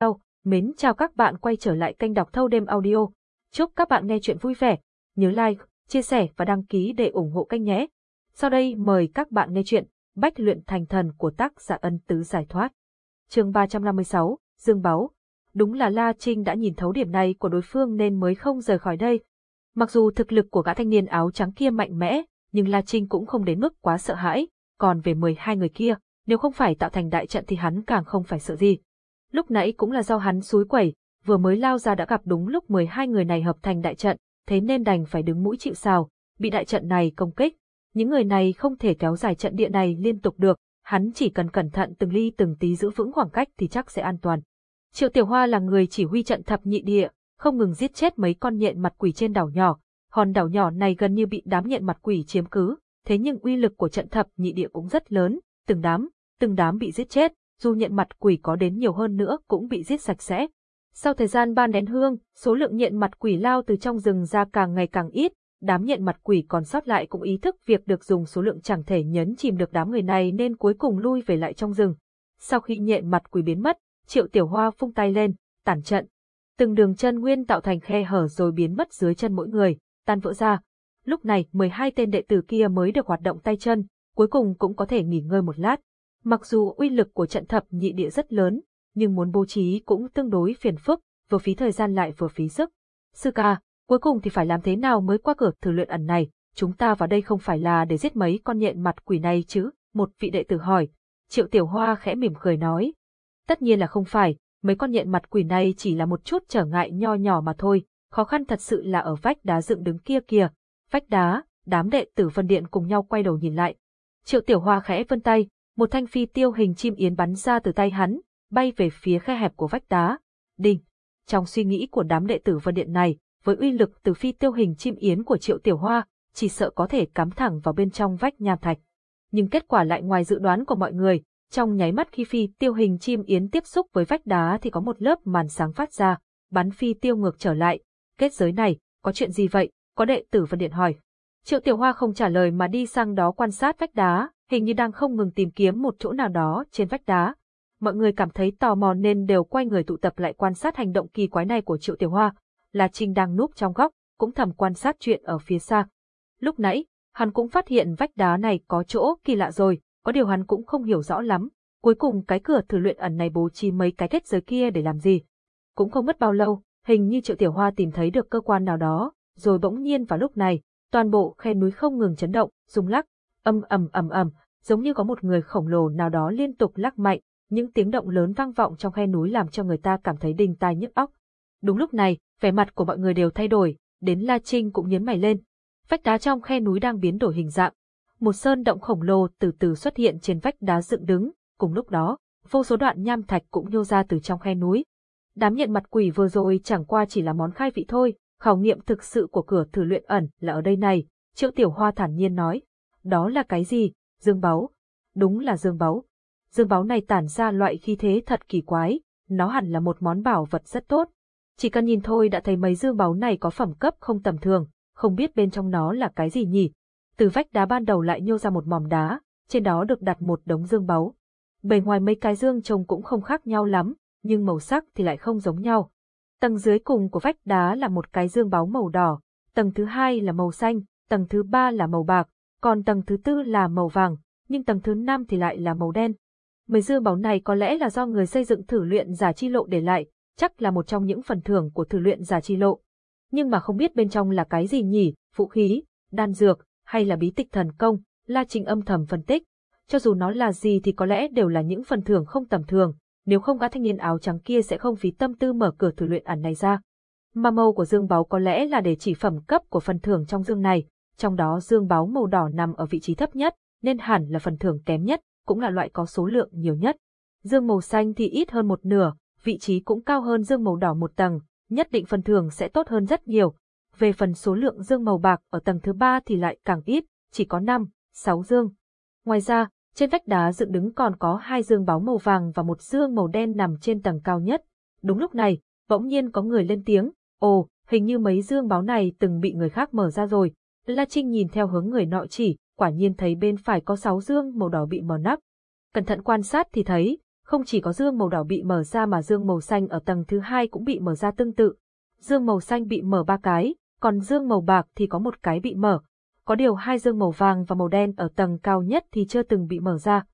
sau. mến chào các bạn quay trở lại kênh đọc thâu đêm audio. Chúc các bạn nghe chuyện vui vẻ. Nhớ like, chia sẻ và đăng ký để ủng hộ kênh nhé. Sau đây mời các bạn nghe chuyện Bách luyện thành thần của tác giả ân tứ giải thoát. chương 356, Dương Báu. Đúng là La Trinh đã nhìn thấu điểm này của đối phương nên mới không rời khỏi đây. Mặc dù thực lực của gã thanh niên áo trắng kia mạnh mẽ, nhưng La Trinh cũng không đến mức quá sợ hãi, còn về 12 người kia, nếu không phải tạo thành đại trận thì hắn càng không phải sợ gì. Lúc nãy cũng là do hắn suối quẩy, vừa mới lao ra đã gặp đúng lúc 12 người này hợp thành đại trận, thế nên đành phải đứng mũi chịu sào, bị đại trận này công kích. Những người này không thể kéo dài trận địa này liên tục được, hắn chỉ cần cẩn thận từng ly từng tí giữ vững khoảng cách thì chắc sẽ an toàn. Triệu Tiểu Hoa là người chỉ huy trận thập nhị địa, không ngừng giết chết mấy con nhện mặt quỷ trên đảo nhỏ, hòn đảo nhỏ này gần như bị đám nhện mặt quỷ chiếm cứ, thế nhưng uy lực của trận thập nhị địa cũng rất lớn, từng đám, từng đám bị giết chết, dù nhận mặt quỷ có đến nhiều hơn nữa cũng bị giết sạch sẽ. Sau thời gian ban nén hương, số lượng nhện mặt quỷ lao từ trong rừng ra càng ngày càng ít, đám nhện mặt quỷ còn sót lại cũng ý thức việc được dùng số lượng chẳng thể nhấn chìm được đám người này nên cuối cùng lui về lại trong rừng. Sau khi nhện mặt quỷ biến mất, Triệu Tiểu Hoa phung tay lên, tản trận. Từng đường chân nguyên tạo thành khe hở rồi biến mất dưới chân mỗi người, tan vỡ ra. Lúc này 12 tên đệ tử kia mới được hoạt động tay chân, cuối cùng cũng có thể nghỉ ngơi một lát. Mặc dù uy lực của trận thập nhị địa rất lớn, nhưng muốn bố trí cũng tương đối phiền phức, vừa phí thời gian lại vừa phí sức. Sư ca, cuối cùng thì phải làm thế nào mới qua cửa thử luyện ẩn này, chúng ta vào đây không phải là để giết mấy con nhện mặt quỷ này chứ, một vị đệ tử hỏi. Triệu Tiểu Hoa khẽ mỉm cười nói. Tất nhiên là không phải, mấy con nhện mặt quỷ này chỉ là một chút trở ngại nho nhỏ mà thôi, khó khăn thật sự là ở vách đá dựng đứng kia kìa. Vách đá, đám đệ tử phân điện cùng nhau quay đầu nhìn lại. Triệu Tiểu Hoa khẽ vân tay, một thanh phi tiêu hình chim yến bắn ra từ tay hắn, bay về phía khe hẹp của vách đá. Đinh! Trong suy nghĩ của đám đệ tử vân điện này, với uy lực từ phi tiêu hình chim yến của Triệu Tiểu Hoa, chỉ sợ có thể cắm thẳng vào bên trong vách nham thạch. Nhưng kết quả lại ngoài dự đoán của mọi người, trong nháy mắt khi phi tiêu hình chim yến tiếp xúc với vách đá thì có một lớp màn sáng phát ra, bắn phi tiêu ngược trở lại. Kết giới này, có chuyện gì vậy? Có đệ tử Vân Điện hỏi. Triệu Tiểu Hoa không trả lời mà đi sang đó quan sát vách đá, hình như đang không ngừng tìm kiếm một chỗ nào đó trên vách đá. Mọi người cảm thấy tò mò nên đều quay người tụ tập lại quan sát hành động kỳ quái này của Triệu Tiểu Hoa. Là Trinh đang núp trong góc, cũng thầm quan sát chuyện ở phía xa. Lúc nãy, hắn cũng phát hiện vách đá này có chỗ kỳ lạ rồi, có điều hắn cũng không hiểu rõ lắm. Cuối cùng cái cửa thử luyện ẩn này bố trí mấy cái kết giới kia để làm gì. Cũng không mất bao lâu, hình như Triệu Tiểu Hoa tìm thấy được cơ quan nào đó, rồi bỗng nhiên vào lúc này, toàn bộ khe núi không ngừng chấn động, rung lắc, âm ầm ầm ầm, giống như có một người khổng lồ nào đó liên tục lắc mạnh, những tiếng động lớn vang vọng trong khe núi làm cho người ta cảm thấy đinh tai nhức óc. Đúng lúc này, vẻ mặt của mọi người đều thay đổi, đến La Trinh cũng nhấn mày lên. Vách đá trong khe núi đang biến đổi hình dạng. Một sơn động khổng lồ từ từ xuất hiện trên vách đá dựng đứng, cùng lúc đó, vô số đoạn nham thạch cũng nhô ra từ trong khe núi. Đám nhận mặt quỷ vừa rồi chẳng qua chỉ là món khai vị thôi, khảo nghiệm thực sự của cửa thử luyện ẩn là ở đây này, Triệu Tiểu Hoa thản nhiên nói. Đó là cái gì? Dương báu. Đúng là dương báu. Dương báu này tản ra loại khí thế thật kỳ quái, nó hẳn là một món bảo vật rất tốt. Chỉ cần nhìn thôi đã thấy mấy dương báu này có phẩm cấp không tầm thường, không biết bên trong nó là cái gì nhỉ. Từ vách đá ban đầu lại nhô ra một mỏm đá, trên đó được đặt một đống dương báu. Bề ngoài mấy cái dương trông cũng không khác nhau lắm, nhưng màu sắc thì lại không giống nhau. Tầng dưới cùng của vách đá là một cái dương báu màu đỏ, tầng thứ hai là màu xanh, tầng thứ ba là màu bạc, còn tầng thứ tư là màu vàng, nhưng tầng thứ năm thì lại là màu đen. Mấy dưa báu này có lẽ là do người xây dựng thử luyện giả chi lộ để lại, chắc là một trong những phần thưởng của thử luyện giả chi lộ. Nhưng mà không biết bên trong là cái gì nhỉ, vũ khí, đan dược, hay là bí tịch thần công, La Trinh âm thầm phân tích. Cho dù nó là gì thì có lẽ đều là những phần thưởng không tầm thường, nếu không gã thanh niên áo trắng kia sẽ không phí tâm tư mở cửa thử luyện ẩn này ra. Mà màu của dương báu có lẽ là để chỉ phẩm cấp của phần thưởng trong dương này, trong đó dương báu màu đỏ nằm ở vị trí thấp nhất, nên hẳn là phần thưởng kém nhất, cũng là loại có số lượng nhiều nhất. Dương màu xanh thì ít hơn một nửa, vị trí cũng cao hơn dương màu đỏ một tầng, nhất định phần thưởng sẽ tốt hơn rất nhiều. Về phần số lượng dương màu bạc ở tầng thứ ba thì lại càng ít, chỉ có 5, 6 dương. Ngoài ra, trên vách đá dựng đứng còn có hai dương báo màu vàng và một dương màu đen nằm trên tầng cao nhất. Đúng lúc này, bỗng nhiên có người lên tiếng, ồ, hình như mấy dương báo này từng bị người khác mở ra rồi. La Trinh nhìn theo hướng người nọ chỉ, quả nhiên thấy bên phải có sáu dương màu đỏ bị mở nắp. Cẩn thận quan sát thì thấy, Không chỉ có dương màu đỏ bị mở ra mà dương màu xanh ở tầng thứ hai cũng bị mở ra tương tự. Dương màu xanh bị mở ba cái, còn dương màu bạc thì có một cái bị mở. Có điều hai dương màu vàng và màu đen ở tầng cao nhất thì chưa từng bị mở ra.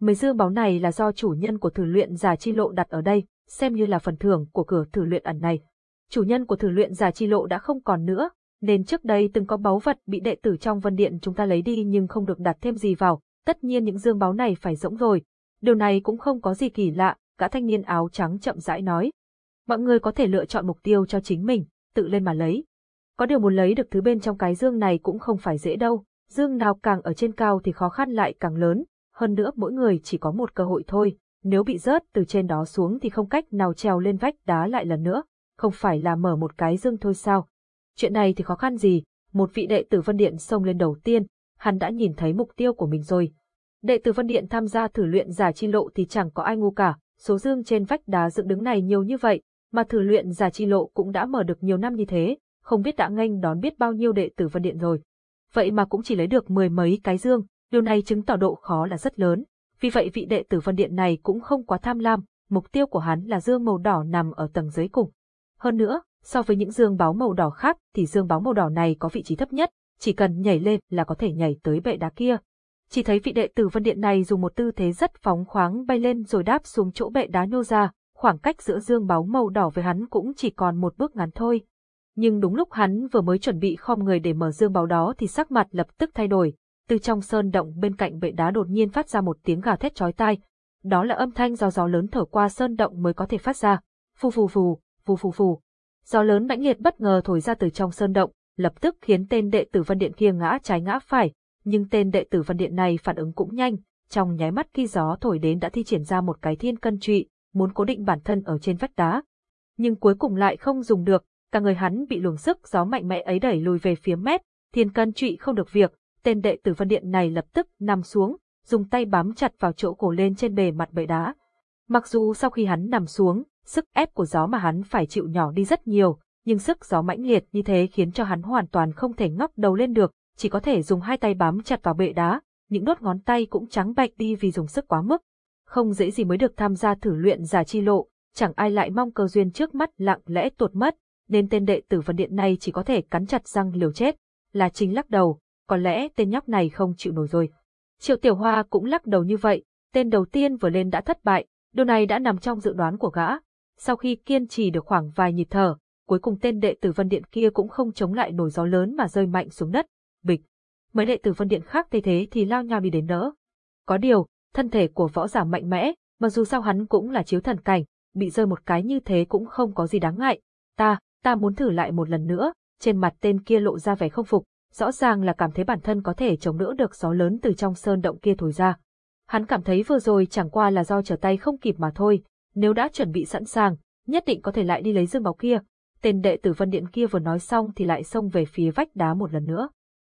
Mấy dương báo này là do chủ nhân của thử luyện giả chi lộ đặt ở đây, xem như là phần thưởng của cửa thử luyện ẩn này. Chủ nhân của thử luyện giả chi lộ đã không còn nữa, nên trước đây từng có báu vật bị đệ tử trong vân điện chúng ta lấy đi nhưng không được đặt thêm gì vào, tất nhiên những dương báu này phải rỗng rồi. Điều này cũng không có gì kỳ lạ, gã thanh niên áo trắng chậm rãi nói. Mọi người có thể lựa chọn mục tiêu cho chính mình, tự lên mà lấy. Có điều muốn lấy được thứ bên trong cái dương này cũng không phải dễ đâu, dương nào càng ở trên cao thì khó khăn lại càng lớn, hơn nữa mỗi người chỉ có một cơ hội thôi, nếu bị rớt từ trên đó xuống thì không cách nào trèo lên vách đá lại lần nữa, không phải là mở một cái dương thôi sao. Chuyện này thì khó khăn gì, một vị đệ tử Vân Điện xông lên đầu tiên, hắn đã nhìn thấy mục tiêu của mình rồi. Đệ tử Vân Điện tham gia thử luyện giả chi lộ thì chẳng có ai ngu cả, số dương trên vách đá dựng đứng này nhiều như vậy, mà thử luyện giả chi lộ cũng đã mở được nhiều năm như thế, không biết đã nghênh đón biết bao nhiêu đệ tử Vân Điện rồi. Vậy mà cũng chỉ lấy được mười mấy cái dương, điều này chứng tỏ độ khó là rất lớn. Vì vậy vị đệ tử Vân Điện này cũng không quá tham lam, mục tiêu của hắn là dương màu đỏ nằm ở tầng dưới cùng. Hơn nữa, so với những dương báo màu đỏ khác thì dương báo màu đỏ này có vị trí thấp nhất, chỉ cần nhảy lên là có thể nhảy tới bệ đá kia. Chỉ thấy vị đệ tử Vân Điện này dùng một tư thế rất phóng khoáng bay lên rồi đáp xuống chỗ bệ đá nhô ra, khoảng cách giữa dương báo màu đỏ với hắn cũng chỉ còn một bước ngắn thôi. Nhưng đúng lúc hắn vừa mới chuẩn bị khom người để mở dương báo đó thì sắc mặt lập tức thay đổi, từ trong sơn động bên cạnh bệ đá đột nhiên phát ra một tiếng gào thét chói tai. Đó là âm thanh do gió lớn thở qua sơn động mới có thể phát ra. Phù phù phù, phù phù phù. Gió lớn mãnh liệt bất ngờ thổi ra từ trong sơn động, lập tức khiến tên đệ tử Vân Điện kia ngã trái ngã phải, nhưng tên đệ tử Vân Điện này phản ứng cũng nhanh, trong nháy mắt khi gió thổi đến đã thi triển ra một cái thiên cân trụy, muốn cố định bản thân ở trên vách đá. Nhưng cuối cùng lại không dùng được, cả người hắn bị luồng sức gió mạnh mẽ ấy đẩy lùi về phía mép, thiên cân trụy không được việc, tên đệ tử Vân Điện này lập tức nằm xuống, dùng tay bám chặt vào chỗ cổ lên trên bề mặt bệ đá. Mặc dù sau khi hắn nằm xuống, sức ép của gió mà hắn phải chịu nhỏ đi rất nhiều, nhưng sức gió mãnh liệt như thế khiến cho hắn hoàn toàn không thể ngóc đầu lên được, chỉ có thể dùng hai tay bám chặt vào bệ đá, những đốt ngón tay cũng trắng bạch đi vì dùng sức quá mức. Không dễ gì mới được tham gia thử luyện giả chi lộ, chẳng ai lại mong cơ duyên trước mắt lặng lẽ tuột mất, nên tên đệ tử phần Điện này chỉ có thể cắn chặt răng liều chết. Là chính lắc đầu, có lẽ tên nhóc này không chịu nổi rồi. Triệu Tiểu Hoa cũng lắc đầu như vậy, tên đầu tiên vừa lên đã thất bại, điều này đã nằm trong dự đoán của gã. Sau khi kiên trì được khoảng vài nhịp thở, cuối cùng tên đệ tử Vân Điện kia cũng không chống lại nổi gió lớn mà rơi mạnh xuống đất, bịch. Mấy đệ tử Vân Điện khác thấy thế thì lao nhau đi đến đỡ. Có điều, thân thể của võ giả mạnh mẽ, mặc dù sao hắn cũng là chiếu thần cảnh, bị rơi một cái như thế cũng không có gì đáng ngại. Ta, ta muốn thử lại một lần nữa, trên mặt tên kia lộ ra vẻ không phục, rõ ràng là cảm thấy bản thân có thể chống đỡ được gió lớn từ trong sơn động kia thổi ra. Hắn cảm thấy vừa rồi chẳng qua là do trở tay không kịp mà thôi, nếu đã chuẩn bị sẵn sàng, nhất định có thể lại đi lấy dương báu kia. Tên đệ tử Vân Điện kia vừa nói xong thì lại xông về phía vách đá một lần nữa.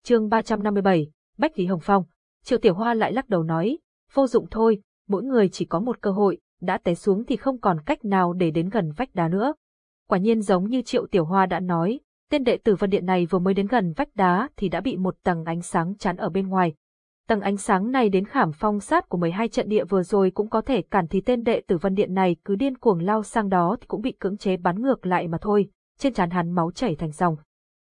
chương 357, Bách Lý Hồng Phong. Triệu Tiểu Hoa lại lắc đầu nói, vô dụng thôi, mỗi người chỉ có một cơ hội, đã té xuống thì không còn cách nào để đến gần vách đá nữa. Quả nhiên giống như Triệu Tiểu Hoa đã nói, Tên đệ tử Vân Điện này vừa mới đến gần vách đá thì đã bị một tầng ánh sáng chắn ở bên ngoài. Tầng ánh sáng này đến khảm phong sát của 12 trận địa vừa rồi cũng có thể cản thì tên đệ tử Vân Điện này cứ điên cuồng lao sang đó thì cũng bị cưỡng chế bắn ngược lại mà thôi, trên trán hắn máu chảy thành dòng.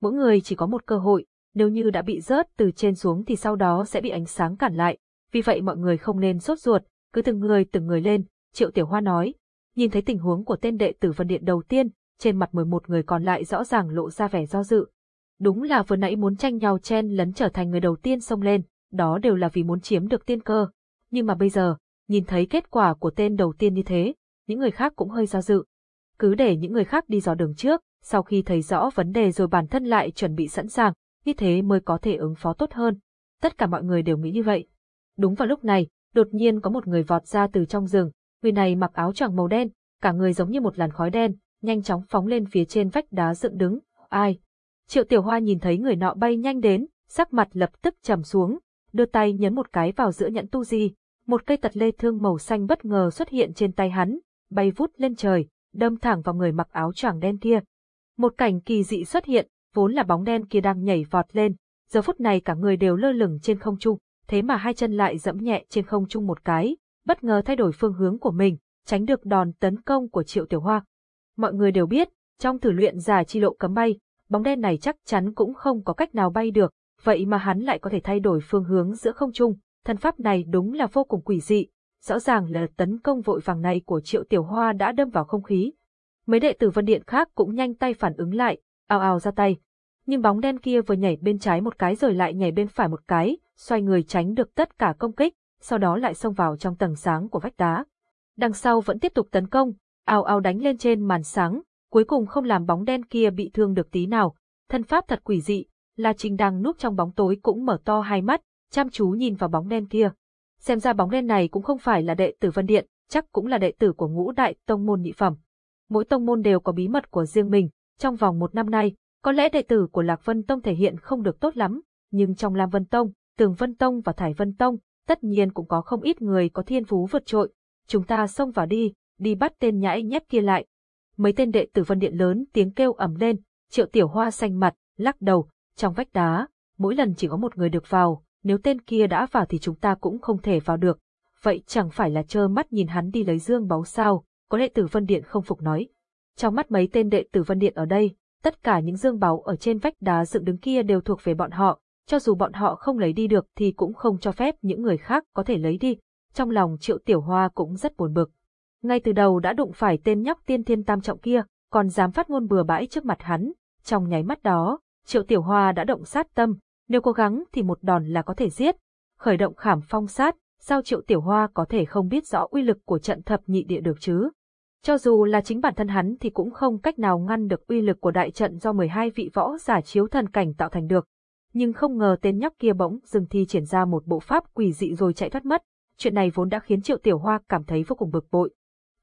Mỗi người chỉ có một cơ hội, nếu như đã bị rớt từ trên xuống thì sau đó sẽ bị ánh sáng cản lại, vì vậy mọi người không nên sốt ruột, cứ từng người từng người lên, Triệu Tiểu Hoa nói. Nhìn thấy tình huống của tên đệ tử Vân Điện đầu tiên, trên mặt 11 người còn lại rõ ràng lộ ra vẻ do dự. Đúng là vừa nãy muốn tranh nhau chen lấn trở thành người đầu tiên xông lên, đó đều là vì muốn chiếm được tiên cơ. Nhưng mà bây giờ, nhìn thấy kết quả của tên đầu tiên như thế, những người khác cũng hơi do dự. Cứ để những người khác đi dò đường trước, sau khi thấy rõ vấn đề rồi bản thân lại chuẩn bị sẵn sàng, như thế mới có thể ứng phó tốt hơn. Tất cả mọi người đều nghĩ như vậy. Đúng vào lúc này, đột nhiên có một người vọt ra từ trong rừng, người này mặc áo choàng màu đen, cả người giống như một làn khói đen, nhanh chóng phóng lên phía trên vách đá dựng đứng. Ai? Triệu Tiểu Hoa nhìn thấy người nọ bay nhanh đến, sắc mặt lập tức trầm xuống, đưa tay nhấn một cái vào giữa nhẫn tu di. Một cây tật lê thương màu xanh bất ngờ xuất hiện trên tay hắn, bay vút lên trời, đâm thẳng vào người mặc áo choàng đen kia. Một cảnh kỳ dị xuất hiện, vốn là bóng đen kia đang nhảy vọt lên, giờ phút này cả người đều lơ lửng trên không trung, thế mà hai chân lại dẫm nhẹ trên không trung một cái, bất ngờ thay đổi phương hướng của mình, tránh được đòn tấn công của Triệu Tiểu Hoa. Mọi người đều biết, trong thử luyện giả chi lộ cấm bay, bóng đen này chắc chắn cũng không có cách nào bay được, vậy mà hắn lại có thể thay đổi phương hướng giữa không trung, thân pháp này đúng là vô cùng quỷ dị, rõ ràng là tấn công vội vàng này của Triệu Tiểu Hoa đã đâm vào không khí. Mấy đệ tử Vân Điện khác cũng nhanh tay phản ứng lại, ào ào ra tay. Nhưng bóng đen kia vừa nhảy bên trái một cái rồi lại nhảy bên phải một cái, xoay người tránh được tất cả công kích, sau đó lại xông vào trong tầng sáng của vách đá. Đằng sau vẫn tiếp tục tấn công, ào ào đánh lên trên màn sáng, cuối cùng không làm bóng đen kia bị thương được tí nào. Thân pháp thật quỷ dị, La Trinh đang núp trong bóng tối cũng mở to hai mắt, chăm chú nhìn vào bóng đen kia. Xem ra bóng đen này cũng không phải là đệ tử Vân Điện, chắc cũng là đệ tử của ngũ đại tông môn nhị phẩm. Mỗi tông môn đều có bí mật của riêng mình, trong vòng một năm nay, có lẽ đệ tử của Lạc Vân Tông thể hiện không được tốt lắm, nhưng trong Lam Vân Tông, Tường Vân Tông và Thải Vân Tông, tất nhiên cũng có không ít người có thiên phú vượt trội. Chúng ta xông vào đi, đi bắt tên nhãi nhép kia lại. Mấy tên đệ tử Vân Điện lớn tiếng kêu ầm lên, Triệu Tiểu Hoa xanh mặt, lắc đầu, trong vách đá, mỗi lần chỉ có một người được vào, nếu tên kia đã vào thì chúng ta cũng không thể vào được. Vậy chẳng phải là trơ mắt nhìn hắn đi lấy dương báu sao, có đệ tử Vân Điện không phục nói. Trong mắt mấy tên đệ tử Vân Điện ở đây, tất cả những dương báu ở trên vách đá dựng đứng kia đều thuộc về bọn họ, cho dù bọn họ không lấy đi được thì cũng không cho phép những người khác có thể lấy đi. Trong lòng Triệu Tiểu Hoa cũng rất buồn bực. Ngay từ đầu đã đụng phải tên nhóc tiên thiên tam trọng kia, còn dám phát ngôn bừa bãi trước mặt hắn. Trong nháy mắt đó, Triệu Tiểu Hoa đã động sát tâm, nếu cố gắng thì một đòn là có thể giết. Khởi động khảm phong sát, sao Triệu Tiểu Hoa có thể không biết rõ uy lực của trận thập nhị địa được chứ? Cho dù là chính bản thân hắn thì cũng không cách nào ngăn được uy lực của đại trận do 12 vị võ giả chiếu thần cảnh tạo thành được. Nhưng không ngờ tên nhóc kia bỗng dừng thi triển ra một bộ pháp quỷ dị rồi chạy thoát mất. Chuyện này vốn đã khiến Triệu Tiểu Hoa cảm thấy vô cùng bực bội.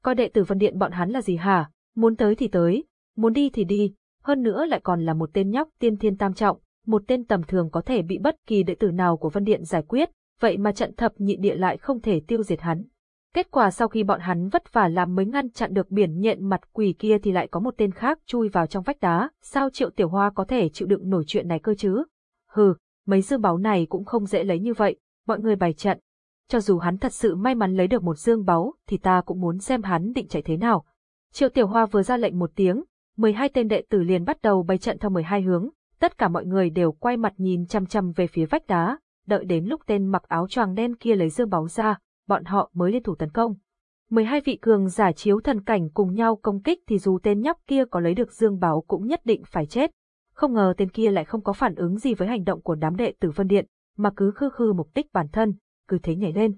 Coi đệ tử Vân Điện bọn hắn là gì hả? Muốn tới thì tới, muốn đi thì đi, hơn nữa lại còn là một tên nhóc tiên thiên tam trọng, một tên tầm thường có thể bị bất kỳ đệ tử nào của Vân Điện giải quyết, vậy mà trận thập nhị địa lại không thể tiêu diệt hắn. Kết quả sau khi bọn hắn vất vả làm mới ngăn chặn được biển nhện mặt quỷ kia thì lại có một tên khác chui vào trong vách đá, sao Triệu Tiểu Hoa có thể chịu đựng nổi chuyện này cơ chứ? Hừ, mấy dương báu này cũng không dễ lấy như vậy, mọi người bày trận. Cho dù hắn thật sự may mắn lấy được một dương báu thì ta cũng muốn xem hắn định chạy thế nào. Triệu Tiểu Hoa vừa ra lệnh một tiếng, 12 tên đệ tử liền bắt đầu bày trận theo 12 hướng, tất cả mọi người đều quay mặt nhìn chăm chăm về phía vách đá, đợi đến lúc tên mặc áo choàng đen kia lấy dương báo ra, bọn họ mới liên thủ tấn công. 12 vị cường giả chiếu thần cảnh cùng nhau công kích thì dù tên nhóc kia có lấy được dương báo cũng nhất định phải chết. Không ngờ tên kia lại không có phản ứng gì với hành động của đám đệ tử Vân Điện, mà cứ khư khư mục đích bản thân, cứ thế nhảy lên.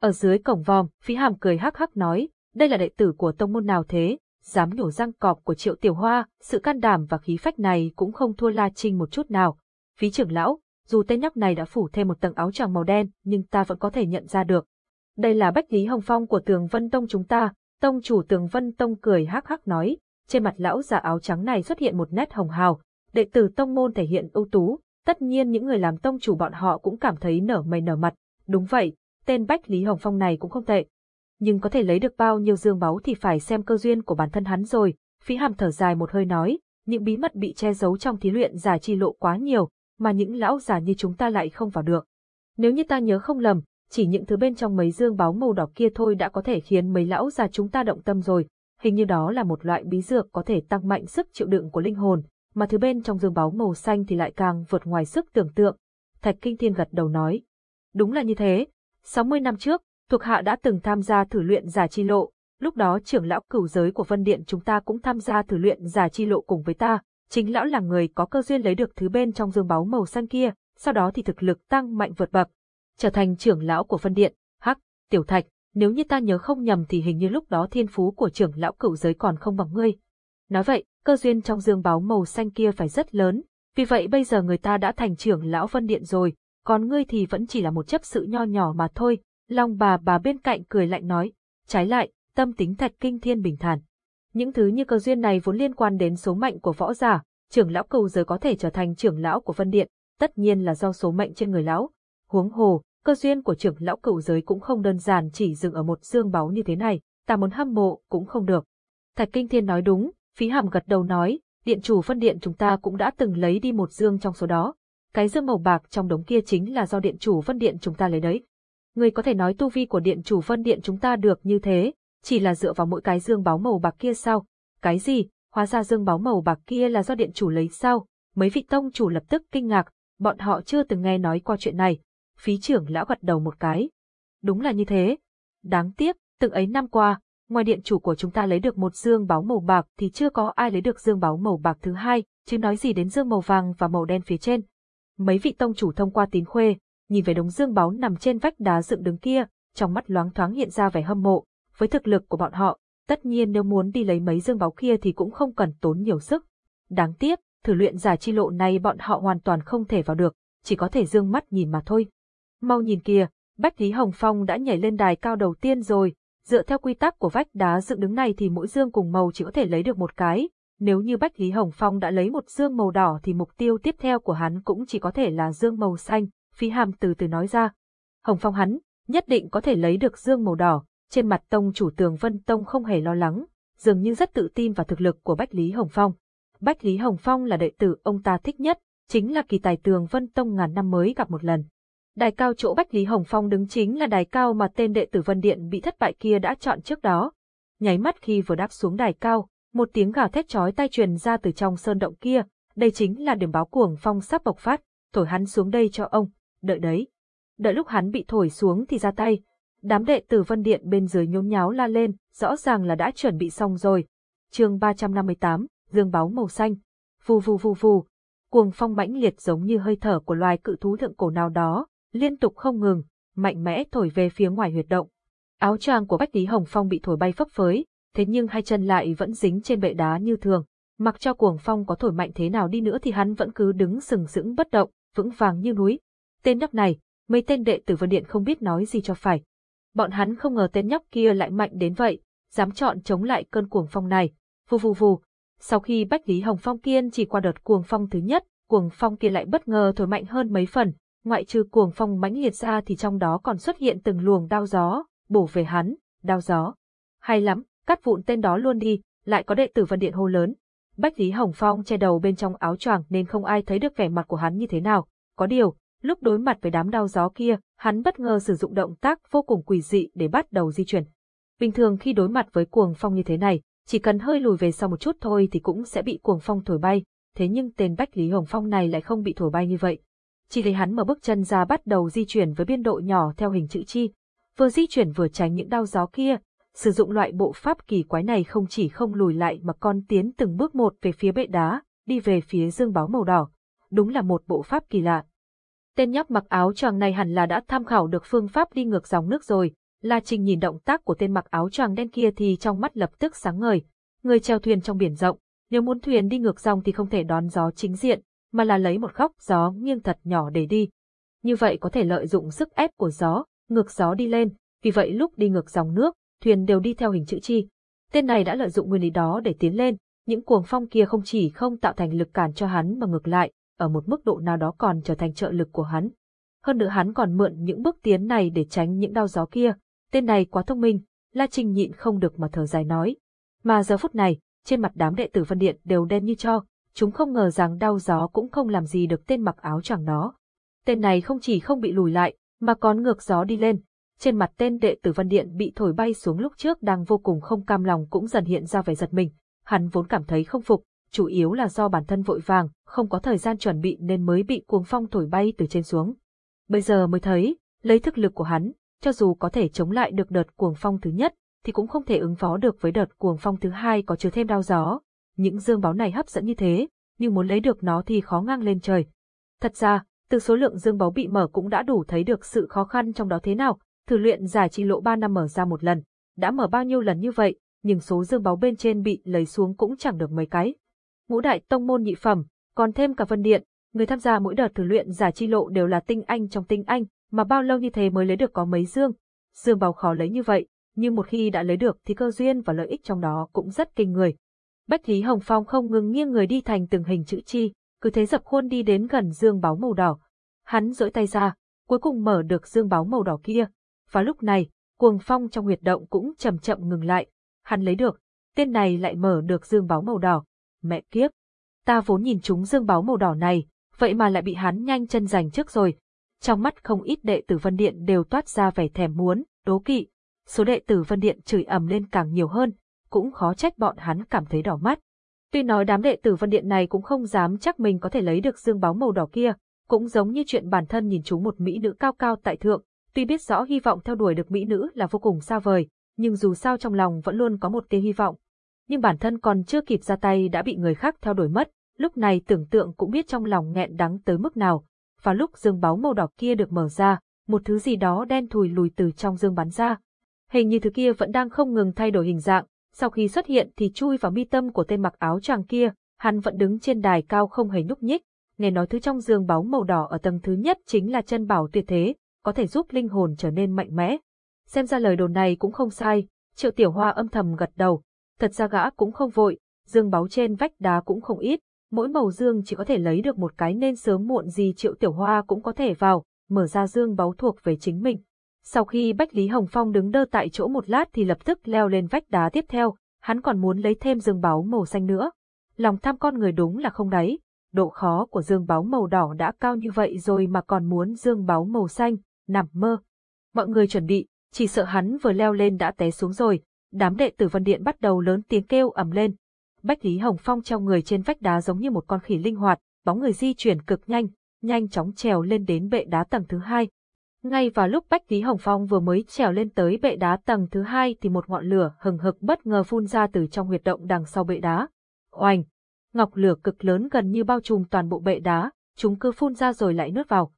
Ở dưới cổng vòm, phí hàm cười hắc hắc nói, đây là đệ tử của tông môn nào thế, dám nhổ răng cọp của Triệu Tiểu Hoa, sự can đảm và khí phách này cũng không thua La Trinh một chút nào. Phí trưởng lão, dù tên nhóc này đã phủ thêm một tầng áo choàng màu đen, nhưng ta vẫn có thể nhận ra được. Đây là Bách Lý Hồng Phong của Tường Vân Tông chúng ta, tông chủ Tường Vân Tông cười hắc hắc nói, trên mặt lão già áo trắng này xuất hiện một nét hồng hào, đệ tử tông môn thể hiện ưu tú, tất nhiên những người làm tông chủ bọn họ cũng cảm thấy nở mày nở mặt, đúng vậy, tên Bách Lý Hồng Phong này cũng không tệ, nhưng có thể lấy được bao nhiêu dương báu thì phải xem cơ duyên của bản thân hắn rồi. Phí hàm thở dài một hơi nói, những bí mật bị che giấu trong thí luyện giả chi lộ quá nhiều, mà những lão già như chúng ta lại không vào được. Nếu như ta nhớ không lầm, chỉ những thứ bên trong mấy dương báu màu đỏ kia thôi đã có thể khiến mấy lão già chúng ta động tâm rồi, hình như đó là một loại bí dược có thể tăng mạnh sức chịu đựng của linh hồn, mà thứ bên trong dương báu màu xanh thì lại càng vượt ngoài sức tưởng tượng. Thạch Kinh Thiên gật đầu nói. Đúng là như thế, 60 năm trước, thuộc hạ đã từng tham gia thử luyện giả chi lộ, lúc đó trưởng lão cửu giới của Vân Điện chúng ta cũng tham gia thử luyện giả chi lộ cùng với ta, chính lão là người có cơ duyên lấy được thứ bên trong dương báu màu xanh kia, sau đó thì thực lực tăng mạnh vượt bậc, trở thành trưởng lão của Vân Điện, hắc, tiểu thạch, nếu như ta nhớ không nhầm thì hình như lúc đó thiên phú của trưởng lão cửu giới còn không bằng ngươi. Nói vậy, cơ duyên trong dương báu màu xanh kia phải rất lớn, vì vậy bây giờ người ta đã thành trưởng lão Vân Điện rồi, còn ngươi thì vẫn chỉ là một chấp sự nho nhỏ mà thôi, Long bà bà bên cạnh cười lạnh nói, trái lại, tâm tính thạch kinh thiên bình thản. Những thứ như cơ duyên này vốn liên quan đến số mệnh của võ giả, trưởng lão cầu giới có thể trở thành trưởng lão của Vân Điện, tất nhiên là do số mệnh trên người lão. Huống hồ, cơ duyên của trưởng lão cầu giới cũng không đơn giản chỉ dừng ở một dương báu như thế này, ta muốn hâm mộ cũng không được. Thạch Kinh Thiên nói đúng, phí hàm gật đầu nói, điện chủ Vân Điện chúng ta cũng đã từng lấy đi một dương trong số đó. Cái dương màu bạc trong đống kia chính là do điện chủ Vân Điện chúng ta lấy đấy. Người có thể nói tu vi của điện chủ vân điện chúng ta được như thế, chỉ là dựa vào mỗi cái dương báo màu bạc kia sao? Cái gì? Hóa ra dương báo màu bạc kia là do điện chủ lấy sao? Mấy vị tông chủ lập tức kinh ngạc, bọn họ chưa từng nghe nói qua chuyện này. Phí trưởng lão gật đầu một cái. Đúng là như thế. Đáng tiếc, từng ấy năm qua, ngoài điện chủ của chúng ta lấy được một dương báo màu bạc thì chưa có ai lấy được dương báo màu bạc thứ hai, chứ nói gì đến dương màu vàng và màu đen phía trên. Mấy vị tông chủ thông qua tín khuê, nhìn về đống dương báo nằm trên vách đá dựng đứng kia, trong mắt loáng thoáng hiện ra vẻ hâm mộ, với thực lực của bọn họ, tất nhiên nếu muốn đi lấy mấy dương báo kia thì cũng không cần tốn nhiều sức. Đáng tiếc, thử luyện giả chi lộ này bọn họ hoàn toàn không thể vào được, chỉ có thể dương mắt nhìn mà thôi. Mau nhìn kìa, Bách Lý Hồng Phong đã nhảy lên đài cao đầu tiên rồi, dựa theo quy tắc của vách đá dựng đứng này thì mỗi dương cùng màu chỉ có thể lấy được một cái, nếu như Bách Lý Hồng Phong đã lấy một dương màu đỏ thì mục tiêu tiếp theo của hắn cũng chỉ có thể là dương màu xanh, phí hàm từ từ nói ra. Hồng Phong hắn, nhất định có thể lấy được dương màu đỏ, trên mặt tông chủ tường Vân Tông không hề lo lắng, dường như rất tự tin vào thực lực của Bách Lý Hồng Phong. Bách Lý Hồng Phong là đệ tử ông ta thích nhất, chính là kỳ tài tường Vân Tông ngàn năm mới gặp một lần. Đài cao chỗ Bách Lý Hồng Phong đứng chính là đài cao mà tên đệ tử Vân Điện bị thất bại kia đã chọn trước đó. Nháy mắt khi vừa đáp xuống đài cao, một tiếng gào thét chói tai truyền ra từ trong sơn động kia, đây chính là điểm báo cuồng phong sắp bộc phát, thổi hắn xuống đây cho ông, đợi đấy. Đợi lúc hắn bị thổi xuống thì ra tay. Đám đệ tử Vân Điện bên dưới nhốn nháo la lên, rõ ràng là đã chuẩn bị xong rồi. chương 358, dương báo màu xanh. Vù vù vù vù, cuồng phong mãnh liệt giống như hơi thở của loài cự thú thượng cổ nào đó, liên tục không ngừng, mạnh mẽ thổi về phía ngoài huyệt động. Áo choàng của Bách Lý Hồng Phong bị thổi bay phấp phới, thế nhưng hai chân lại vẫn dính trên bệ đá như thường. Mặc cho cuồng phong có thổi mạnh thế nào đi nữa thì hắn vẫn cứ đứng sừng sững bất động, vững vàng như núi. Tên nhóc này, mấy tên đệ tử vân điện không biết nói gì cho phải. Bọn hắn không ngờ tên nhóc kia lại mạnh đến vậy, dám chọn chống lại cơn cuồng phong này. Vù vù vù. Sau khi Bách Lý Hồng Phong kiên chỉ qua đợt cuồng phong thứ nhất, cuồng phong kia lại bất ngờ thổi mạnh hơn mấy phần, ngoại trừ cuồng phong mãnh liệt ra thì trong đó còn xuất hiện từng luồng đao gió, bổ về hắn, đao gió. Hay lắm, cắt vụn tên đó luôn đi, lại có đệ tử Vân Điện hô lớn. Bách Lý Hồng Phong che đầu bên trong áo choàng nên không ai thấy được vẻ mặt của hắn như thế nào. Có điều, lúc đối mặt với đám đao gió kia, hắn bất ngờ sử dụng động tác vô cùng quỷ dị để bắt đầu di chuyển. Bình thường khi đối mặt với cuồng phong như thế này, chỉ cần hơi lùi về sau một chút thôi thì cũng sẽ bị cuồng phong thổi bay, thế nhưng tên Bách Lý Hồng Phong này lại không bị thổi bay như vậy. Chỉ thấy hắn mở bước chân ra bắt đầu di chuyển với biên độ nhỏ theo hình chữ chi, vừa di chuyển vừa tránh những đao gió kia, sử dụng loại bộ pháp kỳ quái này không chỉ không lùi lại mà còn tiến từng bước một về phía bệ đá, đi về phía dương báo màu đỏ. Đúng là một bộ pháp kỳ lạ. Tên nhóc mặc áo choàng này hẳn là đã tham khảo được phương pháp đi ngược dòng nước rồi. La Trinh nhìn động tác của tên mặc áo choàng đen kia thì trong mắt lập tức sáng ngời. Người treo thuyền trong biển rộng, nếu muốn thuyền đi ngược dòng thì không thể đón gió chính diện, mà là lấy một góc gió nghiêng thật nhỏ để đi. Như vậy có thể lợi dụng sức ép của gió, ngược gió đi lên, vì vậy lúc đi ngược dòng nước, thuyền đều đi theo hình chữ chi. Tên này đã lợi dụng nguyên lý đó để tiến lên, những cuồng phong kia không chỉ không tạo thành lực cản cho hắn mà ngược lại, ở một mức độ nào đó còn trở thành trợ lực của hắn. Hơn nữa hắn còn mượn những bước tiến này để tránh những đau gió kia. Tên này quá thông minh, La Trinh nhịn không được mà thở dài nói. Mà giờ phút này, trên mặt đám đệ tử Vân Điện đều đen như cho, chúng không ngờ rằng đau gió cũng không làm gì được tên mặc áo chẳng đó. Tên này không chỉ không bị lùi lại, mà còn ngược gió đi lên, trên mặt tên đệ tử Văn Điện bị thổi bay xuống lúc trước đang vô cùng không cam lòng cũng dần hiện ra vẻ giật mình. Hắn vốn cảm thấy không phục, chủ yếu là do bản thân vội vàng, không có thời gian chuẩn bị nên mới bị cuồng phong thổi bay từ trên xuống. Bây giờ mới thấy, lấy thực lực của hắn, cho dù có thể chống lại được đợt cuồng phong thứ nhất, thì cũng không thể ứng phó được với đợt cuồng phong thứ hai có chứa thêm đau gió. Những dương báo này hấp dẫn như thế, nhưng muốn lấy được nó thì khó ngang lên trời. Thật ra, từ số lượng dương báo bị mở cũng đã đủ thấy được sự khó khăn trong đó thế nào, thử luyện giải trị lộ 3 năm mở ra một lần, đã mở bao nhiêu lần như vậy, nhưng số dương báu bên trên bị lấy xuống cũng chẳng được mấy cái. Ngũ đại tông môn nhị phẩm, còn thêm cả vân điện, người tham gia mỗi đợt thử luyện giả chi lộ đều là tinh anh trong tinh anh, mà bao lâu như thế mới lấy được có mấy dương. Dương bào khó lấy như vậy, nhưng một khi đã lấy được thì cơ duyên và lợi ích trong đó cũng rất kinh người. Bách Lý Hồng Phong không ngừng nghiêng người đi thành từng hình chữ chi, cứ thế dập khuôn đi đến gần dương báo màu đỏ. Hắn giỡn tay ra, cuối cùng mở được dương báo màu đỏ kia, và lúc này, cuồng phong trong huyệt động cũng chậm chậm ngừng lại. Hắn lấy được, tên này lại mở được dương báo màu đỏ. Mẹ kiếp! Ta vốn nhìn chúng dương báo màu đỏ này, vậy mà lại bị hắn nhanh chân giành trước rồi. Trong mắt không ít đệ tử Vân Điện đều toát ra vẻ thèm muốn, đố kỵ. Số đệ tử Vân Điện chửi ầm lên càng nhiều hơn, cũng khó trách bọn hắn cảm thấy đỏ mắt. Tuy nói đám đệ tử Vân Điện này cũng không dám chắc mình có thể lấy được dương báo màu đỏ kia, cũng giống như chuyện bản thân nhìn chúng một mỹ nữ cao cao tại thượng, tuy biết rõ hy vọng theo đuổi được mỹ nữ là vô cùng xa vời, nhưng dù sao trong lòng vẫn luôn có một tia hy vọng. Nhưng bản thân còn chưa kịp ra tay đã bị người khác theo đuổi mất, lúc này tưởng tượng cũng biết trong lòng nghẹn đắng tới mức nào. Và lúc dương báo màu đỏ kia được mở ra, một thứ gì đó đen thùi lùi từ trong dương bắn ra. Hình như thứ kia vẫn đang không ngừng thay đổi hình dạng, sau khi xuất hiện thì chui vào mi tâm của tên mặc áo choàng kia, hắn vẫn đứng trên đài cao không hề nhúc nhích, nghe nói thứ trong dương báu màu đỏ ở tầng thứ nhất chính là chân bảo tuyệt thế, có thể giúp linh hồn trở nên mạnh mẽ. Xem ra lời đồn này cũng không sai, triệu tiểu hoa âm thầm gật đầu, thật ra gã cũng không vội, dương báu trên vách đá cũng không ít, mỗi màu dương chỉ có thể lấy được một cái nên sớm muộn gì triệu tiểu hoa cũng có thể vào, mở ra dương báu thuộc về chính mình. Sau khi Bách Lý Hồng Phong đứng đơ tại chỗ một lát thì lập tức leo lên vách đá tiếp theo, hắn còn muốn lấy thêm dương báu màu xanh nữa. Lòng tham con người đúng là không đáy, độ khó của dương báu màu đỏ đã cao như vậy rồi mà còn muốn dương báu màu xanh, nằm mơ. Mọi người chuẩn bị, chỉ sợ hắn vừa leo lên đã té xuống rồi, đám đệ tử Vân Điện bắt đầu lớn tiếng kêu ầm lên. Bách Lý Hồng Phong treo người trên vách đá giống như một con khỉ linh hoạt, bóng người di chuyển cực nhanh, nhanh chóng trèo lên đến bệ đá tầng thứ hai. Ngay vào lúc Bách Lý Hồng Phong vừa mới trèo lên tới bệ đá tầng thứ hai thì một ngọn lửa hừng hực bất ngờ phun ra từ trong huyệt động đằng sau bệ đá. Oanh! ngọc lửa cực lớn gần như bao trùm toàn bộ bệ đá, chúng cứ phun ra rồi lại nuốt vào.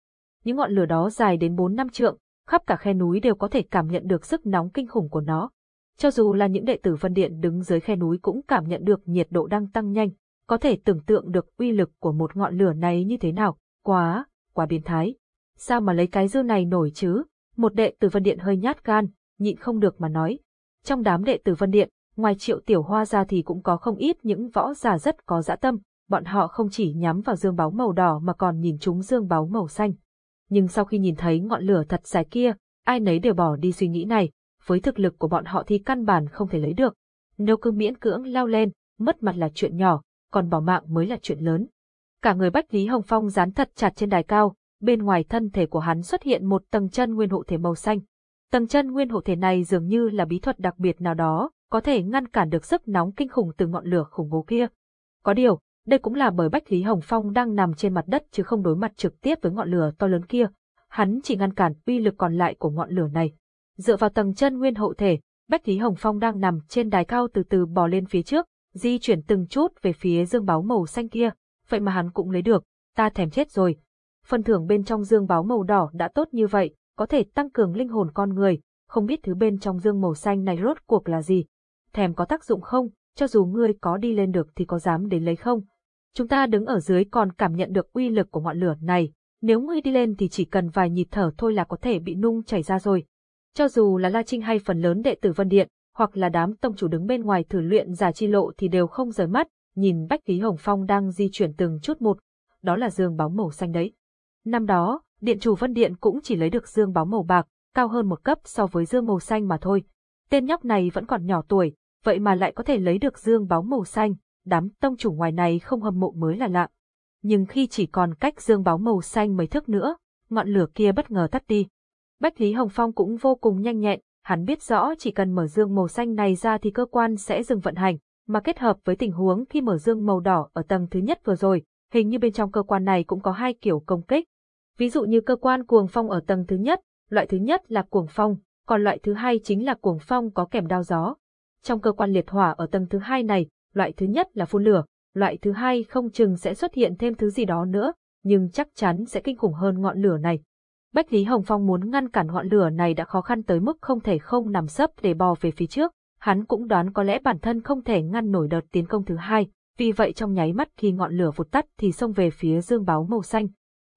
Những ngọn lửa đó dài đến 4 năm trượng, khắp cả khe núi đều có thể cảm nhận được sức nóng kinh khủng của nó. Cho dù là những đệ tử Vân Điện đứng dưới khe núi cũng cảm nhận được nhiệt độ đang tăng nhanh, có thể tưởng tượng được uy lực của một ngọn lửa này như thế nào, quá, quá biến thái. Sao mà lấy cái dư này nổi chứ? Một đệ tử Vân Điện hơi nhát gan, nhịn không được mà nói. Trong đám đệ tử Vân Điện, ngoài triệu tiểu hoa ra thì cũng có không ít những võ giả rất có dã tâm, bọn họ không chỉ nhắm vào dương báo màu đỏ mà còn nhìn chúng dương báo màu xanh. Nhưng sau khi nhìn thấy ngọn lửa thật dài kia, ai nấy đều bỏ đi suy nghĩ này, với thực lực của bọn họ thì căn bản không thể lấy được. Nếu cứ miễn cưỡng lao lên, mất mặt là chuyện nhỏ, còn bỏ mạng mới là chuyện lớn. Cả người Bách Lý Hồng Phong dán thật chặt trên đài cao, bên ngoài thân thể của hắn xuất hiện một tầng chân nguyên hộ thể màu xanh. Tầng chân nguyên hộ thể này dường như là bí thuật đặc biệt nào đó, có thể ngăn cản được sức nóng kinh khủng từ ngọn lửa khủng bố kia. Có điều, đây cũng là bởi Bách Lý Hồng Phong đang nằm trên mặt đất chứ không đối mặt trực tiếp với ngọn lửa to lớn kia. Hắn chỉ ngăn cản uy lực còn lại của ngọn lửa này. Dựa vào tầng chân nguyên hậu thể, Bách Lý Hồng Phong đang nằm trên đài cao từ từ bò lên phía trước, di chuyển từng chút về phía dương báo màu xanh kia. Vậy mà hắn cũng lấy được, ta thèm chết rồi. Phần thưởng bên trong dương báo màu đỏ đã tốt như vậy, có thể tăng cường linh hồn con người, không biết thứ bên trong dương màu xanh này rốt cuộc là gì thèm có tác dụng không, cho dù ngươi có đi lên được thì có dám đến lấy không. Chúng ta đứng ở dưới còn cảm nhận được uy lực của ngọn lửa này, nếu ngươi đi lên thì chỉ cần vài nhịp thở thôi là có thể bị nung chảy ra rồi. Cho dù là La Trinh hay phần lớn đệ tử Vân Điện, hoặc là đám tông chủ đứng bên ngoài thử luyện giả chi lộ thì đều không rời mắt, nhìn Bách khí Hồng Phong đang di chuyển từng chút một, đó là dương báo màu xanh đấy. Năm đó, điện chủ Vân Điện cũng chỉ lấy được dương báo màu bạc, cao hơn một cấp so với dương màu xanh mà thôi. Tên nhóc này vẫn còn nhỏ tuổi, vậy mà lại có thể lấy được dương báo màu xanh, đám tông chủ ngoài này không hâm mộ mới là lạ. Nhưng khi chỉ còn cách dương báo màu xanh mấy thước nữa, ngọn lửa kia bất ngờ tắt đi. Bách Lý Hồng Phong cũng vô cùng nhanh nhẹn, hắn biết rõ chỉ cần mở dương màu xanh này ra thì cơ quan sẽ dừng vận hành, mà kết hợp với tình huống khi mở dương màu đỏ ở tầng thứ nhất vừa rồi, hình như bên trong cơ quan này cũng có hai kiểu công kích. Ví dụ như cơ quan cuồng phong ở tầng thứ nhất, loại thứ nhất là cuồng phong, còn loại thứ hai chính là cuồng phong có kèm đao gió. Trong cơ quan liệt hỏa ở tầng thứ hai này, loại thứ nhất là phun lửa, loại thứ hai không chừng sẽ xuất hiện thêm thứ gì đó nữa, nhưng chắc chắn sẽ kinh khủng hơn ngọn lửa này. Bách Lý Hồng Phong muốn ngăn cản ngọn lửa này đã khó khăn tới mức không thể không nằm sấp để bò về phía trước, hắn cũng đoán có lẽ bản thân không thể ngăn nổi đợt tiến công thứ hai, vì vậy trong nháy mắt khi ngọn lửa vụt tắt thì xông về phía dương báo màu xanh.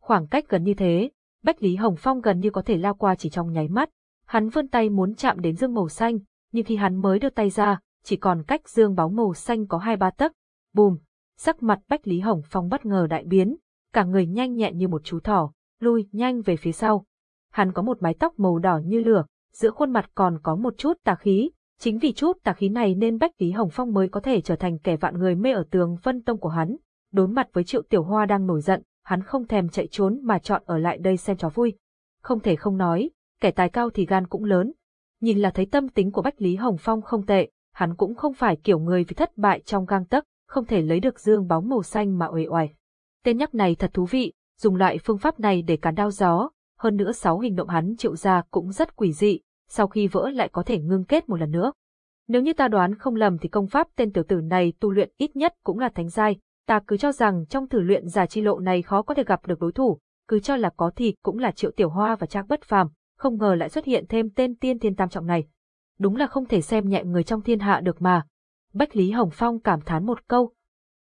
Khoảng cách gần như thế, Bách Lý Hồng Phong gần như có thể lao qua chỉ trong nháy mắt. Hắn vươn tay muốn chạm đến dương màu xanh, nhưng khi hắn mới đưa tay ra, chỉ còn cách dương báo màu xanh có hai ba tấc. Bùm, sắc mặt Bách Lý Hồng Phong bất ngờ đại biến, cả người nhanh nhẹn như một chú thỏ, lui nhanh về phía sau. Hắn có một mái tóc màu đỏ như lửa, giữa khuôn mặt còn có một chút tà khí, chính vì chút tà khí này nên Bách Lý Hồng Phong mới có thể trở thành kẻ vạn người mê ở tường vân tông của hắn. Đối mặt với Triệu Tiểu Hoa đang nổi giận, hắn không thèm chạy trốn mà chọn ở lại đây xem trò vui. Không thể không nói, kẻ tài cao thì gan cũng lớn. Nhìn là thấy tâm tính của Bách Lý Hồng Phong không tệ, hắn cũng không phải kiểu người vì thất bại trong gang tấc, không thể lấy được dương bóng màu xanh mà uể oải. Tên nhắc này thật thú vị, dùng loại phương pháp này để cán đao gió, hơn nữa sáu hình động hắn triệu ra cũng rất quỷ dị, sau khi vỡ lại có thể ngưng kết một lần nữa. Nếu như ta đoán không lầm thì công pháp tên tiểu tử này tu luyện ít nhất cũng là thánh giai, ta cứ cho rằng trong thử luyện giả chi lộ này khó có thể gặp được đối thủ, cứ cho là có thì cũng là triệu tiểu hoa và trác bất phàm, không ngờ lại xuất hiện thêm tên tiên thiên tam trọng này. Đúng là không thể xem nhẹ người trong thiên hạ được mà. Bách Lý Hồng Phong cảm thán một câu.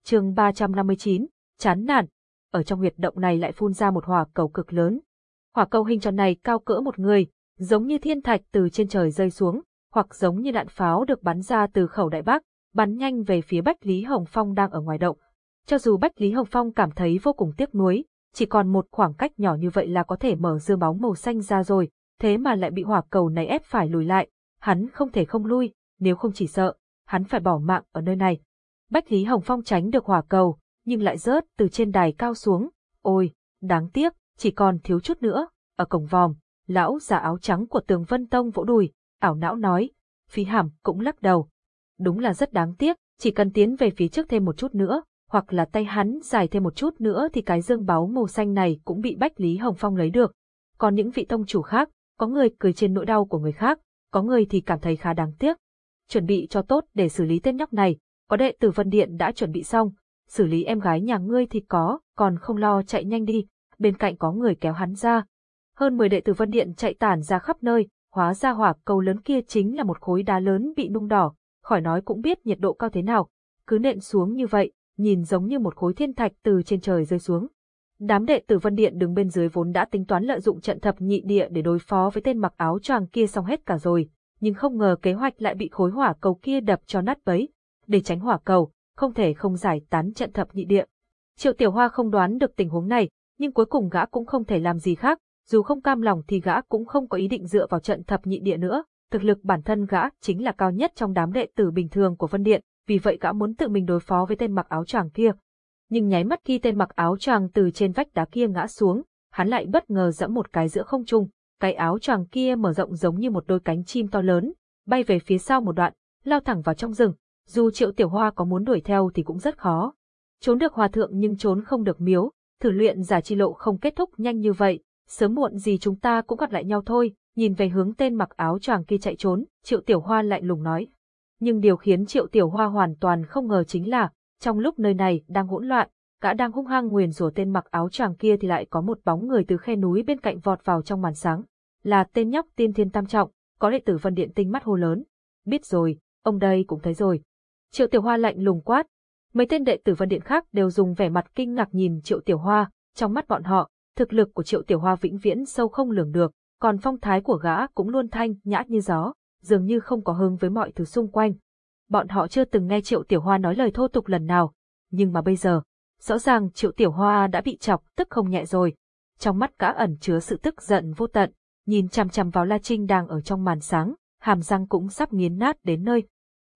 chương 359, chán nản. Ở trong huyệt động này lại phun ra một hỏa cầu cực lớn. Hỏa cầu hình tròn này cao cỡ một người, giống như thiên thạch từ trên trời rơi xuống, hoặc giống như đạn pháo được bắn ra từ khẩu đại bác, bắn nhanh về phía Bách Lý Hồng Phong đang ở ngoài động. Cho dù Bách Lý Hồng Phong cảm thấy vô cùng tiếc nuối, chỉ còn một khoảng cách nhỏ như vậy là có thể mở dương bóng màu xanh ra rồi, thế mà lại bị hỏa cầu này ép phải lùi lại, hắn không thể không lui, nếu không chỉ sợ, hắn phải bỏ mạng ở nơi này. Bách Lý Hồng Phong tránh được hỏa cầu, nhưng lại rớt từ trên đài cao xuống, ôi, đáng tiếc, chỉ còn thiếu chút nữa, ở cổng vòm, lão già áo trắng của tường Vân Tông vỗ đùi, ảo não nói, phí hàm cũng lắc đầu. Đúng là rất đáng tiếc, chỉ cần tiến về phía trước thêm một chút nữa, hoặc là tay hắn dài thêm một chút nữa thì cái dương báu màu xanh này cũng bị Bách Lý Hồng Phong lấy được. Còn những vị tông chủ khác, có người cười trên nỗi đau của người khác, có người thì cảm thấy khá đáng tiếc. Chuẩn bị cho tốt để xử lý tên nhóc này, có đệ tử Vân Điện đã chuẩn bị xong, xử lý em gái nhà ngươi thì có, còn không lo chạy nhanh đi, bên cạnh có người kéo hắn ra. Hơn 10 đệ tử Vân Điện chạy tản ra khắp nơi, hóa ra hỏa cầu lớn kia chính là một khối đá lớn bị nung đỏ, khỏi nói cũng biết nhiệt độ cao thế nào, cứ nện xuống như vậy, nhìn giống như một khối thiên thạch từ trên trời rơi xuống. Đám đệ tử Vân Điện đứng bên dưới vốn đã tính toán lợi dụng trận thập nhị địa để đối phó với tên mặc áo choàng kia xong hết cả rồi, nhưng không ngờ kế hoạch lại bị khối hỏa cầu kia đập cho nát bấy. Để tránh hỏa cầu, không thể không giải tán trận thập nhị địa. Triệu Tiểu Hoa không đoán được tình huống này, nhưng cuối cùng gã cũng không thể làm gì khác, dù không cam lòng thì gã cũng không có ý định dựa vào trận thập nhị địa nữa, thực lực bản thân gã chính là cao nhất trong đám đệ tử bình thường của Vân Điện, vì vậy gã muốn tự mình đối phó với tên mặc áo choàng kia. Nhưng nháy mắt khi tên mặc áo choàng từ trên vách đá kia ngã xuống, hắn lại bất ngờ giẫm một cái giữa không trung, cái áo choàng kia mở rộng giống như một đôi cánh chim to lớn, bay về phía sau một đoạn, lao thẳng vào trong rừng. Dù Triệu Tiểu Hoa có muốn đuổi theo thì cũng rất khó. Trốn được hòa thượng nhưng trốn không được miếu, thử luyện giả chi lộ không kết thúc nhanh như vậy, sớm muộn gì chúng ta cũng gặp lại nhau thôi, nhìn về hướng tên mặc áo choàng kia chạy trốn, Triệu Tiểu Hoa lạnh lùng nói. Nhưng điều khiến Triệu Tiểu Hoa hoàn toàn không ngờ chính là, trong lúc nơi này đang hỗn loạn, gã đang hung hăng nguyền rủa tên mặc áo choàng kia thì lại có một bóng người từ khe núi bên cạnh vọt vào trong màn sáng. Là tên nhóc tiên thiên tam trọng, có đệ tử Vân Điện tinh mắt hô lớn. Biết rồi, ông đây cũng thấy rồi. Triệu Tiểu Hoa lạnh lùng quát. Mấy tên đệ tử Vân Điện khác đều dùng vẻ mặt kinh ngạc nhìn Triệu Tiểu Hoa, trong mắt bọn họ, thực lực của Triệu Tiểu Hoa vĩnh viễn sâu không lường được, còn phong thái của gã cũng luôn thanh nhã như gió, dường như không có hứng với mọi thứ xung quanh. Bọn họ chưa từng nghe Triệu Tiểu Hoa nói lời thô tục lần nào, nhưng mà bây giờ, rõ ràng Triệu Tiểu Hoa đã bị chọc tức không nhẹ rồi. Trong mắt gã ẩn chứa sự tức giận vô tận, nhìn chằm chằm vào La Trinh đang ở trong màn sáng, hàm răng cũng sắp nghiến nát đến nơi.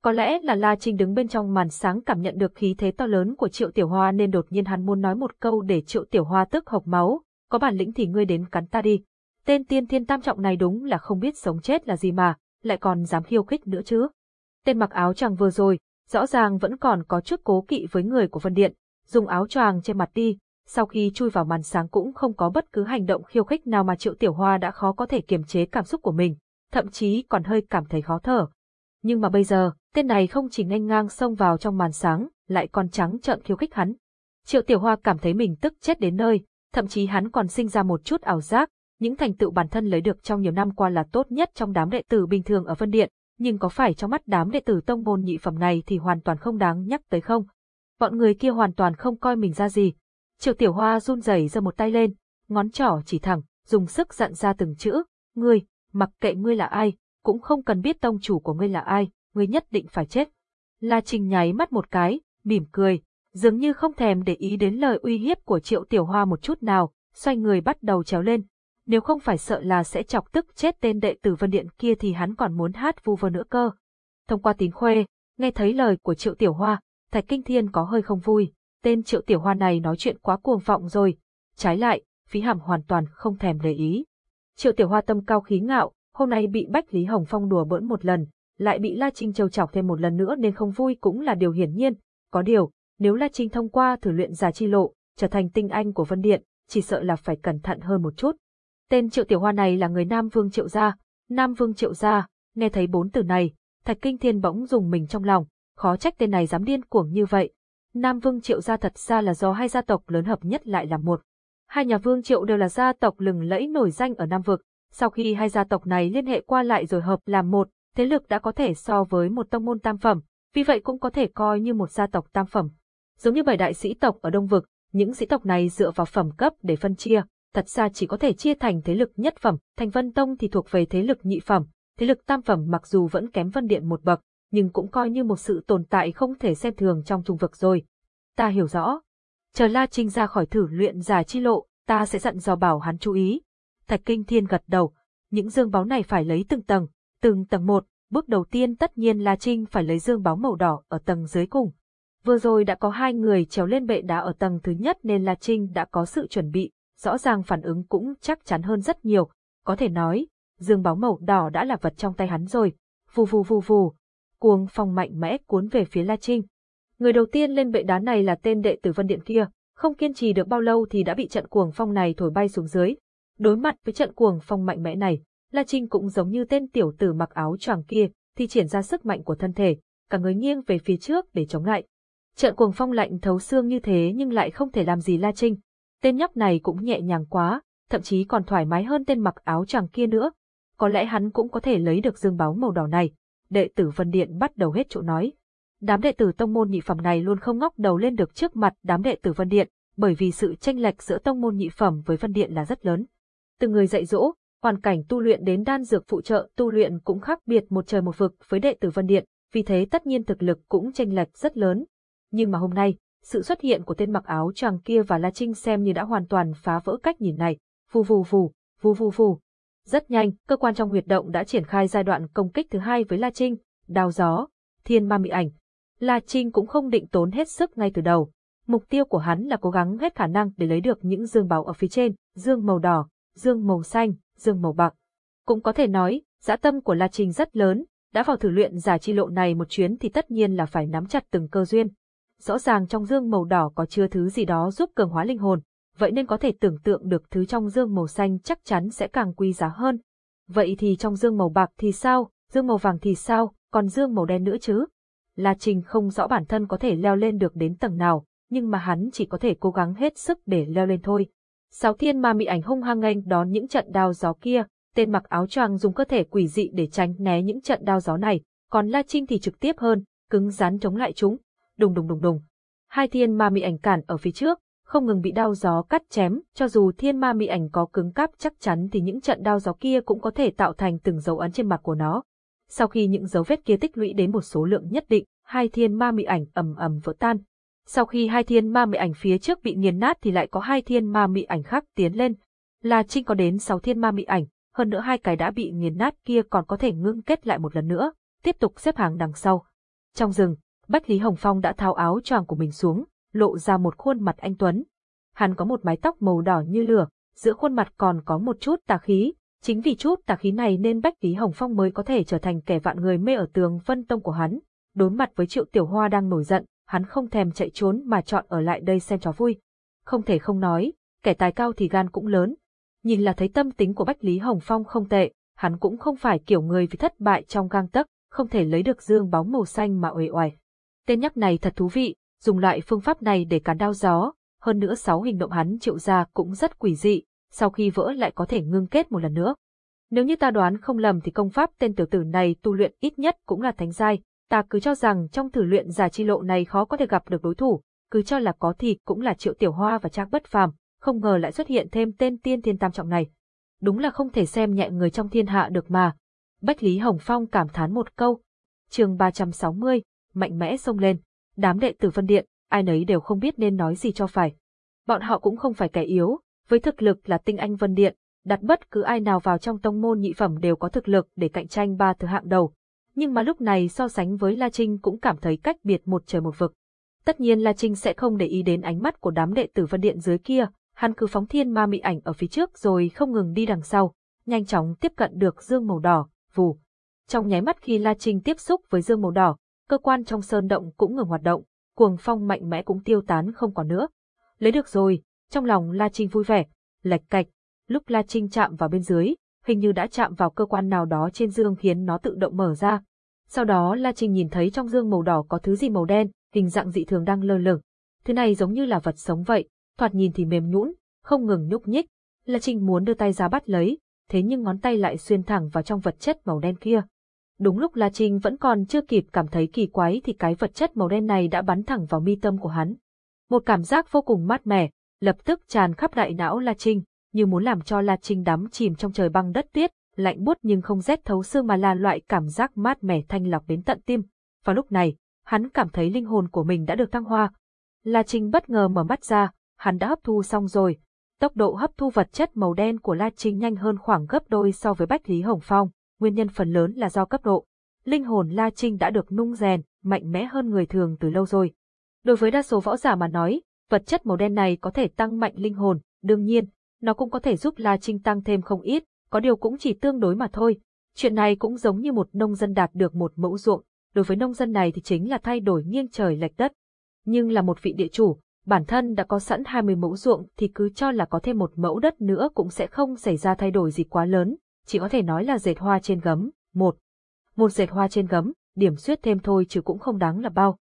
Có lẽ là La Trinh đứng bên trong màn sáng cảm nhận được khí thế to lớn của Triệu Tiểu Hoa nên đột nhiên hắn muốn nói một câu để Triệu Tiểu Hoa tức hộc máu, có bản lĩnh thì ngươi đến cắn ta đi. Tên tiên thiên tam trọng này đúng là không biết sống chết là gì mà, lại còn dám khiêu khích nữa chứ. Tên mặc áo choàng vừa rồi, rõ ràng vẫn còn có chút cố kỵ với người của Vân Điện, dùng áo choàng che mặt đi, sau khi chui vào màn sáng cũng không có bất cứ hành động khiêu khích nào mà Triệu Tiểu Hoa đã khó có thể kiềm chế cảm xúc của mình, thậm chí còn hơi cảm thấy khó thở. Nhưng mà bây giờ, tên này không chỉ nhanh ngang xông vào trong màn sáng, lại còn trắng trợn khiêu khích hắn. Triệu Tiểu Hoa cảm thấy mình tức chết đến nơi, thậm chí hắn còn sinh ra một chút ảo giác, những thành tựu bản thân lấy được trong nhiều năm qua là tốt nhất trong đám đệ tử bình thường ở Vân Điện, nhưng có phải trong mắt đám đệ tử tông môn nhị phẩm này thì hoàn toàn không đáng nhắc tới không? Bọn người kia hoàn toàn không coi mình ra gì. Triệu Tiểu Hoa run rẩy giơ một tay lên, ngón trỏ chỉ thẳng, dùng sức dặn ra từng chữ, "Ngươi, mặc kệ ngươi là ai, cũng không cần biết tông chủ của ngươi là ai, ngươi nhất định phải chết." La Trình nháy mắt một cái, mỉm cười, dường như không thèm để ý đến lời uy hiếp của Triệu Tiểu Hoa một chút nào, xoay người bắt đầu trèo lên. Nếu không phải sợ là sẽ chọc tức chết tên đệ tử Vân Điện kia thì hắn còn muốn hát vu vơ nữa cơ. Thông qua tín khuê, nghe thấy lời của Triệu Tiểu Hoa, Thạch Kinh Thiên có hơi không vui, tên Triệu Tiểu Hoa này nói chuyện quá cuồng vọng rồi, trái lại, phí hàm hoàn toàn không thèm để ý. Triệu Tiểu Hoa tâm cao khí ngạo, hôm nay bị Bách Lý Hồng Phong đùa bỡn một lần, lại bị La Trinh trêu chọc thêm một lần nữa nên không vui cũng là điều hiển nhiên. Có điều, nếu La Trinh thông qua thử luyện giả chi lộ, trở thành tinh anh của Vân Điện, chỉ sợ là phải cẩn thận hơn một chút. Tên Triệu Tiểu Hoa này là người Nam Vương Triệu Gia. Nam Vương Triệu Gia, nghe thấy bốn từ này, Thạch Kinh Thiên bỗng dùng mình trong lòng, khó trách tên này dám điên cuồng như vậy. Nam Vương Triệu Gia thật ra là do hai gia tộc lớn hợp nhất lại làm một. Hai nhà Vương Triệu đều là gia tộc lừng lẫy nổi danh ở Nam Vực. Sau khi hai gia tộc này liên hệ qua lại rồi hợp làm một, thế lực đã có thể so với một tông môn tam phẩm, vì vậy cũng có thể coi như một gia tộc tam phẩm. Giống như bảy đại sĩ tộc ở Đông Vực, những sĩ tộc này dựa vào phẩm cấp để phân chia, thật ra chỉ có thể chia thành thế lực nhất phẩm, thành Vân Tông thì thuộc về thế lực nhị phẩm, thế lực tam phẩm mặc dù vẫn kém Vân Điện một bậc, nhưng cũng coi như một sự tồn tại không thể xem thường trong trung vực rồi. Ta hiểu rõ. Chờ La Trinh ra khỏi thử luyện giả chi lộ, ta sẽ dặn dò bảo hắn chú ý. Thạch Kinh Thiên gật đầu, những dương báo này phải lấy từng tầng, từng tầng một, bước đầu tiên tất nhiên là Trinh phải lấy dương báo màu đỏ ở tầng dưới cùng. Vừa rồi đã có hai người trèo lên bệ đá ở tầng thứ nhất nên là Trinh đã có sự chuẩn bị, rõ ràng phản ứng cũng chắc chắn hơn rất nhiều. Có thể nói, dương báo màu đỏ đã là vật trong tay hắn rồi. Vù vù vù vù, cuồng phong mạnh mẽ cuốn về phía La Trinh. Người đầu tiên lên bệ đá này là tên đệ tử Vân Điện kia, không kiên trì được bao lâu thì đã bị trận cuồng phong này thổi bay xuống dưới. Đối mặt với trận cuồng phong mạnh mẽ này, La Trinh cũng giống như tên tiểu tử mặc áo choàng kia, thì triển ra sức mạnh của thân thể, cả người nghiêng về phía trước để chống lại. Trận cuồng phong lạnh thấu xương như thế nhưng lại không thể làm gì La Trinh. Tên nhóc này cũng nhẹ nhàng quá, thậm chí còn thoải mái hơn tên mặc áo choàng kia nữa. Có lẽ hắn cũng có thể lấy được dương báo màu đỏ này. Đệ tử Vân Điện bắt đầu hết chỗ nói. Đám đệ tử tông môn nhị phẩm này luôn không ngóc đầu lên được trước mặt đám đệ tử Vân Điện, bởi vì sự tranh lệch giữa tông môn nhị phẩm với Vân Điện là rất lớn. Từng người dạy dỗ, hoàn cảnh tu luyện đến đan dược phụ trợ tu luyện cũng khác biệt một trời một vực với đệ tử Vân Điện, vì thế tất nhiên thực lực cũng tranh lệch rất lớn. Nhưng mà hôm nay, sự xuất hiện của tên mặc áo choàng kia và La Trinh xem như đã hoàn toàn phá vỡ cách nhìn này. Vù vù vù, vù vù vù. Rất nhanh, cơ quan trong huyệt động đã triển khai giai đoạn công kích thứ hai với La Trinh, đao gió, thiên ma mị ảnh. La Trinh cũng không định tốn hết sức ngay từ đầu. Mục tiêu của hắn là cố gắng hết khả năng để lấy được những dương báo ở phía trên, dương màu đỏ, dương màu xanh, dương màu bạc. Cũng có thể nói, dã tâm của La Trinh rất lớn, đã vào thử luyện giả chi lộ này một chuyến thì tất nhiên là phải nắm chặt từng cơ duyên. Rõ ràng trong dương màu đỏ có chứa thứ gì đó giúp cường hóa linh hồn, vậy nên có thể tưởng tượng được thứ trong dương màu xanh chắc chắn sẽ càng quý giá hơn. Vậy thì trong dương màu bạc thì sao, dương màu vàng thì sao, còn dương màu đen nữa chứ? La Trình không rõ bản thân có thể leo lên được đến tầng nào, nhưng mà hắn chỉ có thể cố gắng hết sức để leo lên thôi. Sáu thiên ma mị ảnh hung hăng nghênh đón những trận đao gió kia, tên mặc áo choàng dùng cơ thể quỷ dị để tránh né những trận đao gió này, còn La Trinh thì trực tiếp hơn, cứng rắn chống lại chúng. Đùng đùng đùng đùng. Hai thiên ma mị ảnh cản ở phía trước, không ngừng bị đao gió cắt chém, cho dù thiên ma mị ảnh có cứng cáp chắc chắn thì những trận đao gió kia cũng có thể tạo thành từng dấu ấn trên mặt của nó. Sau khi những dấu vết kia tích lũy đến một số lượng nhất định, hai thiên ma mị ảnh ầm ầm vỡ tan, sau khi hai thiên ma mị ảnh phía trước bị nghiền nát thì lại có hai thiên ma mị ảnh khác tiến lên. Là Trinh có đến sáu thiên ma mị ảnh, hơn nữa hai cái đã bị nghiền nát kia còn có thể ngưng kết lại một lần nữa, tiếp tục xếp hàng đằng sau. Trong rừng, Bách Lý Hồng Phong đã tháo áo choàng của mình xuống, lộ ra một khuôn mặt anh Tuấn. Hắn có một mái tóc màu đỏ như lửa, giữa khuôn mặt còn có một chút tà khí, chính vì chút tà khí này nên Bách Lý Hồng Phong mới có thể trở thành kẻ vạn người mê ở tường vân tông của hắn. Đối mặt với Triệu Tiểu Hoa đang nổi giận, hắn không thèm chạy trốn mà chọn ở lại đây xem trò vui. Không thể không nói, kẻ tài cao thì gan cũng lớn. Nhìn là thấy tâm tính của Bách Lý Hồng Phong không tệ, hắn cũng không phải kiểu người vì thất bại trong gang tấc, không thể lấy được dương bóng màu xanh mà uể oải. Tên nhắc này thật thú vị, dùng loại phương pháp này để cán đao gió, hơn nữa sáu hình động hắn triệu ra cũng rất quỷ dị, sau khi vỡ lại có thể ngưng kết một lần nữa. Nếu như ta đoán không lầm thì công pháp tên tiểu tử này tu luyện ít nhất cũng là thánh giai, ta cứ cho rằng trong thử luyện giả chi lộ này khó có thể gặp được đối thủ, cứ cho là có thì cũng là Triệu Tiểu Hoa và Trác Bất Phàm, không ngờ lại xuất hiện thêm tên tiên thiên tam trọng này. Đúng là không thể xem nhẹ người trong thiên hạ được mà. Bách Lý Hồng Phong cảm thán một câu. Chương 360, mạnh mẽ xông lên, đám đệ tử phân điện, ai nấy đều không biết nên nói gì cho phải. Bọn họ cũng không phải kẻ yếu, với thực lực là tinh anh vân điện, đặt bất cứ ai nào vào trong tông môn nhị phẩm đều có thực lực để cạnh tranh ba thứ hạng đầu, nhưng mà lúc này so sánh với La Trinh cũng cảm thấy cách biệt một trời một vực. Tất nhiên La Trinh sẽ không để ý đến ánh mắt của đám đệ tử Vân Điện dưới kia, hắn cứ phóng thiên ma mị ảnh ở phía trước rồi không ngừng đi đằng sau, nhanh chóng tiếp cận được dương màu đỏ, vù. Trong nháy mắt khi La Trinh tiếp xúc với dương màu đỏ, cơ quan trong sơn động cũng ngừng hoạt động, cuồng phong mạnh mẽ cũng tiêu tán không còn nữa. Lấy được rồi, trong lòng La Trinh vui vẻ, Lạch cạch, lúc La Trinh chạm vào bên dưới, hình như đã chạm vào cơ quan nào đó trên dương khiến nó tự động mở ra. Sau đó La Trinh nhìn thấy trong dương màu đỏ có thứ gì màu đen, hình dạng dị thường đang lơ lửng. Thứ này giống như là vật sống vậy, thoạt nhìn thì mềm nhũn, không ngừng nhúc nhích. La Trinh muốn đưa tay ra bắt lấy, thế nhưng ngón tay lại xuyên thẳng vào trong vật chất màu đen kia. Đúng lúc La Trinh vẫn còn chưa kịp cảm thấy kỳ quái thì cái vật chất màu đen này đã bắn thẳng vào mi tâm của hắn. Một cảm giác vô cùng mát mẻ, lập tức tràn khắp đại não La Trinh, như muốn làm cho La Trinh đắm chìm trong trời băng đất tuyết, lạnh buốt nhưng không rét thấu xương mà là loại cảm giác mát mẻ thanh lọc đến tận tim. Vào lúc này, hắn cảm thấy linh hồn của mình đã được thăng hoa. La Trinh bất ngờ mở mắt ra, hắn đã hấp thu xong rồi. Tốc độ hấp thu vật chất màu đen của La Trinh nhanh hơn khoảng gấp đôi so với Bách Lý Hồng Phong, nguyên nhân phần lớn là do cấp độ. Linh hồn La Trinh đã được nung rèn, mạnh mẽ hơn người thường từ lâu rồi. Đối với đa số võ giả mà nói, vật chất màu đen này có thể tăng mạnh linh hồn, đương nhiên, nó cũng có thể giúp La Trinh tăng thêm không ít, có điều cũng chỉ tương đối mà thôi. Chuyện này cũng giống như một nông dân đạt được một mẫu ruộng, đối với nông dân này thì chính là thay đổi nghiêng trời lệch đất. Nhưng là một vị địa chủ, bản thân đã có sẵn 20 mẫu ruộng thì cứ cho là có thêm một mẫu đất nữa cũng sẽ không xảy ra thay đổi gì quá lớn, chỉ có thể nói là dệt hoa trên gấm, một. Một dệt hoa trên gấm, điểm suyết thêm thôi chứ cũng không đáng là bao.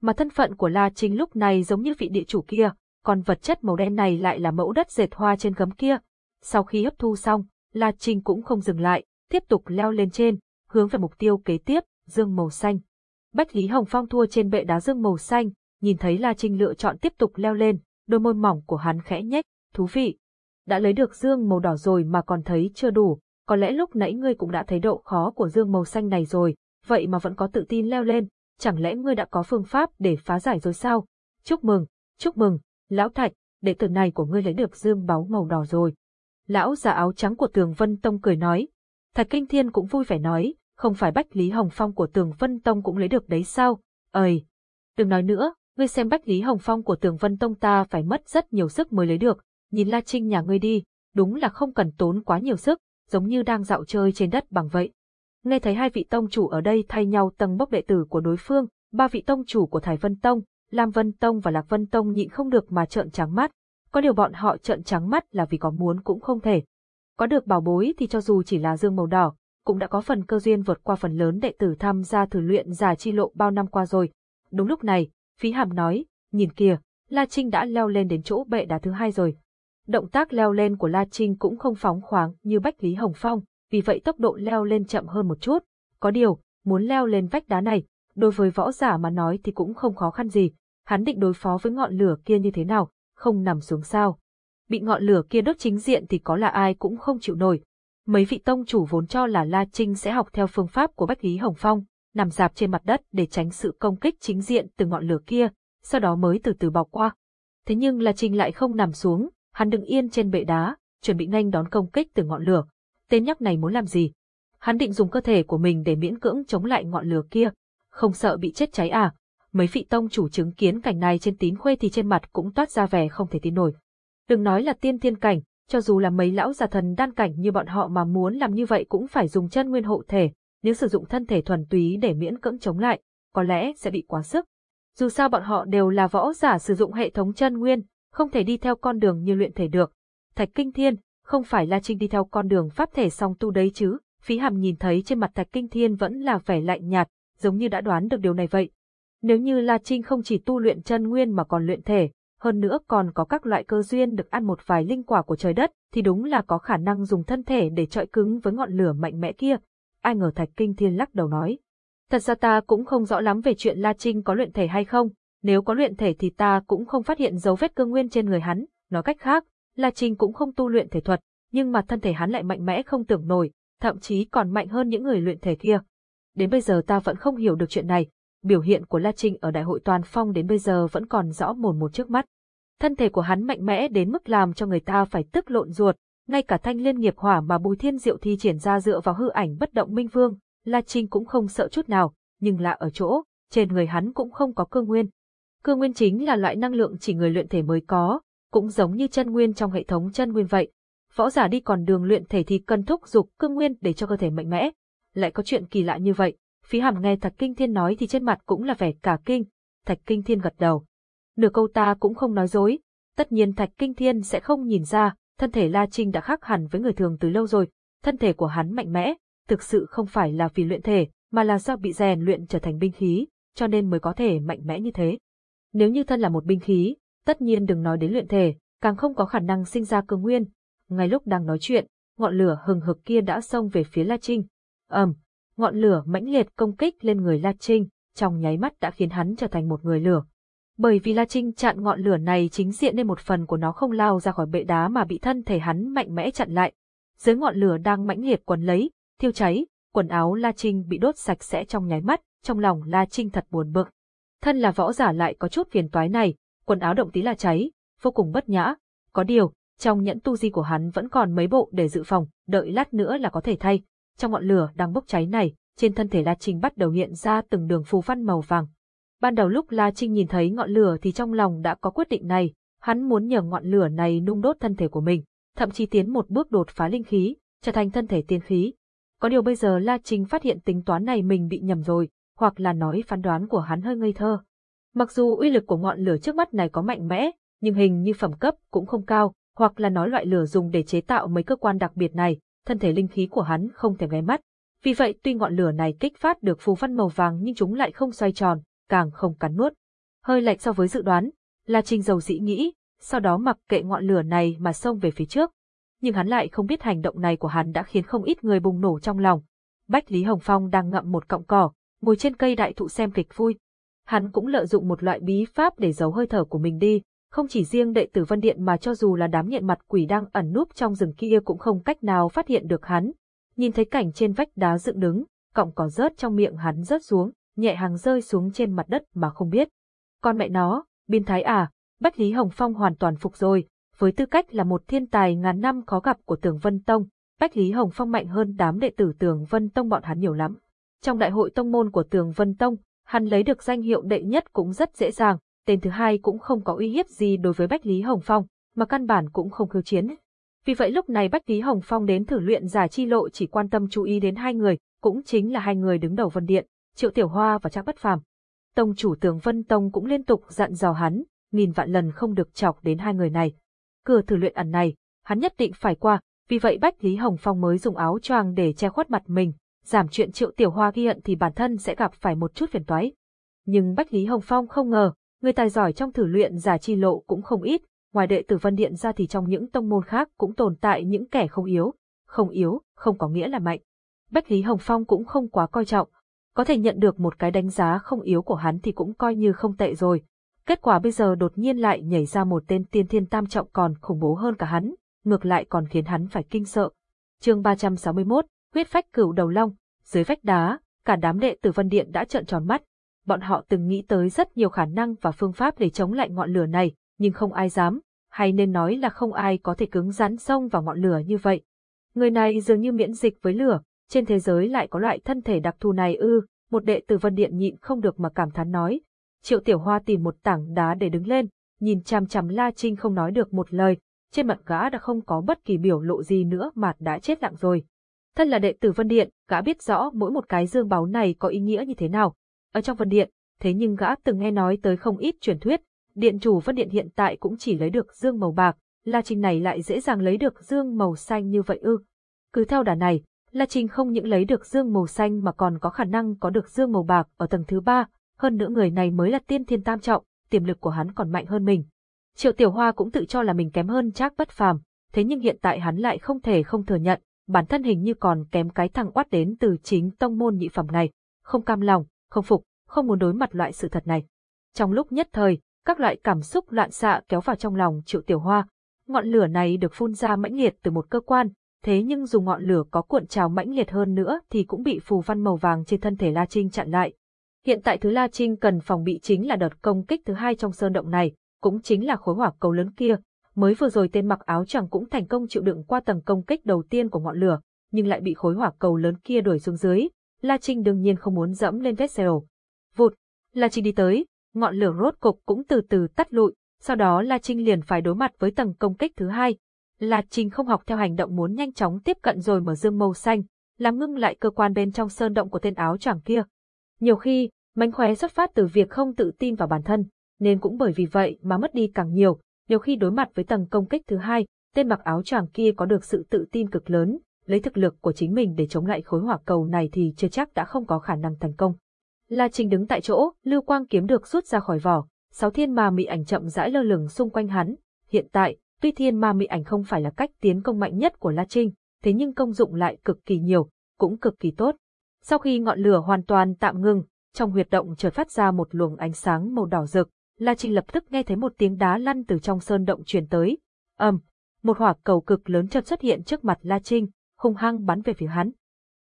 Mà thân phận của La Trinh lúc này giống như vị địa chủ kia, còn vật chất màu đen này lại là mẫu đất dệt hoa trên gấm kia. Sau khi hấp thu xong, La Trinh cũng không dừng lại, tiếp tục leo lên trên, hướng về mục tiêu kế tiếp, dương màu xanh. Bách Lý Hồng Phong thua trên bệ đá dương màu xanh, nhìn thấy La Trinh lựa chọn tiếp tục leo lên, đôi môi mỏng của hắn khẽ nhếch, thú vị. Đã lấy được dương màu đỏ rồi mà còn thấy chưa đủ, có lẽ lúc nãy ngươi cũng đã thấy độ khó của dương màu xanh này rồi, vậy mà vẫn có tự tin leo lên, chẳng lẽ ngươi đã có phương pháp để phá giải rồi sao? Chúc mừng, chúc mừng, lão thạch, đệ tử này của ngươi lấy được dương báu màu đỏ rồi. Lão già áo trắng của tường Vân Tông cười nói. Thạch Kinh Thiên cũng vui vẻ nói, không phải Bách Lý Hồng Phong của tường Vân Tông cũng lấy được đấy sao? Ơi! Đừng nói nữa, ngươi xem Bách Lý Hồng Phong của tường Vân Tông ta phải mất rất nhiều sức mới lấy được, nhìn La Trinh nhà ngươi đi, đúng là không cần tốn quá nhiều sức, giống như đang dạo chơi trên đất bằng vậy. Nghe thấy hai vị tông chủ ở đây thay nhau tầng bốc đệ tử của đối phương, ba vị tông chủ của Thái Vân Tông, Lam Vân Tông và Lạc Vân Tông nhịn không được mà trợn trắng mắt. Có điều bọn họ trợn trắng mắt là vì có muốn cũng không thể. Có được bảo bối thì cho dù chỉ là dương màu đỏ, cũng đã có phần cơ duyên vượt qua phần lớn đệ tử tham gia thử luyện giả chi lộ bao năm qua rồi. Đúng lúc này, Phí Hàm nói, nhìn kìa, La Trinh đã leo lên đến chỗ bệ đá thứ hai rồi. Động tác leo lên của La Trinh cũng không phóng khoáng như Bách Lý Hồng Phong, vì vậy tốc độ leo lên chậm hơn một chút. Có điều, muốn leo lên vách đá này, đối với võ giả mà nói thì cũng không khó khăn gì. Hắn định đối phó với ngọn lửa kia như thế nào, không nằm xuống sao. Bị ngọn lửa kia đốt chính diện thì có là ai cũng không chịu nổi. Mấy vị tông chủ vốn cho là La Trinh sẽ học theo phương pháp của Bách Lý Hồng Phong, nằm dạp trên mặt đất để tránh sự công kích chính diện từ ngọn lửa kia, sau đó mới từ từ bọc qua. Thế nhưng La Trinh lại không nằm xuống, hắn đứng yên trên bệ đá, chuẩn bị nhanh đón công kích từ ngọn lửa. Tên nhóc này muốn làm gì? Hắn định dùng cơ thể của mình để miễn cưỡng chống lại ngọn lửa kia, không sợ bị chết cháy à? Mấy vị tông chủ chứng kiến cảnh này trên tín khuê thì trên mặt cũng toát ra vẻ không thể tin nổi. Đừng nói là tiên thiên cảnh, cho dù là mấy lão già thần đan cảnh như bọn họ mà muốn làm như vậy cũng phải dùng chân nguyên hộ thể, nếu sử dụng thân thể thuần túy để miễn cưỡng chống lại, có lẽ sẽ bị quá sức. Dù sao bọn họ đều là võ giả sử dụng hệ thống chân nguyên, không thể đi theo con đường như luyện thể được. Thạch Kinh Thiên, không phải La Trinh đi theo con đường pháp thể song tu đấy chứ, phí hàm nhìn thấy trên mặt Thạch Kinh Thiên vẫn là vẻ lạnh nhạt, giống như đã đoán được điều này vậy. Nếu như La Trinh không chỉ tu luyện chân nguyên mà còn luyện thể, hơn nữa còn có các loại cơ duyên được ăn một vài linh quả của trời đất, thì đúng là có khả năng dùng thân thể để trọi cứng với ngọn lửa mạnh mẽ kia. Ai ngờ Thạch Kinh Thiên lắc đầu nói. Thật ra ta cũng không rõ lắm về chuyện La Trinh có luyện thể hay không, nếu có luyện thể thì ta cũng không phát hiện dấu vết cơ nguyên trên người hắn, nói cách khác, La Trinh cũng không tu luyện thể thuật, nhưng mà thân thể hắn lại mạnh mẽ không tưởng nổi, thậm chí còn mạnh hơn những người luyện thể kia. Đến bây giờ ta vẫn không hiểu được chuyện này, biểu hiện của La Trinh ở đại hội toàn phong đến bây giờ vẫn còn rõ mồn một trước mắt. Thân thể của hắn mạnh mẽ đến mức làm cho người ta phải tức lộn ruột, ngay cả thanh liên nghiệp hỏa mà Bùi Thiên Diệu thi triển ra dựa vào hư ảnh bất động minh vương, La Trinh cũng không sợ chút nào, nhưng lạ ở chỗ, trên người hắn cũng không có cơ nguyên. Cơ nguyên chính là loại năng lượng chỉ người luyện thể mới có, cũng giống như chân nguyên trong hệ thống chân nguyên vậy. Võ giả đi còn đường luyện thể thì cần thúc dục cương nguyên để cho cơ thể mạnh mẽ. Lại có chuyện kỳ lạ như vậy, phí hàm nghe Thạch Kinh Thiên nói thì trên mặt cũng là vẻ cả kinh. Thạch Kinh Thiên gật đầu. Nửa câu ta cũng không nói dối. Tất nhiên Thạch Kinh Thiên sẽ không nhìn ra, thân thể La Trinh đã khác hẳn với người thường từ lâu rồi. Thân thể của hắn mạnh mẽ, thực sự không phải là vì luyện thể, mà là do bị rèn luyện trở thành binh khí, cho nên mới có thể mạnh mẽ như thế. Nếu như thân là một binh khí, tất nhiên đừng nói đến luyện thể, càng không có khả năng sinh ra cương nguyên. Ngay lúc đang nói chuyện, ngọn lửa hừng hực kia đã xông về phía La Trinh ầm, ngọn lửa mãnh liệt công kích lên người La Trinh, trong nháy mắt đã khiến hắn trở thành một người lửa. Bởi vì La Trinh chặn ngọn lửa này chính diện nên một phần của nó không lao ra khỏi bệ đá mà bị thân thể hắn mạnh mẽ chặn lại. Dưới ngọn lửa đang mãnh liệt quấn lấy, thiêu cháy, quần áo La Trinh bị đốt sạch sẽ trong nháy mắt, trong lòng La Trinh thật buồn bực. Thân là võ giả lại có chút phiền toái này, quần áo động tí là cháy, vô cùng bất nhã. Có điều, trong nhẫn tu di của hắn vẫn còn mấy bộ để dự phòng, đợi lát nữa là có thể thay. Trong ngọn lửa đang bốc cháy này, trên thân thể La Trinh bắt đầu hiện ra từng đường phù văn màu vàng. Ban đầu lúc La Trinh nhìn thấy ngọn lửa thì trong lòng đã có quyết định này, hắn muốn nhờ ngọn lửa này nung đốt thân thể của mình, thậm chí tiến một bước đột phá linh khí, trở thành thân thể tiên khí. Có điều bây giờ La Trinh phát hiện tính toán này mình bị nhầm rồi, hoặc là nói phán đoán của hắn hơi ngây thơ. Mặc dù uy lực của ngọn lửa trước mắt này có mạnh mẽ, nhưng hình như phẩm cấp cũng không cao, hoặc là nói loại lửa dùng để chế tạo mấy cơ quan đặc biệt này, thân thể linh khí của hắn không thể ghé mắt. Vì vậy tuy ngọn lửa này kích phát được phù văn màu vàng nhưng chúng lại không xoay tròn, càng không cắn nuốt. Hơi lệch so với dự đoán, La Trinh dầu dĩ nghĩ, sau đó mặc kệ ngọn lửa này mà xông về phía trước. Nhưng hắn lại không biết hành động này của hắn đã khiến không ít người bùng nổ trong lòng. Bách Lý Hồng Phong đang ngậm một cọng cỏ, ngồi trên cây đại thụ xem kịch vui. Hắn cũng lợi dụng một loại bí pháp để giấu hơi thở của mình đi, không chỉ riêng đệ tử Vân Điện mà cho dù là đám nhện mặt quỷ đang ẩn núp trong rừng kia cũng không cách nào phát hiện được hắn. Nhìn thấy cảnh trên vách đá dựng đứng, cọng cỏ rớt trong miệng hắn rớt xuống, nhẹ hàng rơi xuống trên mặt đất mà không biết. Con mẹ nó, biên thái à, Bách Lý Hồng Phong hoàn toàn phục rồi, với tư cách là một thiên tài ngàn năm khó gặp của Tường Vân Tông, Bách Lý Hồng Phong mạnh hơn đám đệ tử Tường Vân Tông bọn hắn nhiều lắm. Trong đại hội tông môn của Tường Vân Tông, hắn lấy được danh hiệu đệ nhất cũng rất dễ dàng, tên thứ hai cũng không có uy hiếp gì đối với Bách Lý Hồng Phong, mà căn bản cũng không khiêu chiến. Vì vậy lúc này Bách Lý Hồng Phong đến thử luyện giả chi lộ chỉ quan tâm chú ý đến hai người, cũng chính là hai người đứng đầu Vân Điện, Triệu Tiểu Hoa và Trác Bất Phàm. Tông chủ Tường Vân Tông cũng liên tục dặn dò hắn, nghìn vạn lần không được chọc đến hai người này. Cửa thử luyện ẩn này, hắn nhất định phải qua, vì vậy Bách Lý Hồng Phong mới dùng áo choàng để che khuất mặt mình, giảm chuyện Triệu Tiểu Hoa ghi hận thì bản thân sẽ gặp phải một chút phiền toái. Nhưng Bách Lý Hồng Phong không ngờ, người tài giỏi trong thử luyện giả chi lộ cũng không ít, ngoài đệ tử Vân Điện ra thì trong những tông môn khác cũng tồn tại những kẻ không yếu. Không yếu, không có nghĩa là mạnh. Bách Lý Hồng Phong cũng không quá coi trọng, có thể nhận được một cái đánh giá không yếu của hắn thì cũng coi như không tệ rồi. Kết quả bây giờ đột nhiên lại nhảy ra một tên tiên thiên tam trọng còn khủng bố hơn cả hắn, ngược lại còn khiến hắn phải kinh sợ. chương 361, huyết phách cửu đầu long, dưới vách đá, cả đám đệ tử Vân Điện đã trợn tròn mắt. Bọn họ từng nghĩ tới rất nhiều khả năng và phương pháp để chống lại ngọn lửa này, nhưng không ai dám, hay nên nói là không ai có thể cứng rắn xông vào ngọn lửa như vậy. Người này dường như miễn dịch với lửa, trên thế giới lại có loại thân thể đặc thù này ư, một đệ tử Vân Điện nhịn không được mà cảm thán nói. Triệu Tiểu Hoa tìm một tảng đá để đứng lên, nhìn chằm chằm La Trinh không nói được một lời, trên mặt gã đã không có bất kỳ biểu lộ gì nữa mà đã chết lặng rồi. Thân là đệ tử Vân Điện, gã biết rõ mỗi một cái dương báu này có ý nghĩa như thế nào. Ở trong Vân Điện, thế nhưng gã từng nghe nói tới không ít truyền thuyết, điện chủ Vân Điện hiện tại cũng chỉ lấy được dương màu bạc, La Trinh này lại dễ dàng lấy được dương màu xanh như vậy ư. Cứ theo đà này, La Trinh không những lấy được dương màu xanh mà còn có khả năng có được dương màu bạc ở tầng thứ ba, hơn nữa người này mới là tiên thiên tam trọng, tiềm lực của hắn còn mạnh hơn mình. Triệu Tiểu Hoa cũng tự cho là mình kém hơn Trác Bất Phàm, thế nhưng hiện tại hắn lại không thể không thừa nhận, bản thân hình như còn kém cái thằng oát đến từ chính tông môn nhị phẩm này, không cam lòng, không phục, không muốn đối mặt loại sự thật này. Trong lúc nhất thời, các loại cảm xúc loạn xạ kéo vào trong lòng Triệu Tiểu Hoa. Ngọn lửa này được phun ra mãnh liệt từ một cơ quan, thế nhưng dù ngọn lửa có cuộn trào mãnh liệt hơn nữa thì cũng bị phù văn màu vàng trên thân thể La Trinh chặn lại. Hiện tại thứ La Trinh cần phòng bị chính là đợt công kích thứ hai trong sơn động này, cũng chính là khối hỏa cầu lớn kia. Mới vừa rồi tên mặc áo choàng cũng thành công chịu đựng qua tầng công kích đầu tiên của ngọn lửa, nhưng lại bị khối hỏa cầu lớn kia đuổi xuống dưới. La Trinh đương nhiên không muốn dẫm lên vết xèo. Vụt, La Trinh đi tới, ngọn lửa rốt cục cũng từ từ tắt lụi, Sau đó La Trinh liền phải đối mặt với tầng công kích thứ hai. La Trinh không học theo hành động muốn nhanh chóng tiếp cận rồi mở dương màu xanh, làm ngưng lại cơ quan bên trong sơn động của tên áo choàng kia. Nhiều khi, mánh khóe xuất phát từ việc không tự tin vào bản thân, nên cũng bởi vì vậy mà mất đi càng nhiều. Nhiều khi đối mặt với tầng công kích thứ hai, tên mặc áo choàng kia có được sự tự tin cực lớn, lấy thực lực của chính mình để chống lại khối hỏa cầu này thì chưa chắc đã không có khả năng thành công. La Trinh đứng tại chỗ, lưu quang kiếm được rút ra khỏi vỏ, sáu thiên ma mị ảnh chậm rãi lơ lửng xung quanh hắn. Hiện tại, tuy thiên ma mị ảnh không phải là cách tiến công mạnh nhất của La Trinh, thế nhưng công dụng lại cực kỳ nhiều, cũng cực kỳ tốt. Sau khi ngọn lửa hoàn toàn tạm ngừng, trong huyệt động chợt phát ra một luồng ánh sáng màu đỏ rực, La Trinh lập tức nghe thấy một tiếng đá lăn từ trong sơn động truyền tới. Ầm, một hỏa cầu cực lớn chợt xuất hiện trước mặt La Trinh, hung hăng bắn về phía hắn.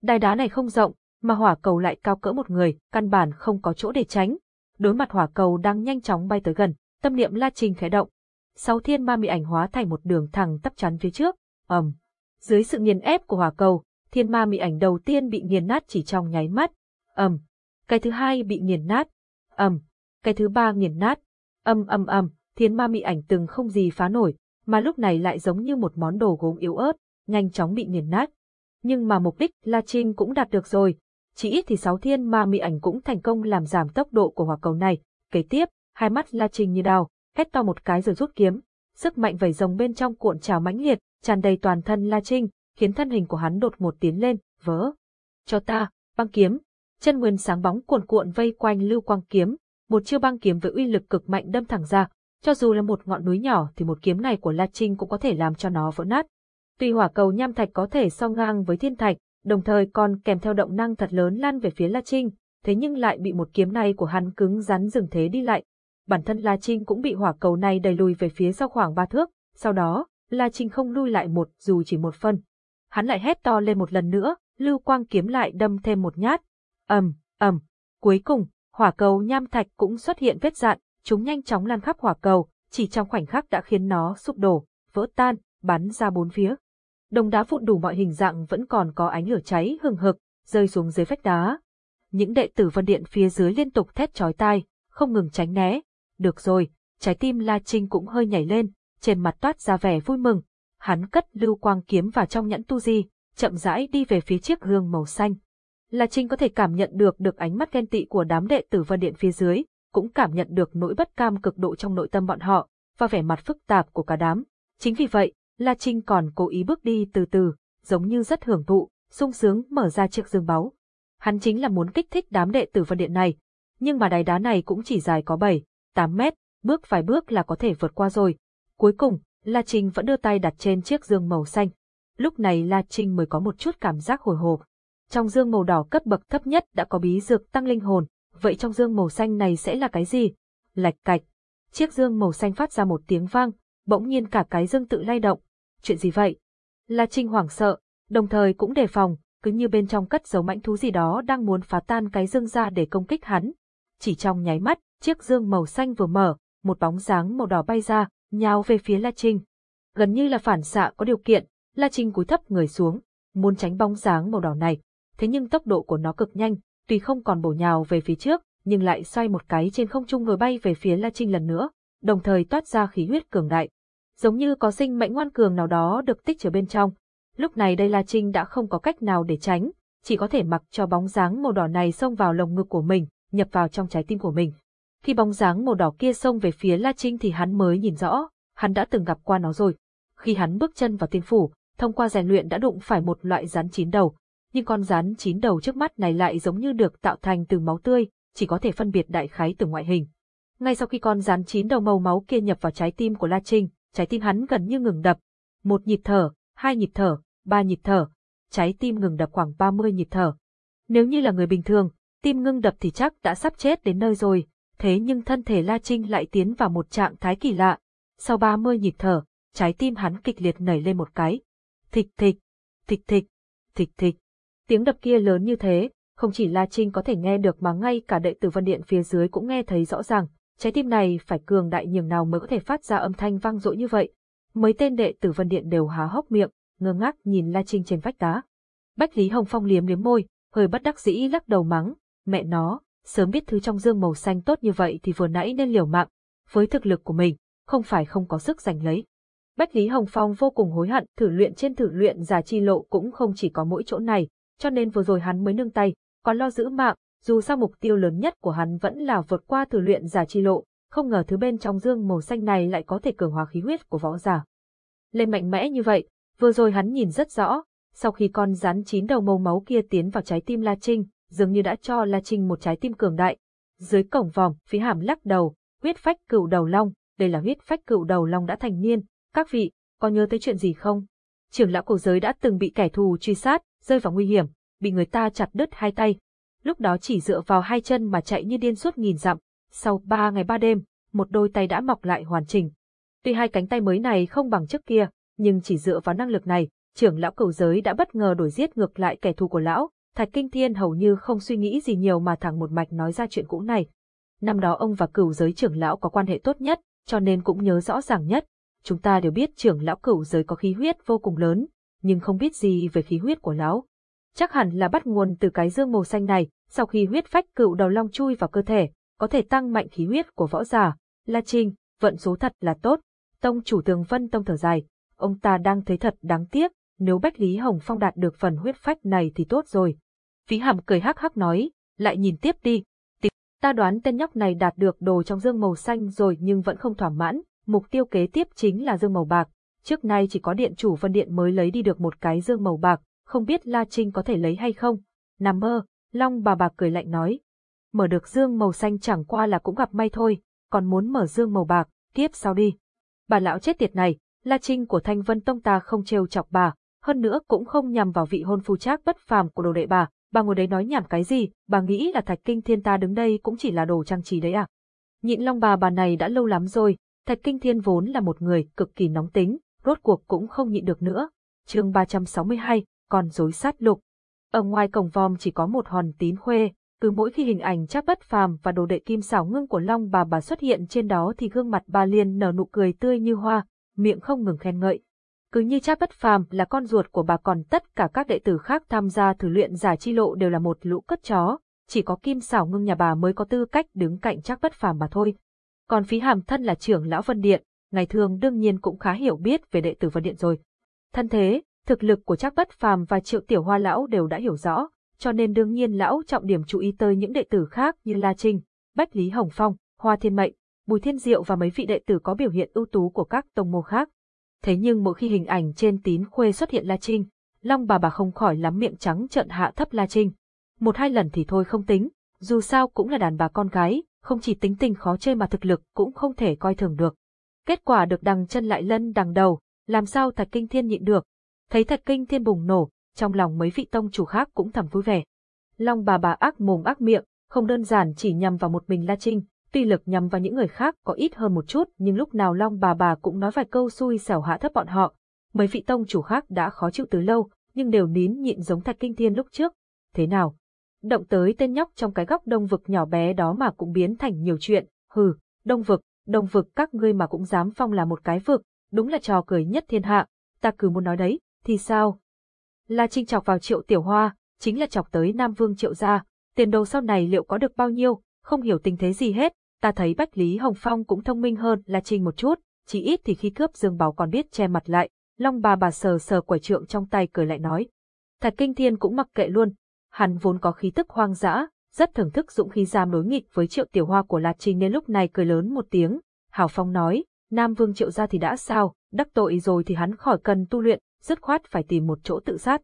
Đài đá này không rộng, mà hỏa cầu lại cao cỡ một người, căn bản không có chỗ để tránh. Đối mặt hỏa cầu đang nhanh chóng bay tới gần, tâm niệm La trình khẽ động. Sáu thiên ma bị ảnh hóa thành một đường thẳng tắp chắn phía trước. ầm, um. dưới sự nghiền ép của hỏa cầu, thiên ma mị ảnh đầu tiên bị nghiền nát chỉ trong nháy mắt. ầm, um. cái thứ hai bị nghiền nát. ầm, um. cái thứ ba nghiền nát. ầm ầm ầm, thiên ma mị ảnh từng không gì phá nổi, mà lúc này lại giống như một món đồ gốm yếu ớt, nhanh chóng bị nghiền nát. Nhưng mà mục đích La Trinh cũng đạt được rồi, chỉ ít thì sáu thiên ma mị ảnh cũng thành công làm giảm tốc độ của hỏa cầu này. Kế tiếp, hai mắt La Trinh như đào, hét to một cái rồi rút kiếm. Sức mạnh vẩy rồng bên trong cuộn trào mãnh liệt, tràn đầy toàn thân La Trinh, khiến thân hình của hắn đột một tiến lên, vỡ. Cho ta, băng kiếm. Chân nguyên sáng bóng cuộn cuộn vây quanh lưu quang kiếm, một chiêu băng kiếm với uy lực cực mạnh đâm thẳng ra, cho dù là một ngọn núi nhỏ thì một kiếm này của La Trinh cũng có thể làm cho nó vỡ nát. Tuy hỏa cầu nham thạch có thể so ngang với thiên thạch, đồng thời còn kèm theo động năng thật lớn lan về phía La Trinh, thế nhưng lại bị một kiếm này của hắn cứng rắn dừng thế đi lại. Bản thân La Trinh cũng bị hỏa cầu này đẩy lùi về phía sau khoảng ba thước, sau đó, La Trinh không lui lại một dù chỉ một phân. Hắn lại hét to lên một lần nữa, lưu quang kiếm lại đâm thêm một nhát. ầm, ầm. Cuối cùng, hỏa cầu nham thạch cũng xuất hiện vết dạn, chúng nhanh chóng lan khắp hỏa cầu, chỉ trong khoảnh khắc đã khiến nó sụp đổ, vỡ tan, bắn ra bốn phía. Đồng đá vụn đủ mọi hình dạng vẫn còn có ánh lửa cháy hừng hực, rơi xuống dưới vách đá. Những đệ tử vân điện phía dưới liên tục thét chói tai, không ngừng tránh né. Được rồi, trái tim La Trinh cũng hơi nhảy lên, trên mặt toát ra vẻ vui mừng. Hắn cất lưu quang kiếm vào trong nhẫn tu di, chậm rãi đi về phía chiếc gương màu xanh. La Trinh có thể cảm nhận được được ánh mắt ghen tị của đám đệ tử vân điện phía dưới, cũng cảm nhận được nỗi bất cam cực độ trong nội tâm bọn họ, và vẻ mặt phức tạp của cả đám. Chính vì vậy, La Trinh còn cố ý bước đi từ từ, giống như rất hưởng thụ, sung sướng mở ra chiếc dương báu. Hắn chính là muốn kích thích đám đệ tử phân điện này, nhưng mà đáy đá này cũng chỉ dài có 7, 8 mét, bước vài bước là có thể vượt qua rồi. Cuối cùng, La Trinh vẫn đưa tay đặt trên chiếc dương màu xanh. Lúc này La Trinh mới có một chút cảm giác hồi hộp. Trong dương màu đỏ cấp bậc thấp nhất đã có bí dược tăng linh hồn, vậy trong dương màu xanh này sẽ là cái gì? Lạch cạch. Chiếc dương màu xanh phát ra một tiếng vang, bỗng nhiên cả cái dương tự lay động. Chuyện gì vậy? La Trinh hoảng sợ, đồng thời cũng đề phòng, cứ như bên trong cất giấu mãnh thú gì đó đang muốn phá tan cái dương ra để công kích hắn. Chỉ trong nháy mắt, chiếc dương màu xanh vừa mở, một bóng dáng màu đỏ bay ra, nhào về phía La Trinh. Gần như là phản xạ có điều kiện, La Trinh cúi thấp người xuống, muốn tránh bóng dáng màu đỏ này, thế nhưng tốc độ của nó cực nhanh, tuy không còn bổ nhào về phía trước, nhưng lại xoay một cái trên không trung rồi bay về phía La Trinh lần nữa, đồng thời toát ra khí huyết cường đại. Giống như có sinh mệnh ngoan cường nào đó được tích chứa bên trong. Lúc này đây La Trinh đã không có cách nào để tránh, chỉ có thể mặc cho bóng dáng màu đỏ này xông vào lồng ngực của mình, nhập vào trong trái tim của mình. Khi bóng dáng màu đỏ kia xông về phía La Trinh thì hắn mới nhìn rõ, hắn đã từng gặp qua nó rồi. Khi hắn bước chân vào tiên phủ, thông qua rèn luyện đã đụng phải một loại rắn chín đầu, nhưng con rắn chín đầu trước mắt này lại giống như được tạo thành từ máu tươi, chỉ có thể phân biệt đại khái từ ngoại hình. Ngay sau khi con rắn chín đầu màu máu kia nhập vào trái tim của La Trinh, trái tim hắn gần như ngừng đập. Một nhịp thở, hai nhịp thở, ba nhịp thở, trái tim ngừng đập khoảng 30 nhịp thở. Nếu như là người bình thường, tim ngưng đập thì chắc đã sắp chết đến nơi rồi, thế nhưng thân thể La Trinh lại tiến vào một trạng thái kỳ lạ. Sau 30 nhịp thở, trái tim hắn kịch liệt nảy lên một cái. Thịch thịch, thịch thịch, thịch thịch. Tiếng đập kia lớn như thế, không chỉ La Trinh có thể nghe được mà ngay cả đệ tử văn Điện phía dưới cũng nghe thấy rõ ràng, trái tim này phải cường đại nhường nào mới có thể phát ra âm thanh vang dội như vậy. Mấy tên đệ tử Vân Điện đều há hốc miệng, ngơ ngác nhìn La Trinh trên vách đá. Bách Lý Hồng Phong liếm liếm môi, hơi bất đắc dĩ lắc đầu mắng, mẹ nó, sớm biết thứ trong dương màu xanh tốt như vậy thì vừa nãy nên liều mạng. Với thực lực của mình, không phải không có sức giành lấy. Bách Lý Hồng Phong vô cùng hối hận, thử luyện trên thử luyện giả chi lộ cũng không chỉ có mỗi chỗ này, cho nên vừa rồi hắn mới nương tay, còn lo giữ mạng, dù sao mục tiêu lớn nhất của hắn vẫn là vượt qua thử luyện giả chi lộ, không ngờ thứ bên trong dương màu xanh này lại có thể cường hóa khí huyết của võ giả. Lên mạnh mẽ như vậy, vừa rồi hắn nhìn rất rõ, sau khi con rắn chín đầu màu máu kia tiến vào trái tim La Trinh, dường như đã cho La Trinh một trái tim cường đại. Dưới cổng vòng, phí hàm lắc đầu, huyết phách cựu đầu long, đây là huyết phách cựu đầu long đã thành niên, các vị, có nhớ tới chuyện gì không? Trưởng lão cổ giới đã từng bị kẻ thù truy sát, rơi vào nguy hiểm, bị người ta chặt đứt hai tay. Lúc đó chỉ dựa vào hai chân mà chạy như điên suốt nghìn dặm, sau ba ngày ba đêm, một đôi tay đã mọc lại hoàn chỉnh. Tuy hai cánh tay mới này không bằng trước kia, nhưng chỉ dựa vào năng lực này, trưởng lão cầu giới đã bất ngờ đổi giết ngược lại kẻ thù của lão, Thạch Kinh Thiên hầu như không suy nghĩ gì nhiều mà thẳng một mạch nói ra chuyện cũ này. Năm đó ông và cửu giới trưởng lão có quan hệ tốt nhất, cho nên cũng nhớ rõ ràng nhất. Chúng ta đều biết trưởng lão cửu giới có khí huyết vô cùng lớn, nhưng không biết gì về khí huyết của lão. Chắc hẳn là bắt nguồn từ cái dương màu xanh này, sau khi huyết phách cựu đầu long chui vào cơ thể, có thể tăng mạnh khí huyết của võ giả. La Trinh, vận số thật là tốt. Tông chủ tường vân tông thở dài, ông ta đang thấy thật đáng tiếc, nếu Bách Lý Hồng Phong đạt được phần huyết phách này thì tốt rồi. Phí hàm cười hắc hắc nói, lại nhìn tiếp đi. Tiếp, ta đoán tên nhóc này đạt được đồ trong dương màu xanh rồi nhưng vẫn không thỏa mãn, mục tiêu kế tiếp chính là dương màu bạc. Trước nay chỉ có điện chủ Vân Điện mới lấy đi được một cái dương màu bạc, không biết La Trinh có thể lấy hay không. Nằm mơ, Long bà bà cười lạnh nói. Mở được dương màu xanh chẳng qua là cũng gặp may thôi, còn muốn mở dương màu bạc, tiếp sau đi. Bà lão chết tiệt này, La Trinh của Thanh Vân Tông ta không trêu chọc bà, hơn nữa cũng không nhằm vào vị hôn phu trác bất phàm của đồ đệ bà, bà ngồi đấy nói nhảm cái gì, bà nghĩ là Thạch Kinh Thiên ta đứng đây cũng chỉ là đồ trang trí đấy à. Nhịn long bà bà này đã lâu lắm rồi, Thạch Kinh Thiên vốn là một người cực kỳ nóng tính, rốt cuộc cũng không nhịn được nữa. chương 362, còn rối sát lục. Ở ngoài cổng vòm chỉ có một hòn tín khuê, cứ mỗi khi hình ảnh chắc bất phàm và đồ đệ kim xảo ngưng của Long bà bà xuất hiện trên đó thì gương mặt bà liền nở nụ cười tươi như hoa, miệng không ngừng khen ngợi. Cứ như chắc bất phàm là con ruột của bà còn tất cả các đệ tử khác tham gia thử luyện giả chi lộ đều là một lũ cất chó, chỉ có kim xảo ngưng nhà bà mới có tư cách đứng cạnh chắc bất phàm mà thôi. Còn phí hàm thân là trưởng lão Vân Điện, ngày thường đương nhiên cũng khá hiểu biết về đệ tử Vân Điện rồi. Thân thế, thực lực của chắc bất phàm và triệu tiểu hoa lão đều đã hiểu rõ, cho nên đương nhiên lão trọng điểm chú ý tới những đệ tử khác như La Trinh, Bách Lý Hồng Phong, Hoa Thiên Mệnh, Bùi Thiên Diệu và mấy vị đệ tử có biểu hiện ưu tú của các tông môn khác. Thế nhưng mỗi khi hình ảnh trên tín khuê xuất hiện La Trinh, Long bà bà không khỏi lắm miệng trắng trợn hạ thấp La Trinh. Một hai lần thì thôi không tính, dù sao cũng là đàn bà con gái, không chỉ tính tình khó chơi mà thực lực cũng không thể coi thường được. Kết quả được đằng chân lại lân đằng đầu, làm sao Thạch Kinh Thiên nhịn được. Thấy Thạch Kinh Thiên bùng nổ, trong lòng mấy vị tông chủ khác cũng thầm vui vẻ. Long bà bà ác mồm ác miệng, không đơn giản chỉ nhằm vào một mình La Trinh, tuy lực nhằm vào những người khác có ít hơn một chút nhưng lúc nào Long bà bà cũng nói vài câu xui xẻo hạ thấp bọn họ. Mấy vị tông chủ khác đã khó chịu từ lâu, nhưng đều nín nhịn giống Thạch Kinh Thiên lúc trước. Thế nào? Động tới tên nhóc trong cái góc đông vực nhỏ bé đó mà cũng biến thành nhiều chuyện, hừ, đông vực, đông vực các ngươi mà cũng dám phong là một cái vực, đúng là trò cười nhất thiên hạ, ta cứ muốn nói đấy, thì sao? Là trinh chọc vào triệu tiểu hoa, chính là chọc tới Nam Vương triệu gia, tiền đồ sau này liệu có được bao nhiêu, không hiểu tình thế gì hết, ta thấy Bách Lý Hồng Phong cũng thông minh hơn là Trinh một chút, chỉ ít thì khi cướp Dương Bảo còn biết che mặt lại, Long bà bà sờ sờ quải trượng trong tay cười lại nói. Thạch Kinh Thiên cũng mặc kệ luôn, hắn vốn có khí tức hoang dã, rất thưởng thức dũng khí giam đối nghịch với triệu tiểu hoa của La Trinh nên lúc này cười lớn một tiếng, Hảo Phong nói, Nam Vương triệu gia thì đã sao, đắc tội rồi thì hắn khỏi cần tu luyện, dứt khoát phải tìm một chỗ tự sát.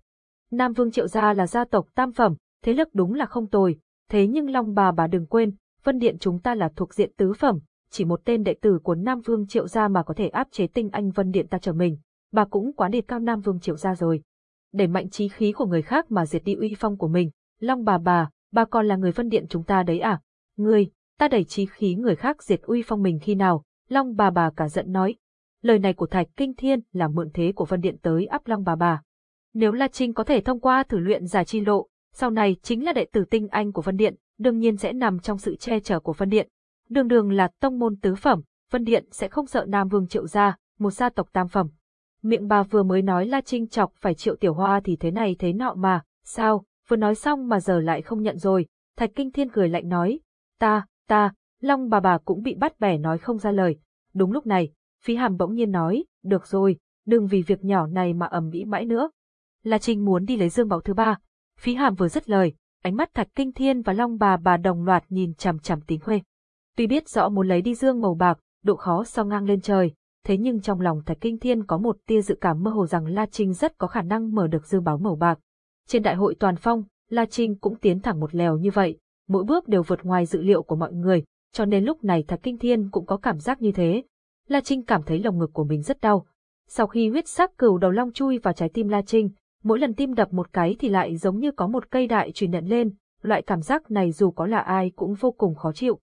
Nam Vương triệu gia là gia tộc tam phẩm, thế lực đúng là không tồi, thế nhưng Long bà bà đừng quên, Vân Điện chúng ta là thuộc diện tứ phẩm, chỉ một tên đệ tử của Nam Vương Triệu Gia mà có thể áp chế tinh anh Vân Điện ta trở mình, bà cũng quá điệt cao Nam Vương Triệu Gia rồi. Để mạnh trí khí của người khác mà diệt đi uy phong của mình, Long bà bà, bà còn là người Vân Điện chúng ta đấy à? Ngươi, ta đẩy trí khí người khác diệt uy phong mình khi nào? Long bà bà cả giận nói. Lời này của Thạch Kinh Thiên là mượn thế của Vân Điện tới áp Long bà bà. Nếu La Trinh có thể thông qua thử luyện giải chi lộ, sau này chính là đệ tử tinh anh của Vân Điện, đương nhiên sẽ nằm trong sự che chở của Vân Điện. Đường đường là tông môn tứ phẩm, Vân Điện sẽ không sợ Nam Vương triệu gia, một gia tộc tam phẩm. Miệng bà vừa mới nói La Trinh chọc phải triệu tiểu hoa thì thế này thế nọ mà, sao, vừa nói xong mà giờ lại không nhận rồi, Thạch Kinh Thiên cười lạnh nói, ta, ta, Long bà bà cũng bị bắt bẻ nói không ra lời. Đúng lúc này, Phí Hàm bỗng nhiên nói, được rồi, đừng vì việc nhỏ này mà ầm ĩ mãi nữa. La Trinh muốn đi lấy dương bảo thứ ba. Phí Hàm vừa dứt lời, ánh mắt Thạch Kinh Thiên và Long bà bà đồng loạt nhìn chằm chằm Tính Huê. Tuy biết rõ muốn lấy đi dương màu bạc, độ khó so ngang lên trời, thế nhưng trong lòng Thạch Kinh Thiên có một tia dự cảm mơ hồ rằng La Trinh rất có khả năng mở được dương báo màu bạc. Trên đại hội toàn phong, La Trinh cũng tiến thẳng một lèo như vậy, mỗi bước đều vượt ngoài dự liệu của mọi người, cho nên lúc này Thạch Kinh Thiên cũng có cảm giác như thế. La Trinh cảm thấy lồng ngực của mình rất đau. Sau khi huyết sắc cừu đầu long chui vào trái tim La Trinh, mỗi lần tim đập một cái thì lại giống như có một cây đại truyền nhận lên, loại cảm giác này dù có là ai cũng vô cùng khó chịu.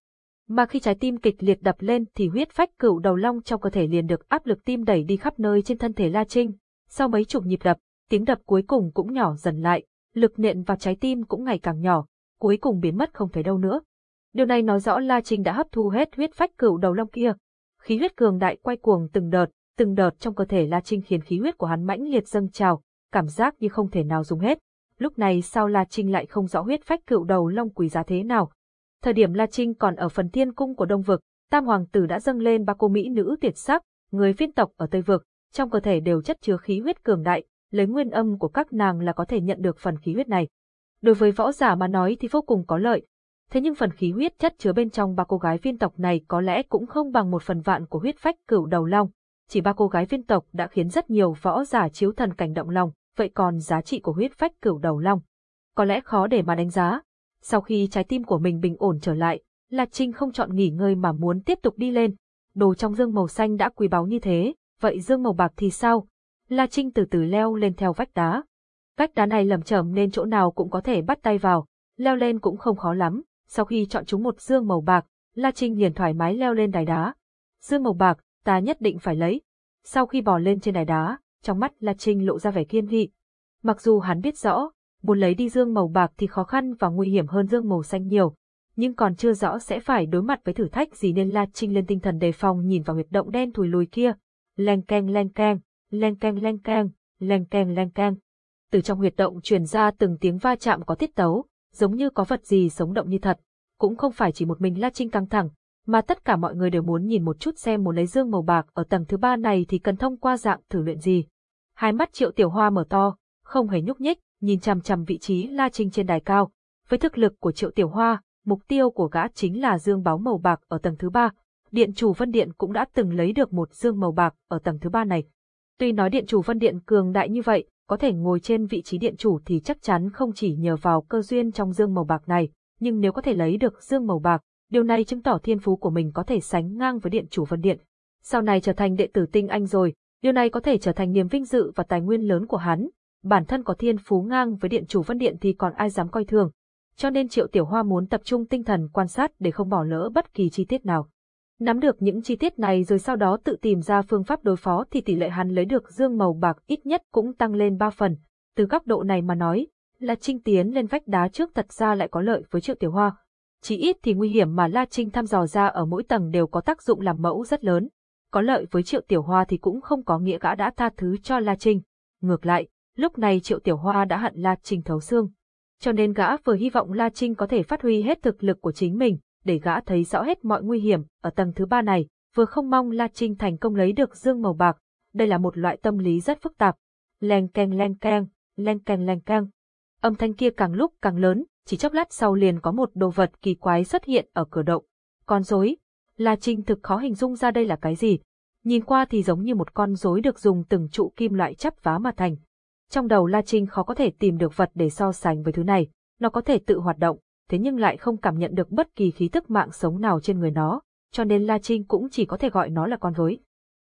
Mà khi trái tim kịch liệt đập lên thì huyết phách cửu đầu long trong cơ thể liền được áp lực tim đẩy đi khắp nơi trên thân thể La Trinh. Sau mấy chục nhịp đập, tiếng đập cuối cùng cũng nhỏ dần lại, lực nện vào trái tim cũng ngày càng nhỏ, cuối cùng biến mất không thấy đâu nữa. Điều này nói rõ La Trinh đã hấp thu hết huyết phách cửu đầu long kia. Khí huyết cường đại quay cuồng từng đợt, từng đợt trong cơ thể La Trinh khiến khí huyết của hắn mãnh liệt dâng trào, cảm giác như không thể nào dùng hết. Lúc này sao La Trinh lại không rõ huyết phách cựu đầu long quý giá thế nào? Thời điểm La Trinh còn ở phần thiên cung của Đông Vực, Tam Hoàng tử đã dâng lên ba cô mỹ nữ tuyệt sắc, người phiên tộc ở Tây Vực, trong cơ thể đều chất chứa khí huyết cường đại, lấy nguyên âm của các nàng là có thể nhận được phần khí huyết này. Đối với võ giả mà nói thì vô cùng có lợi. Thế nhưng phần khí huyết chất chứa bên trong ba cô gái viên tộc này có lẽ cũng không bằng một phần vạn của huyết phách cửu đầu long. Chỉ ba cô gái viên tộc đã khiến rất nhiều võ giả chiếu thần cảnh động lòng, vậy còn giá trị của huyết phách cửu đầu long? Có lẽ khó để mà đánh giá. Sau khi trái tim của mình bình ổn trở lại, La Trinh không chọn nghỉ ngơi mà muốn tiếp tục đi lên. Đồ trong dương màu xanh đã quý báu như thế, vậy dương màu bạc thì sao? La Trinh từ từ leo lên theo vách đá. Vách đá này lầm chởm nên chỗ nào cũng có thể bắt tay vào, leo lên cũng không khó lắm. Sau khi chọn chúng một dương màu bạc, La Trinh liền thoải mái leo lên đài đá. Dương màu bạc, ta nhất định phải lấy. Sau khi bò lên trên đài đá, trong mắt La Trinh lộ ra vẻ kiên nghị. Mặc dù hắn biết rõ, muốn lấy đi dương màu bạc thì khó khăn và nguy hiểm hơn dương màu xanh nhiều, nhưng còn chưa rõ sẽ phải đối mặt với thử thách gì nên La Trinh lên tinh thần đề phòng nhìn vào huyệt động đen thùi lùi kia. Leng keng leng keng, leng keng leng keng, leng keng leng keng. Từ trong huyệt động truyền ra từng tiếng va chạm có tiết tấu, giống như có vật gì sống động như thật. Cũng không phải chỉ một mình La Trinh căng thẳng, mà tất cả mọi người đều muốn nhìn một chút xem muốn lấy dương màu bạc ở tầng thứ ba này thì cần thông qua dạng thử luyện gì. Hai mắt triệu tiểu hoa mở to, không hề nhúc nhích, nhìn chằm chằm vị trí La Trinh trên đài cao. Với thực lực của triệu tiểu hoa, mục tiêu của gã chính là dương báo màu bạc ở tầng thứ ba. Điện chủ Vân Điện cũng đã từng lấy được một dương màu bạc ở tầng thứ ba này. Tuy nói điện chủ Vân Điện cường đại như vậy, có thể ngồi trên vị trí điện chủ thì chắc chắn không chỉ nhờ vào cơ duyên trong dương màu bạc này, nhưng nếu có thể lấy được dương màu bạc, điều này chứng tỏ thiên phú của mình có thể sánh ngang với điện chủ Vân Điện. Sau này trở thành đệ tử tinh anh rồi, điều này có thể trở thành niềm vinh dự và tài nguyên lớn của hắn. Bản thân có thiên phú ngang với điện chủ Vân Điện thì còn ai dám coi thường. Cho nên Triệu Tiểu Hoa muốn tập trung tinh thần quan sát để không bỏ lỡ bất kỳ chi tiết nào. Nắm được những chi tiết này rồi sau đó tự tìm ra phương pháp đối phó thì tỷ lệ hắn lấy được dương màu bạc ít nhất cũng tăng lên 3 phần. Từ góc độ này mà nói, là Trinh tiến lên vách đá trước thật ra lại có lợi với Triệu Tiểu Hoa. Chỉ ít thì nguy hiểm mà La Trinh thăm dò ra ở mỗi tầng đều có tác dụng làm mẫu rất lớn. Có lợi với Triệu Tiểu Hoa thì cũng không có nghĩa gã đã tha thứ cho La Trinh. Ngược lại, lúc này Triệu Tiểu Hoa đã hận La Trinh thấu xương. Cho nên gã vừa hy vọng La Trinh có thể phát huy hết thực lực của chính mình, để gã thấy rõ hết mọi nguy hiểm ở tầng thứ ba này, vừa không mong La Trinh thành công lấy được dương màu bạc. Đây là một loại tâm lý rất phức tạp. Leng keng leng keng, leng keng leng keng. Âm thanh kia càng lúc càng lớn, chỉ chốc lát sau liền có một đồ vật kỳ quái xuất hiện ở cửa động. Con rối. La Trinh thực khó hình dung ra đây là cái gì. Nhìn qua thì giống như một con rối được dùng từng trụ kim loại chắp vá mà thành. Trong đầu La Trinh khó có thể tìm được vật để so sánh với thứ này, nó có thể tự hoạt động, thế nhưng lại không cảm nhận được bất kỳ khí tức mạng sống nào trên người nó, cho nên La Trinh cũng chỉ có thể gọi nó là con rối.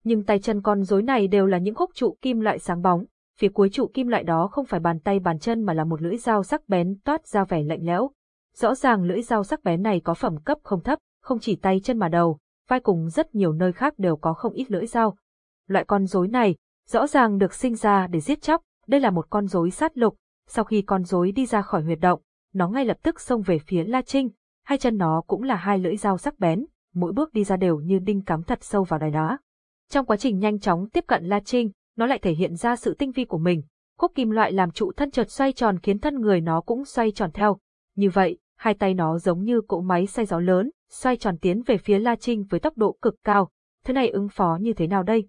Nhưng tay chân con rối này đều là những khúc trụ kim loại sáng bóng, phía cuối trụ kim loại đó không phải bàn tay bàn chân mà là một lưỡi dao sắc bén toát ra vẻ lạnh lẽo. Rõ ràng lưỡi dao sắc bén này có phẩm cấp không thấp, không chỉ tay chân mà đầu, vai cùng rất nhiều nơi khác đều có không ít lưỡi dao. Loại con rối này, rõ ràng được sinh ra để giết chóc, đây là một con rối sát lục, sau khi con rối đi ra khỏi huyệt động, nó ngay lập tức xông về phía La Trinh, hai chân nó cũng là hai lưỡi dao sắc bén, mỗi bước đi ra đều như đinh cắm thật sâu vào đài đá. Trong quá trình nhanh chóng tiếp cận La Trinh, nó lại thể hiện ra sự tinh vi của mình. Khúc kim loại làm trụ thân chợt xoay tròn khiến thân người nó cũng xoay tròn theo. Như vậy, hai tay nó giống như cỗ máy xay gió lớn, xoay tròn tiến về phía La Trinh với tốc độ cực cao. Thế này ứng phó như thế nào đây?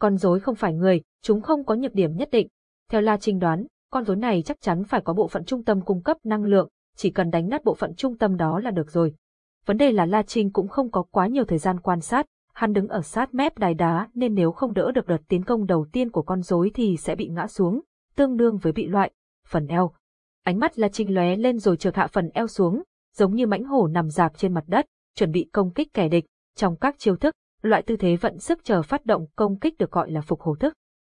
Con rối không phải người, chúng không có nhược điểm nhất định. Theo La Trinh đoán, con rối này chắc chắn phải có bộ phận trung tâm cung cấp năng lượng, chỉ cần đánh nát bộ phận trung tâm đó là được rồi. Vấn đề là La Trinh cũng không có quá nhiều thời gian quan sát, hắn đứng ở sát mép đài đá nên nếu không đỡ được đợt tiến công đầu tiên của con rối thì sẽ bị ngã xuống, tương đương với bị loại. Phần eo. Ánh mắt La Trinh lóe lên rồi trượt hạ phần eo xuống, giống như mãnh hổ nằm dạp trên mặt đất, chuẩn bị công kích kẻ địch. Trong các chiêu thức, loại tư thế vận sức chờ phát động công kích được gọi là phục hồi thức.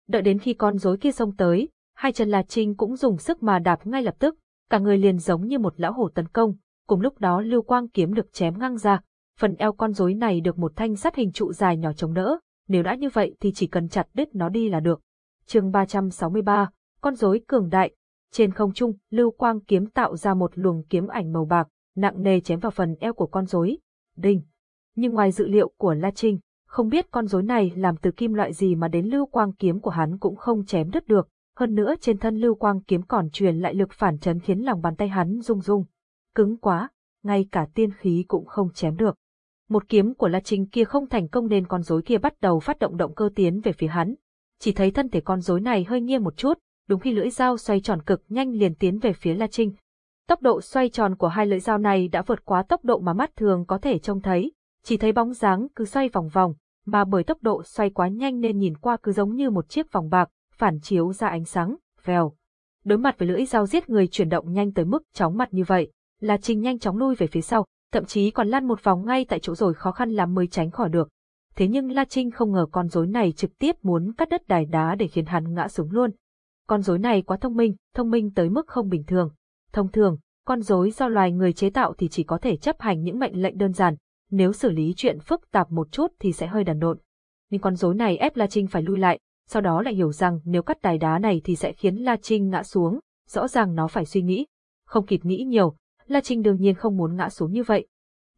Đợi đến khi con rối kia xông tới, hai chân La Trinh cũng dùng sức mà đạp ngay lập tức, cả người liền giống như một lão hổ tấn công, cùng lúc đó lưu quang kiếm được chém ngang ra, phần eo con rối này được một thanh sắt hình trụ dài nhỏ chống đỡ, nếu đã như vậy thì chỉ cần chặt đứt nó đi là được. Chương 363, con rối cường đại. Trên không trung, lưu quang kiếm tạo ra một luồng kiếm ảnh màu bạc, nặng nề chém vào phần eo của con rối. Đinh. Nhưng ngoài dự liệu của La Trinh, không biết con rối này làm từ kim loại gì mà đến lưu quang kiếm của hắn cũng không chém đứt được, hơn nữa trên thân lưu quang kiếm còn truyền lại lực phản chấn khiến lòng bàn tay hắn rung rung. Cứng quá, ngay cả tiên khí cũng không chém được. Một kiếm của La Trinh kia không thành công nên con rối kia bắt đầu phát động động cơ tiến về phía hắn. Chỉ thấy thân thể con rối này hơi nghiêng một chút, đúng khi lưỡi dao xoay tròn cực nhanh liền tiến về phía La Trinh. Tốc độ xoay tròn của hai lưỡi dao này đã vượt quá tốc độ mà mắt thường có thể trông thấy, chỉ thấy bóng dáng cứ xoay vòng vòng, mà bởi tốc độ xoay quá nhanh nên nhìn qua cứ giống như một chiếc vòng bạc, phản chiếu ra ánh sáng, vèo. Đối mặt với lưỡi dao giết người chuyển động nhanh tới mức chóng mặt như vậy, La Trinh nhanh chóng lui về phía sau, thậm chí còn lăn một vòng ngay tại chỗ rồi khó khăn lắm mới tránh khỏi được. Thế nhưng La Trinh không ngờ con rối này trực tiếp muốn cắt đất đài đá để khiến hắn ngã xuống luôn. Con rối này quá thông minh, thông minh tới mức không bình thường. Thông thường, con rối do loài người chế tạo thì chỉ có thể chấp hành những mệnh lệnh đơn giản, nếu xử lý chuyện phức tạp một chút thì sẽ hơi đần độn. Nhưng con rối này ép La Trinh phải lui lại, sau đó lại hiểu rằng nếu cắt đài đá này thì sẽ khiến La Trinh ngã xuống, rõ ràng nó phải suy nghĩ. Không kịp nghĩ nhiều, La Trinh đương nhiên không muốn ngã xuống như vậy.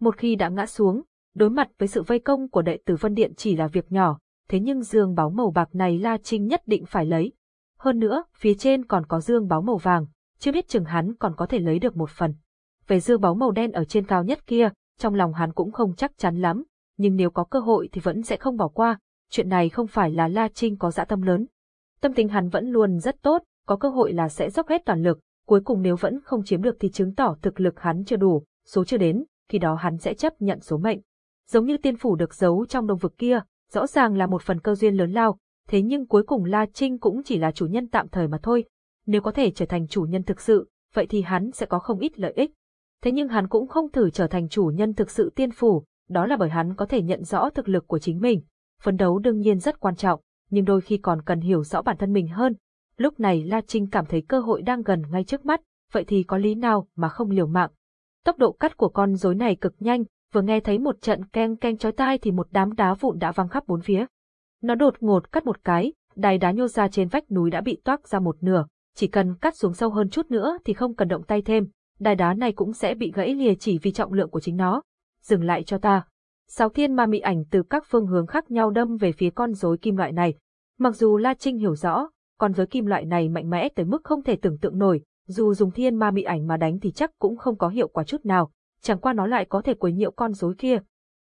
Một khi đã ngã xuống, đối mặt với sự vây công của đệ tử Vân Điện chỉ là việc nhỏ, thế nhưng dương báo màu bạc này La Trinh nhất định phải lấy. Hơn nữa, phía trên còn có dương báo màu vàng, chưa biết chừng hắn còn có thể lấy được một phần. Về dương báo màu đen ở trên cao nhất kia, trong lòng hắn cũng không chắc chắn lắm, nhưng nếu có cơ hội thì vẫn sẽ không bỏ qua, chuyện này không phải là La Trinh có dã tâm lớn. Tâm tính hắn vẫn luôn rất tốt, có cơ hội là sẽ dốc hết toàn lực, cuối cùng nếu vẫn không chiếm được thì chứng tỏ thực lực hắn chưa đủ, số chưa đến, khi đó hắn sẽ chấp nhận số mệnh. Giống như tiên phủ được giấu trong đồng vực kia, rõ ràng là một phần cơ duyên lớn lao, thế nhưng cuối cùng La Trinh cũng chỉ là chủ nhân tạm thời mà thôi. Nếu có thể trở thành chủ nhân thực sự, vậy thì hắn sẽ có không ít lợi ích. Thế nhưng hắn cũng không thử trở thành chủ nhân thực sự tiên phủ, đó là bởi hắn có thể nhận rõ thực lực của chính mình. Phấn đấu đương nhiên rất quan trọng, nhưng đôi khi còn cần hiểu rõ bản thân mình hơn, Lúc này La Trinh cảm thấy cơ hội đang gần ngay trước mắt, vậy thì có lý nào mà không liều mạng. Tốc độ cắt của con rối này cực nhanh, vừa nghe thấy một trận keng keng chói tai thì một đám đá vụn đã văng khắp bốn phía. Nó đột ngột cắt một cái, đài đá nhô ra trên vách núi đã bị toác ra một nửa, chỉ cần cắt xuống sâu hơn chút nữa thì không cần động tay thêm, đài đá này cũng sẽ bị gãy lìa chỉ vì trọng lượng của chính nó. Dừng lại cho ta. Sáu thiên ma mị ảnh từ các phương hướng khác nhau đâm về phía con rối kim loại này. Mặc dù La Trinh hiểu rõ, con rối kim loại này mạnh mẽ tới mức không thể tưởng tượng nổi, dù dùng thiên ma mị ảnh mà đánh thì chắc cũng không có hiệu quả chút nào, chẳng qua nó lại có thể quấy nhiễu con rối kia.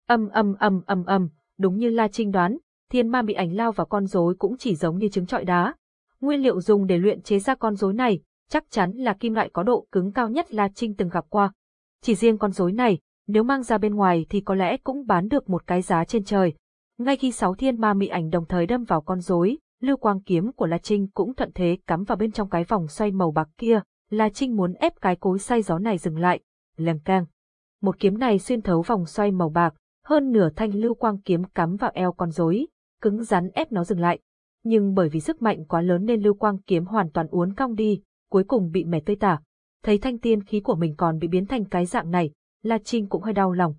Âm âm âm âm âm, đúng như La Trinh đoán, thiên ma mị ảnh lao vào con rối cũng chỉ giống như trứng trọi đá. Nguyên liệu dùng để luyện chế ra con rối này, chắc chắn là kim loại có độ cứng cao nhất La Trinh từng gặp qua. Chỉ riêng con rối này, nếu mang ra bên ngoài thì có lẽ cũng bán được một cái giá trên trời. Ngay khi sáu thiên ma mị ảnh đồng thời đâm vào con rối, lưu quang kiếm của La Trinh cũng thuận thế cắm vào bên trong cái vòng xoay màu bạc kia, La Trinh muốn ép cái cối xay gió này dừng lại, lèm keng. Một kiếm này xuyên thấu vòng xoay màu bạc, hơn nửa thanh lưu quang kiếm cắm vào eo con rối, cứng rắn ép nó dừng lại. Nhưng bởi vì sức mạnh quá lớn nên lưu quang kiếm hoàn toàn uốn cong đi, cuối cùng bị mẻ tơi tả. Thấy thanh tiên khí của mình còn bị biến thành cái dạng này, La Trinh cũng hơi đau lòng.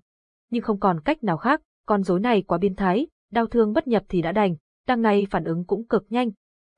Nhưng không còn cách nào khác, con rối này quá biến thái, đau thương bất nhập thì đã đành, đằng này phản ứng cũng cực nhanh.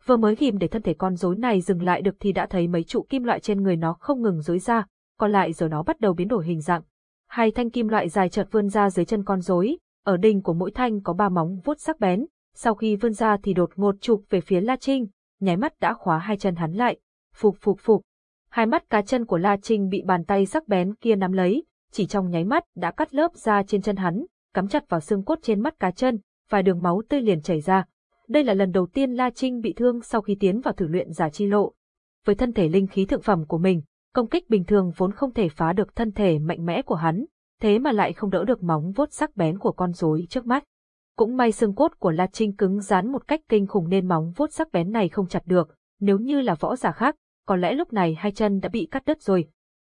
Vừa mới ghim để thân thể con rối này dừng lại được thì đã thấy mấy trụ kim loại trên người nó không ngừng rối ra, còn lại giờ nó bắt đầu biến đổi hình dạng. Hai thanh kim loại dài chợt vươn ra dưới chân con rối, ở đỉnh của mỗi thanh có ba móng vuốt sắc bén, sau khi vươn ra thì đột ngột chụp về phía La Trinh, nháy mắt đã khóa hai chân hắn lại. Phục phục phục. Hai mắt cá chân của La Trinh bị bàn tay sắc bén kia nắm lấy, chỉ trong nháy mắt đã cắt lớp da trên chân hắn, cắm chặt vào xương cốt trên mắt cá chân, vài đường máu tươi liền chảy ra. Đây là lần đầu tiên La Trinh bị thương sau khi tiến vào thử luyện giả chi lộ. Với thân thể linh khí thượng phẩm của mình, công kích bình thường vốn không thể phá được thân thể mạnh mẽ của hắn, thế mà lại không đỡ được móng vuốt sắc bén của con rối trước mắt. Cũng may xương cốt của La Trinh cứng rắn một cách kinh khủng nên móng vuốt sắc bén này không chặt được, nếu như là võ giả khác, có lẽ lúc này hai chân đã bị cắt đứt rồi.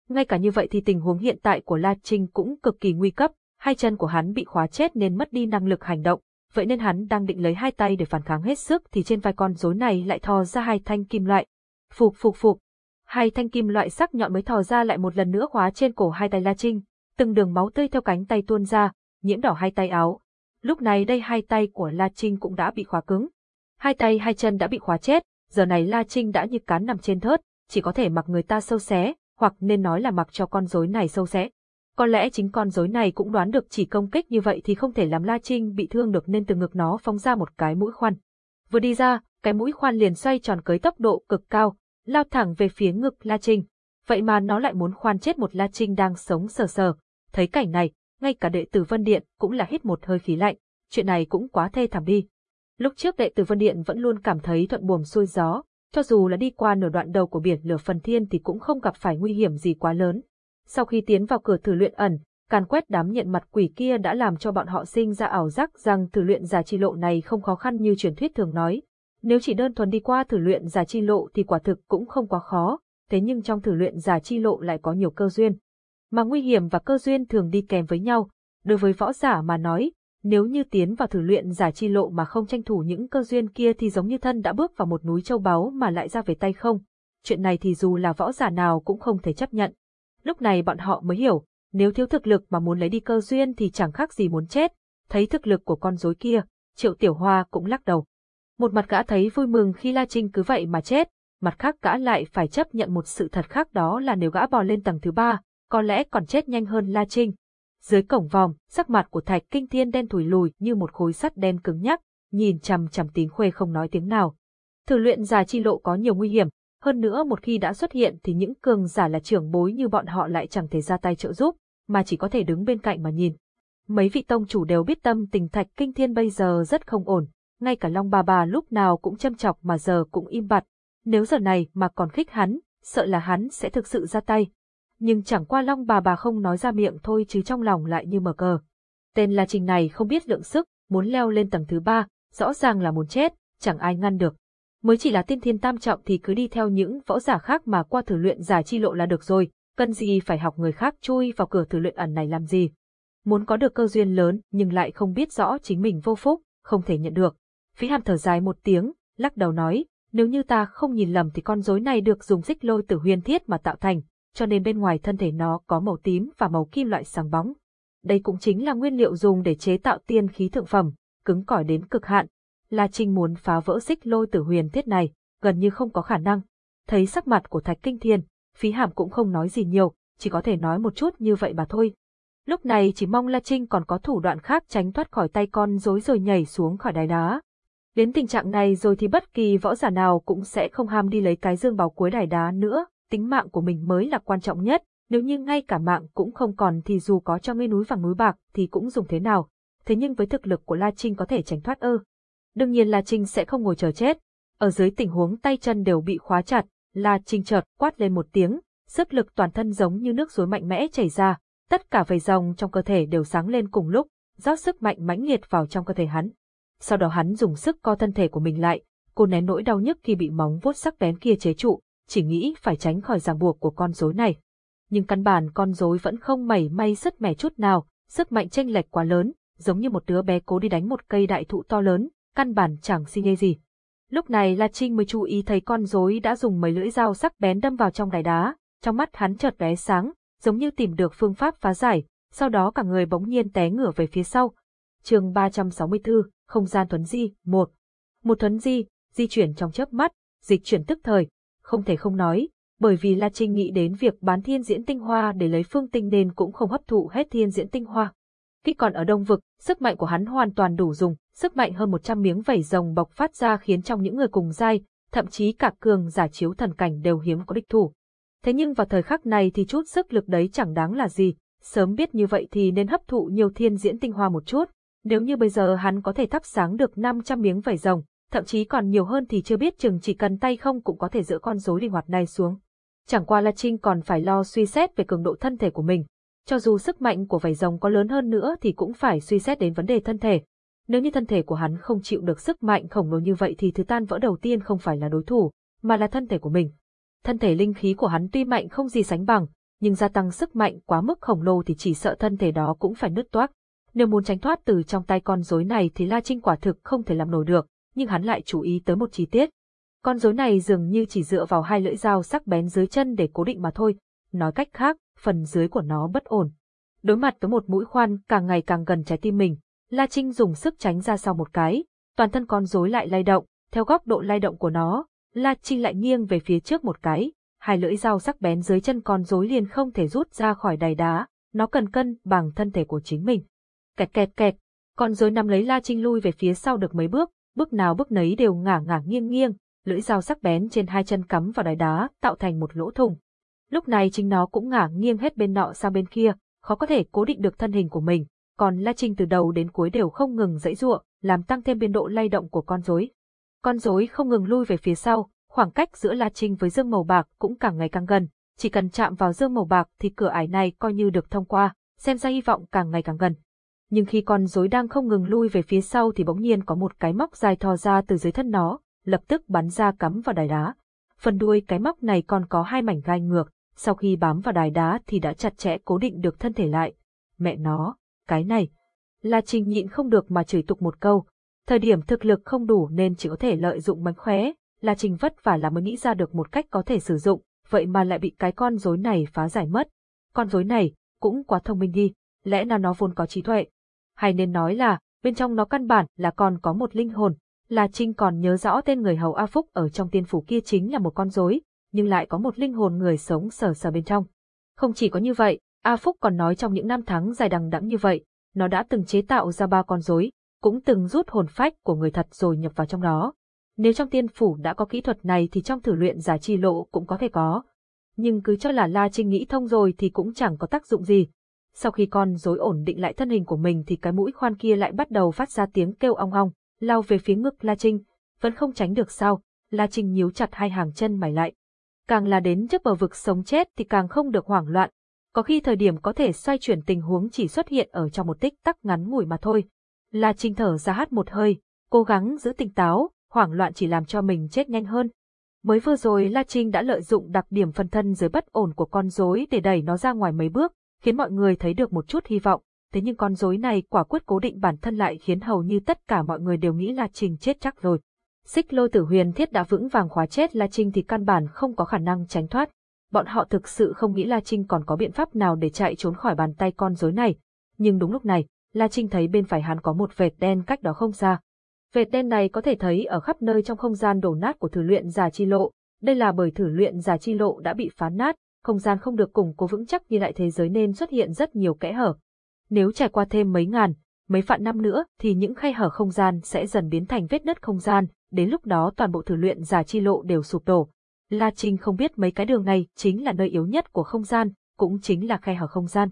Ngay cả như vậy thì tình huống hiện tại của La Trinh cũng cực kỳ nguy cấp, hai chân của hắn bị khóa chết nên mất đi năng lực hành động, vậy nên hắn đang định lấy hai tay để phản kháng hết sức thì trên vai con rối này lại thò ra hai thanh kim loại. Phục phục phục. Hai thanh kim loại sắc nhọn mới thò ra lại một lần nữa khóa trên cổ hai tay La Trinh, từng đường máu tươi theo cánh tay tuôn ra, nhiễm đỏ hai tay áo. Lúc này đây hai tay của La Trinh cũng đã bị khóa cứng. Hai tay hai chân đã bị khóa chết, giờ này La Trinh đã như cán nằm trên thớt, chỉ có thể mặc người ta sâu xé, hoặc nên nói là mặc cho con rối này sâu xé. Có lẽ chính con rối này cũng đoán được chỉ công kích như vậy thì không thể làm La Trinh bị thương được nên từ ngực nó phóng ra một cái mũi khoan. Vừa đi ra, cái mũi khoan liền xoay tròn cưới tốc độ cực cao, lao thẳng về phía ngực La Trinh. Vậy mà nó lại muốn khoan chết một La Trinh đang sống sờ sờ. Thấy cảnh này, ngay cả đệ tử Vân Điện cũng là hít một hơi khí lạnh, chuyện này cũng quá thê thảm đi. Lúc trước đệ tử Vân Điện vẫn luôn cảm thấy thuận buồm xuôi gió, cho dù là đi qua nửa đoạn đầu của biển lửa phần thiên thì cũng không gặp phải nguy hiểm gì quá lớn. Sau khi tiến vào cửa thử luyện ẩn, càn quét đám nhận mặt quỷ kia đã làm cho bọn họ sinh ra ảo giác rằng thử luyện giả chi lộ này không khó khăn như truyền thuyết thường nói. Nếu chỉ đơn thuần đi qua thử luyện giả chi lộ thì quả thực cũng không quá khó, thế nhưng trong thử luyện giả chi lộ lại có nhiều cơ duyên. Mà nguy hiểm và cơ duyên thường đi kèm với nhau, đối với võ giả mà nói, nếu như tiến vào thử luyện giả chi lộ mà không tranh thủ những cơ duyên kia thì giống như thân đã bước vào một núi châu báu mà lại ra về tay không. Chuyện này thì dù là võ giả nào cũng không thể chấp nhận. Lúc này bọn họ mới hiểu, nếu thiếu thực lực mà muốn lấy đi cơ duyên thì chẳng khác gì muốn chết. Thấy thực lực của con rối kia, Triệu Tiểu Hoa cũng lắc đầu. Một mặt gã thấy vui mừng khi La Trinh cứ vậy mà chết, mặt khác gã lại phải chấp nhận một sự thật khác đó là nếu gã bò lên tầng thứ ba, có lẽ còn chết nhanh hơn La Trinh. Dưới cổng vòng, sắc mặt của Thạch Kinh Thiên đen thủi lùi như một khối sắt đen cứng nhắc, nhìn chằm chằm Tín Khuê không nói tiếng nào. Thử luyện giả chi lộ có nhiều nguy hiểm, hơn nữa một khi đã xuất hiện thì những cường giả là trưởng bối như bọn họ lại chẳng thể ra tay trợ giúp, mà chỉ có thể đứng bên cạnh mà nhìn. Mấy vị tông chủ đều biết tâm tình Thạch Kinh Thiên bây giờ rất không ổn, ngay cả Long bà bà lúc nào cũng châm chọc mà giờ cũng im bặt. Nếu giờ này mà còn khích hắn, sợ là hắn sẽ thực sự ra tay, nhưng chẳng qua long bà bà không nói ra miệng thôi chứ trong lòng lại như mở cờ. Tên La Trình này không biết lượng sức, muốn leo lên tầng thứ ba, rõ ràng là muốn chết, chẳng ai ngăn được. Mới chỉ là tiên thiên tam trọng thì cứ đi theo những võ giả khác mà qua thử luyện giả chi lộ là được rồi, cần gì phải học người khác chui vào cửa thử luyện ẩn này làm gì. Muốn có được cơ duyên lớn nhưng lại không biết rõ chính mình vô phúc, không thể nhận được. Phí hàm thở dài một tiếng, lắc đầu nói, nếu như ta không nhìn lầm thì con rối này được dùng xích lôi tử huyền thiết mà tạo thành, cho nên bên ngoài thân thể nó có màu tím và màu kim loại sáng bóng. Đây cũng chính là nguyên liệu dùng để chế tạo tiên khí thượng phẩm, cứng cỏi đến cực hạn. La Trinh muốn phá vỡ xích lôi tử huyền thiết này, gần như không có khả năng. Thấy sắc mặt của Thạch Kinh Thiên, phí hàm cũng không nói gì nhiều, chỉ có thể nói một chút như vậy mà thôi. Lúc này chỉ mong La Trinh còn có thủ đoạn khác tránh thoát khỏi tay con rối rồi nhảy xuống khỏi đài đá. Đến tình trạng này rồi thì bất kỳ võ giả nào cũng sẽ không ham đi lấy cái dương báu cuối đài đá nữa, tính mạng của mình mới là quan trọng nhất, nếu như ngay cả mạng cũng không còn thì dù có cho ngươi núi vàng núi bạc thì cũng dùng thế nào. Thế nhưng với thực lực của La Trinh có thể tránh thoát ư. Đương nhiên La Trinh sẽ không ngồi chờ chết. Ở dưới tình huống tay chân đều bị khóa chặt, La Trinh chợt quát lên một tiếng, sức lực toàn thân giống như nước suối mạnh mẽ chảy ra, tất cả vầy dòng trong cơ thể đều sáng lên cùng lúc, rót sức mạnh mãnh liệt vào trong cơ thể hắn. Sau đó hắn dùng sức co thân thể của mình lại, cô nén nỗi đau nhức khi bị móng vuốt sắc bén kia chế trụ, chỉ nghĩ phải tránh khỏi ràng buộc của con rối này. Nhưng căn bản con rối vẫn không mảy may sứt mẻ chút nào, sức mạnh chênh lệch quá lớn, giống như một đứa bé cố đi đánh một cây đại thụ to lớn, căn bản chẳng xin nhê gì. Lúc này La Trinh mới chú ý thấy con rối đã dùng mấy lưỡi dao sắc bén đâm vào trong đài đá, trong mắt hắn chợt lóe sáng, giống như tìm được phương pháp phá giải, sau đó cả người bỗng nhiên té ngửa về phía sau. Chương 364, không gian thuấn di, 1. Một thuấn di, di chuyển trong chớp mắt, dịch chuyển tức thời, không thể không nói, bởi vì La Trinh nghĩ đến việc bán thiên diễn tinh hoa để lấy phương tinh nên cũng không hấp thụ hết thiên diễn tinh hoa. Khi còn ở Đông Vực, sức mạnh của hắn hoàn toàn đủ dùng, sức mạnh hơn 100 miếng vảy rồng bộc phát ra khiến trong những người cùng giai, thậm chí cả cường giả chiếu thần cảnh đều hiếm có địch thủ. Thế nhưng vào thời khắc này thì chút sức lực đấy chẳng đáng là gì, sớm biết như vậy thì nên hấp thụ nhiều thiên diễn tinh hoa một chút, Nếu như bây giờ hắn có thể thắp sáng được 500 miếng vảy rồng, thậm chí còn nhiều hơn thì chưa biết chừng chỉ cần tay không cũng có thể dỡ con rối linh hoạt này xuống. Chẳng qua La Trinh còn phải lo suy xét về cường độ thân thể của mình. Cho dù sức mạnh của vảy rồng có lớn hơn nữa thì cũng phải suy xét đến vấn đề thân thể. Nếu như thân thể của hắn không chịu được sức mạnh khổng lồ như vậy thì thứ tan vỡ đầu tiên không phải là đối thủ, mà là thân thể của mình. Thân thể linh khí của hắn tuy mạnh không gì sánh bằng, nhưng gia tăng sức mạnh quá mức khổng lồ thì chỉ sợ thân thể đó cũng phải nứt toác. Nếu muốn tránh thoát từ trong tay con rối này thì La Trinh quả thực không thể làm nổi được, nhưng hắn lại chú ý tới một chi tiết. Con rối này dường như chỉ dựa vào hai lưỡi dao sắc bén dưới chân để cố định mà thôi, nói cách khác, phần dưới của nó bất ổn. Đối mặt với một mũi khoan càng ngày càng gần trái tim mình, La Trinh dùng sức tránh ra sau một cái, toàn thân con rối lại lay động, theo góc độ lay động của nó, La Trinh lại nghiêng về phía trước một cái, hai lưỡi dao sắc bén dưới chân con rối liền không thể rút ra khỏi đài đá, nó cần cân bằng thân thể của chính mình. Kẹt kẹt kẹt, con rối nắm lấy La Trinh lui về phía sau được mấy bước, bước nào bước nấy đều ngả ngả nghiêng nghiêng, lưỡi dao sắc bén trên hai chân cắm vào đài đá, tạo thành một lỗ thủng. Lúc này chính nó cũng ngả nghiêng hết bên nọ sang bên kia, khó có thể cố định được thân hình của mình, còn La Trinh từ đầu đến cuối đều không ngừng dãy giụa, làm tăng thêm biên độ lay động của con rối. Con rối không ngừng lui về phía sau, khoảng cách giữa La Trinh với dương màu bạc cũng càng ngày càng gần, chỉ cần chạm vào dương màu bạc thì cửa ải này coi như được thông qua, xem ra hy vọng càng ngày càng gần. Nhưng khi con rối đang không ngừng lui về phía sau thì bỗng nhiên có một cái móc dài thò ra từ dưới thân nó, lập tức bắn ra cắm vào đài đá. Phần đuôi cái móc này còn có hai mảnh gai ngược, sau khi bám vào đài đá thì đã chặt chẽ cố định được thân thể lại. Mẹ nó, cái này. La Trinh nhịn không được mà chửi tục một câu. Thời điểm thực lực không đủ nên chỉ có thể lợi dụng mánh khóe, La Trinh vất vả là mới nghĩ ra được một cách có thể sử dụng, vậy mà lại bị cái con rối này phá giải mất. Con rối này, cũng quá thông minh đi, lẽ nào nó vốn có trí tuệ. Hay nên nói là, bên trong nó căn bản là còn có một linh hồn. La Trinh còn nhớ rõ tên người hầu A Phúc ở trong tiên phủ kia chính là một con rối, nhưng lại có một linh hồn người sống sờ sờ bên trong. Không chỉ có như vậy, A Phúc còn nói trong những năm tháng dài đằng đẵng như vậy, nó đã từng chế tạo ra ba con rối, cũng từng rút hồn phách của người thật rồi nhập vào trong đó. Nếu trong tiên phủ đã có kỹ thuật này thì trong thử luyện giả chi lộ cũng có thể có. Nhưng cứ cho là La Trinh nghĩ thông rồi thì cũng chẳng có tác dụng gì. Sau khi con rối ổn định lại thân hình của mình thì cái mũi khoan kia lại bắt đầu phát ra tiếng kêu ong ong, lao về phía ngực La Trinh, vẫn không tránh được sao, La Trinh nhíu chặt hai hàng chân mày lại. Càng là đến trước bờ vực sống chết thì càng không được hoảng loạn, có khi thời điểm có thể xoay chuyển tình huống chỉ xuất hiện ở trong một tích tắc ngắn ngủi mà thôi. La Trinh thở ra hát một hơi, cố gắng giữ tỉnh táo, hoảng loạn chỉ làm cho mình chết nhanh hơn. Mới vừa rồi La Trinh đã lợi dụng đặc điểm phân thân dưới bất ổn của con rối để đẩy nó ra ngoài mấy bước, khiến mọi người thấy được một chút hy vọng. Thế nhưng con rối này quả quyết cố định bản thân lại khiến hầu như tất cả mọi người đều nghĩ La Trinh chết chắc rồi. Xích lôi tử huyền thiết đã vững vàng khóa chết La Trinh thì căn bản không có khả năng tránh thoát. Bọn họ thực sự không nghĩ La Trinh còn có biện pháp nào để chạy trốn khỏi bàn tay con rối này. Nhưng đúng lúc này, La Trinh thấy bên phải hắn có một vệt đen cách đó không xa. Vệt đen này có thể thấy ở khắp nơi trong không gian đổ nát của thử luyện giả chi lộ. Đây là bởi thử luyện giả chi lộ đã bị phá nát, không gian không được củng cố vững chắc như lại thế giới nên xuất hiện rất nhiều kẽ hở. Nếu trải qua thêm mấy ngàn, mấy vạn năm nữa thì những khe hở không gian sẽ dần biến thành vết nứt không gian, đến lúc đó toàn bộ thử luyện giả chi lộ đều sụp đổ. La Trinh không biết mấy cái đường này chính là nơi yếu nhất của không gian, cũng chính là khe hở không gian.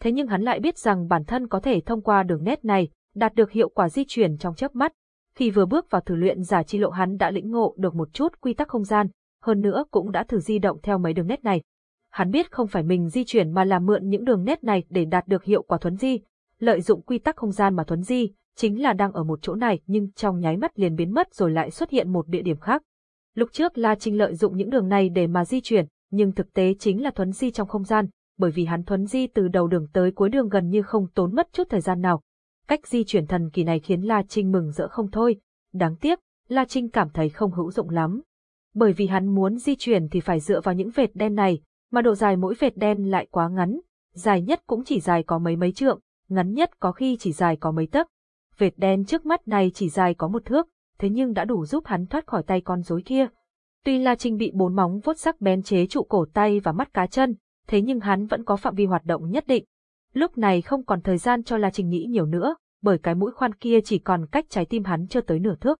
Thế nhưng hắn lại biết rằng bản thân có thể thông qua đường nét này, đạt được hiệu quả di chuyển trong chớp mắt, khi vừa bước vào thử luyện giả chi lộ hắn đã lĩnh ngộ được một chút quy tắc không gian, hơn nữa cũng đã thử di động theo mấy đường nét này. Hắn biết không phải mình di chuyển mà là mượn những đường nét này để đạt được hiệu quả thuấn di, lợi dụng quy tắc không gian mà thuấn di, chính là đang ở một chỗ này nhưng trong nháy mắt liền biến mất rồi lại xuất hiện một địa điểm khác. Lúc trước La Trinh lợi dụng những đường này để mà di chuyển, nhưng thực tế chính là thuấn di trong không gian, bởi vì hắn thuấn di từ đầu đường tới cuối đường gần như không tốn mất chút thời gian nào. Cách di chuyển thần kỳ này khiến La Trinh mừng rỡ không thôi. Đáng tiếc, La Trinh cảm thấy không hữu dụng lắm. Bởi vì hắn muốn di chuyển thì phải dựa vào những vệt đen này, mà độ dài mỗi vệt đen lại quá ngắn, dài nhất cũng chỉ dài có mấy mấy trượng, ngắn nhất có khi chỉ dài có mấy tấc. Vệt đen trước mắt này chỉ dài có một thước, thế nhưng đã đủ giúp hắn thoát khỏi tay con rối kia. Tuy La Trinh bị bốn móng vuốt sắc bén chế trụ cổ tay và mắt cá chân, thế nhưng hắn vẫn có phạm vi hoạt động nhất định, Lúc này không còn thời gian cho La Trình nghĩ nhiều nữa, bởi cái mũi khoan kia chỉ còn cách trái tim hắn chưa tới nửa thước.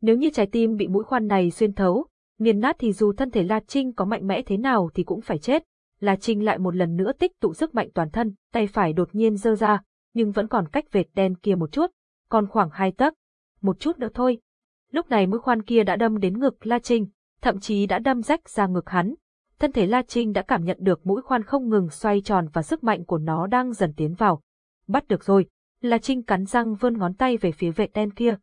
Nếu như trái tim bị mũi khoan này xuyên thấu, nghiền nát thì dù thân thể La Trinh có mạnh mẽ thế nào thì cũng phải chết. La Trinh lại một lần nữa tích tụ sức mạnh toàn thân, tay phải đột nhiên giơ ra, nhưng vẫn còn cách vệt đen kia một chút, còn khoảng hai tấc. Một chút nữa thôi. Lúc này mũi khoan kia đã đâm đến ngực La Trinh, thậm chí đã đâm rách ra ngực hắn. Thân thể La Trinh đã cảm nhận được mũi khoan không ngừng xoay tròn và sức mạnh của nó đang dần tiến vào. Bắt được rồi, La Trinh cắn răng vươn ngón tay về phía vệt đen kia.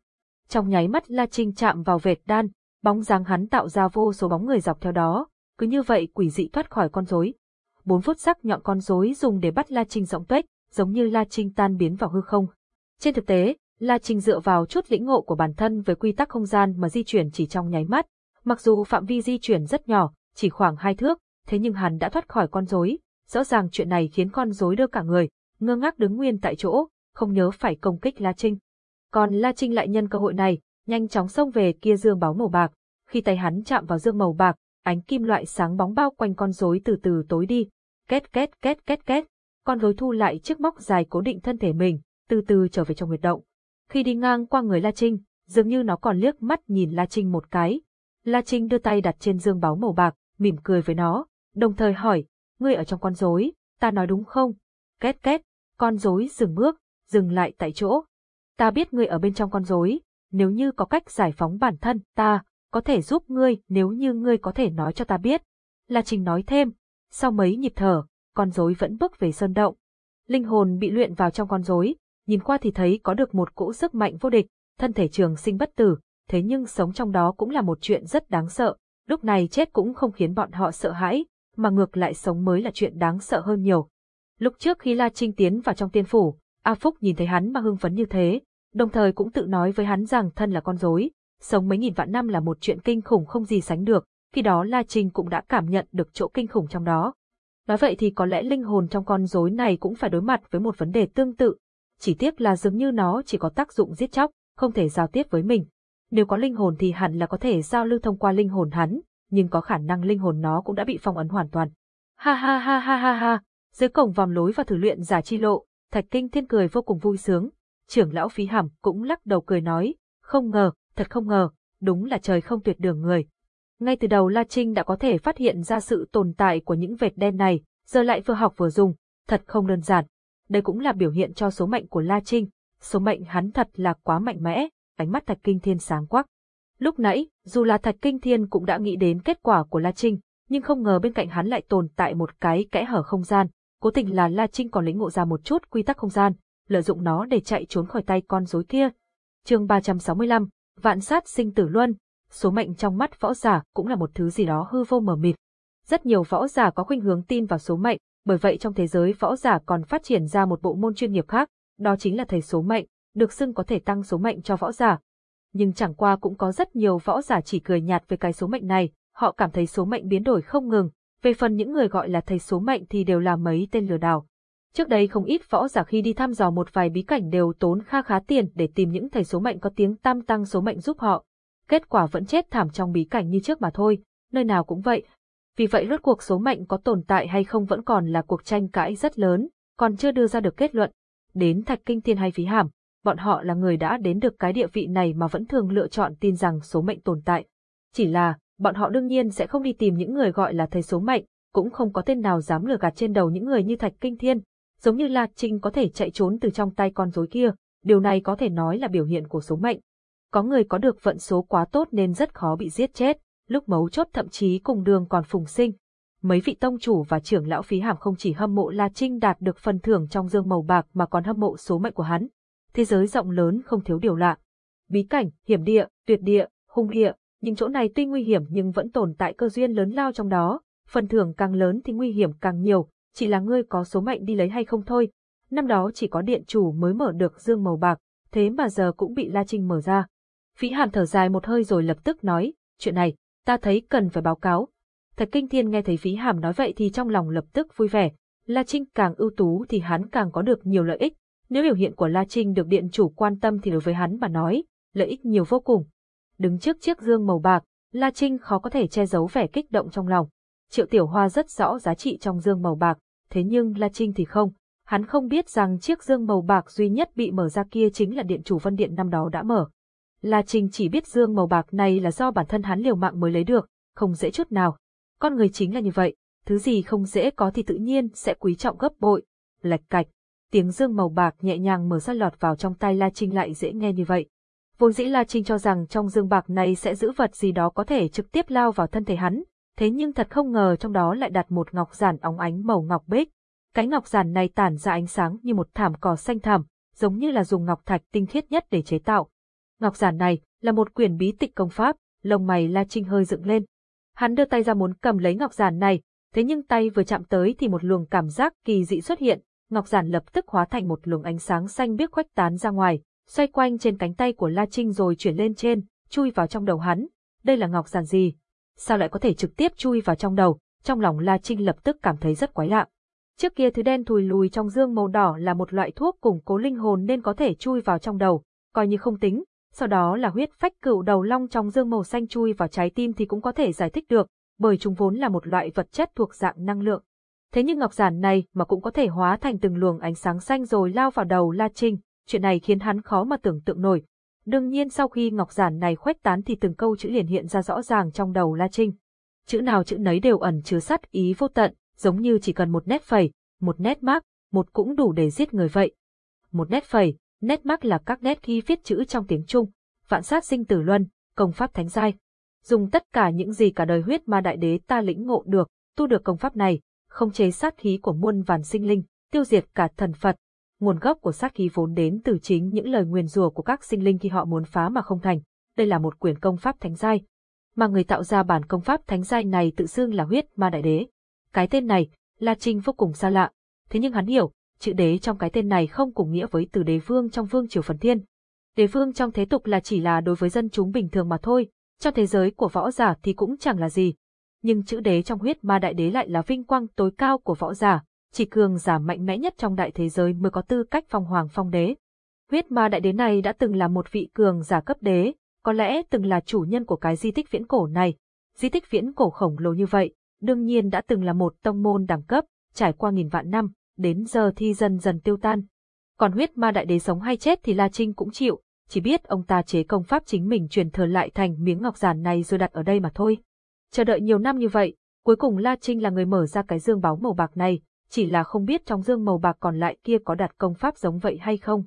Trong nháy mắt La Trinh chạm vào vệt đan, bóng dáng hắn tạo ra vô số bóng người dọc theo đó, cứ như vậy quỷ dị thoát khỏi con rối. Bốn phút sắc nhọn con rối dùng để bắt La Trinh rộng tuếch, giống như La Trinh tan biến vào hư không. Trên thực tế, La Trinh dựa vào chút lĩnh ngộ của bản thân về quy tắc không gian mà di chuyển chỉ trong nháy mắt. Mặc dù phạm vi di chuyển rất nhỏ, chỉ khoảng hai thước, thế nhưng hắn đã thoát khỏi con rối. Rõ ràng chuyện này khiến con rối đưa cả người, ngơ ngác đứng nguyên tại chỗ, không nhớ phải công kích La Trinh. Còn La Trinh lại nhân cơ hội này, nhanh chóng xông về kia dương báo màu bạc. Khi tay hắn chạm vào dương màu bạc, ánh kim loại sáng bóng bao quanh con rối từ từ tối đi. Két két két két két, con rối thu lại chiếc móc dài cố định thân thể mình, từ từ trở về trong huyệt động. Khi đi ngang qua người La Trinh, dường như nó còn liếc mắt nhìn La Trinh một cái. La Trinh đưa tay đặt trên dương báo màu bạc, mỉm cười với nó, đồng thời hỏi, ngươi ở trong con rối, ta nói đúng không? Két két, con rối dừng bước, dừng lại tại chỗ. Ta biết ngươi ở bên trong con rối, nếu như có cách giải phóng bản thân, ta có thể giúp ngươi nếu như ngươi có thể nói cho ta biết. La Trình nói thêm, sau mấy nhịp thở, con rối vẫn bước về sơn động. Linh hồn bị luyện vào trong con rối, nhìn qua thì thấy có được một cỗ sức mạnh vô địch, thân thể trường sinh bất tử, thế nhưng sống trong đó cũng là một chuyện rất đáng sợ, lúc này chết cũng không khiến bọn họ sợ hãi, mà ngược lại sống mới là chuyện đáng sợ hơn nhiều. Lúc trước khi La Trinh tiến vào trong tiên phủ, A Phúc nhìn thấy hắn mà hưng phấn như thế, đồng thời cũng tự nói với hắn rằng thân là con rối, sống mấy nghìn vạn năm là một chuyện kinh khủng không gì sánh được, khi đó La Trinh cũng đã cảm nhận được chỗ kinh khủng trong đó. Nói vậy thì có lẽ linh hồn trong con rối này cũng phải đối mặt với một vấn đề tương tự, chỉ tiếc là dường như nó chỉ có tác dụng giết chóc, không thể giao tiếp với mình. Nếu có linh hồn thì hẳn là có thể giao lưu thông qua linh hồn hắn, nhưng có khả năng linh hồn nó cũng đã bị phong ấn hoàn toàn. Ha ha ha ha ha ha, dưới cổng vòng lối và thử luyện giả chi lộ, Thạch Kinh Thiên cười vô cùng vui sướng. Trưởng lão phí hàm cũng lắc đầu cười nói, không ngờ, thật không ngờ, đúng là trời không tuyệt đường người. Ngay từ đầu La Trinh đã có thể phát hiện ra sự tồn tại của những vệt đen này, giờ lại vừa học vừa dùng, thật không đơn giản. Đây cũng là biểu hiện cho số mệnh của La Trinh, số mệnh hắn thật là quá mạnh mẽ, ánh mắt Thạch Kinh Thiên sáng quắc. Lúc nãy, dù là Thạch Kinh Thiên cũng đã nghĩ đến kết quả của La Trinh, nhưng không ngờ bên cạnh hắn lại tồn tại một cái kẽ hở không gian, cố tình là La Trinh còn lĩnh ngộ ra một chút quy tắc không gian, lợi dụng nó để chạy trốn khỏi tay con rối kia. Chương 365, Vạn sát sinh tử luân, số mệnh trong mắt võ giả cũng là một thứ gì đó hư vô mờ mịt. Rất nhiều võ giả có khuynh hướng tin vào số mệnh, bởi vậy trong thế giới võ giả còn phát triển ra một bộ môn chuyên nghiệp khác, đó chính là thầy số mệnh, được xưng có thể tăng số mệnh cho võ giả. Nhưng chẳng qua cũng có rất nhiều võ giả chỉ cười nhạt về cái số mệnh này, họ cảm thấy số mệnh biến đổi không ngừng, về phần những người gọi là thầy số mệnh thì đều là mấy tên lừa đảo. Trước đây không ít võ giả khi đi thăm dò một vài bí cảnh đều tốn kha khá tiền để tìm những thầy số mệnh có tiếng tam tăng số mệnh giúp họ. Kết quả vẫn chết thảm trong bí cảnh như trước mà thôi, nơi nào cũng vậy. Vì vậy rốt cuộc số mệnh có tồn tại hay không vẫn còn là cuộc tranh cãi rất lớn, còn chưa đưa ra được kết luận. Đến Thạch Kinh Thiên hay Phí Hàm, bọn họ là người đã đến được cái địa vị này mà vẫn thường lựa chọn tin rằng số mệnh tồn tại. Chỉ là, bọn họ đương nhiên sẽ không đi tìm những người gọi là thầy số mệnh, cũng không có tên nào dám lừa gạt trên đầu những người như Thạch Kinh Thiên, giống như La Trinh có thể chạy trốn từ trong tay con rối kia, điều này có thể nói là biểu hiện của số mệnh. Có người có được vận số quá tốt nên rất khó bị giết chết, lúc mấu chốt thậm chí cùng đường còn phùng sinh. Mấy vị tông chủ và trưởng lão phí hàm không chỉ hâm mộ La Trinh đạt được phần thưởng trong dương màu bạc mà còn hâm mộ số mệnh của hắn. Thế giới rộng lớn không thiếu điều lạ. Bí cảnh, hiểm địa, tuyệt địa, hung địa, những chỗ này tuy nguy hiểm nhưng vẫn tồn tại cơ duyên lớn lao trong đó, phần thưởng càng lớn thì nguy hiểm càng nhiều, chỉ là ngươi có số mệnh đi lấy hay không thôi. Năm đó chỉ có điện chủ mới mở được dương màu bạc, thế mà giờ cũng bị La Trinh mở ra. Phí Hàn thở dài một hơi rồi lập tức nói, chuyện này, ta thấy cần phải báo cáo. Thật kinh thiên nghe thấy Phí Hàm nói vậy thì trong lòng lập tức vui vẻ. La Trinh càng ưu tú thì hắn càng có được nhiều lợi ích. Nếu biểu hiện của La Trinh được điện chủ quan tâm thì đối với hắn mà nói, lợi ích nhiều vô cùng. Đứng trước chiếc dương màu bạc, La Trinh khó có thể che giấu vẻ kích động trong lòng. Triệu Tiểu Hoa rất rõ giá trị trong dương màu bạc, thế nhưng La Trinh thì không. Hắn không biết rằng chiếc dương màu bạc duy nhất bị mở ra kia chính là điện chủ Vân Điện năm đó đã mở. La Trinh chỉ biết dương màu bạc này là do bản thân hắn liều mạng mới lấy được, không dễ chút nào. Con người chính là như vậy, thứ gì không dễ có thì tự nhiên sẽ quý trọng gấp bội. Lạch cạch, tiếng dương màu bạc nhẹ nhàng mở ra lọt vào trong tay La Trinh lại dễ nghe như vậy. Vốn dĩ La Trinh cho rằng trong dương bạc này sẽ giữ vật gì đó có thể trực tiếp lao vào thân thể hắn, thế nhưng thật không ngờ trong đó lại đặt một ngọc giản óng ánh màu ngọc bích. Cái ngọc giản này tản ra ánh sáng như một thảm cỏ xanh thẳm, giống như là dùng ngọc thạch tinh khiết nhất để chế tạo. Ngọc giản này là một quyển bí tịch công pháp, lông mày La Trinh hơi dựng lên. Hắn đưa tay ra muốn cầm lấy ngọc giản này, thế nhưng tay vừa chạm tới thì một luồng cảm giác kỳ dị xuất hiện, ngọc giản lập tức hóa thành một luồng ánh sáng xanh biếc khuếch tán ra ngoài, xoay quanh trên cánh tay của La Trinh rồi chuyển lên trên, chui vào trong đầu hắn. Đây là ngọc giản gì? Sao lại có thể trực tiếp chui vào trong đầu? Trong lòng La Trinh lập tức cảm thấy rất quái lạ. Trước kia thứ đen thùi lùi trong dương màu đỏ là một loại thuốc củng cố linh hồn nên có thể chui vào trong đầu, coi như không tính. Sau đó là huyết phách cựu đầu long trong dương màu xanh chui vào trái tim thì cũng có thể giải thích được, bởi chúng vốn là một loại vật chất thuộc dạng năng lượng. Thế nhưng ngọc giản này mà cũng có thể hóa thành từng luồng ánh sáng xanh rồi lao vào đầu La Trinh, chuyện này khiến hắn khó mà tưởng tượng nổi. Đương nhiên sau khi ngọc giản này khuếch tán thì từng câu chữ liền hiện ra rõ ràng trong đầu La Trinh. Chữ nào chữ nấy đều ẩn chứa sát ý vô tận, giống như chỉ cần một nét phẩy, một nét mác, một cũng đủ để giết người vậy. Một nét phẩy, nét mác là các nét khi viết chữ trong tiếng Trung, vạn sát sinh tử luân, công pháp thánh giai. Dùng tất cả những gì cả đời huyết ma đại đế ta lĩnh ngộ được, tu được công pháp này, không chế sát khí của muôn vàn sinh linh, tiêu diệt cả thần Phật. Nguồn gốc của sát khí vốn đến từ chính những lời nguyền rủa của các sinh linh khi họ muốn phá mà không thành. Đây là một quyển công pháp thánh giai, mà người tạo ra bản công pháp thánh giai này tự xưng là huyết ma đại đế. Cái tên này, La Trinh vô cùng xa lạ, thế nhưng hắn hiểu, chữ đế trong cái tên này không cùng nghĩa với từ đế vương trong vương triều phần thiên. Đế vương trong thế tục là chỉ là đối với dân chúng bình thường mà thôi, trong thế giới của võ giả thì cũng chẳng là gì. Nhưng chữ đế trong huyết ma đại đế lại là vinh quang tối cao của võ giả, chỉ cường giả mạnh mẽ nhất trong đại thế giới mới có tư cách phong hoàng phong đế. Huyết ma đại đế này đã từng là một vị cường giả cấp đế, có lẽ từng là chủ nhân của cái di tích viễn cổ này. Di tích viễn cổ khổng lồ như vậy, đương nhiên đã từng là một tông môn đẳng cấp, trải qua nghìn vạn năm, đến giờ thì dần dần tiêu tan. Còn huyết ma đại đế sống hay chết thì La Trinh cũng chịu, chỉ biết ông ta chế công pháp chính mình truyền thừa lại thành miếng ngọc giản này rồi đặt ở đây mà thôi. Chờ đợi nhiều năm như vậy, cuối cùng La Trinh là người mở ra cái dương báo màu bạc này, chỉ là không biết trong dương màu bạc còn lại kia có đặt công pháp giống vậy hay không.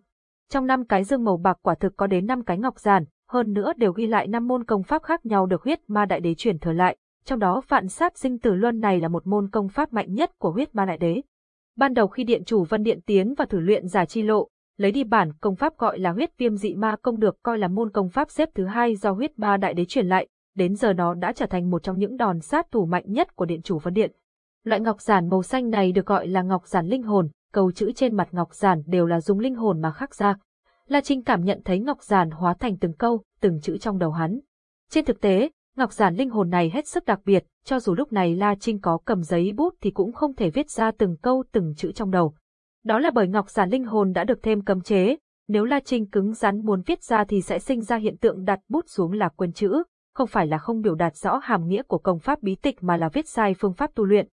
Trong năm cái dương màu bạc quả thực có đến năm cái ngọc giản, hơn nữa đều ghi lại năm môn công pháp khác nhau được huyết ma đại đế truyền thừa lại, trong đó vạn sát sinh tử luân này là một môn công pháp mạnh nhất của huyết ma đại đế. Ban đầu khi điện chủ Vân Điện tiến và thử luyện giả chi lộ, lấy đi bản công pháp gọi là huyết viêm dị ma công được coi là môn công pháp xếp thứ hai do huyết ma đại đế truyền lại, đến giờ nó đã trở thành một trong những đòn sát thủ mạnh nhất của điện chủ Vân Điện. Loại ngọc giản màu xanh này được gọi là ngọc giản linh hồn, câu chữ trên mặt ngọc giản đều là dùng linh hồn mà khắc ra. La Trinh cảm nhận thấy ngọc giản hóa thành từng câu, từng chữ trong đầu hắn. Trên thực tế, ngọc giản linh hồn này hết sức đặc biệt, cho dù lúc này La Trinh có cầm giấy bút thì cũng không thể viết ra từng câu từng chữ trong đầu. Đó là bởi ngọc giản linh hồn đã được thêm cấm chế, nếu La Trinh cứng rắn muốn viết ra thì sẽ sinh ra hiện tượng đặt bút xuống là quên chữ, không phải là không biểu đạt rõ hàm nghĩa của công pháp bí tịch mà là viết sai phương pháp tu luyện.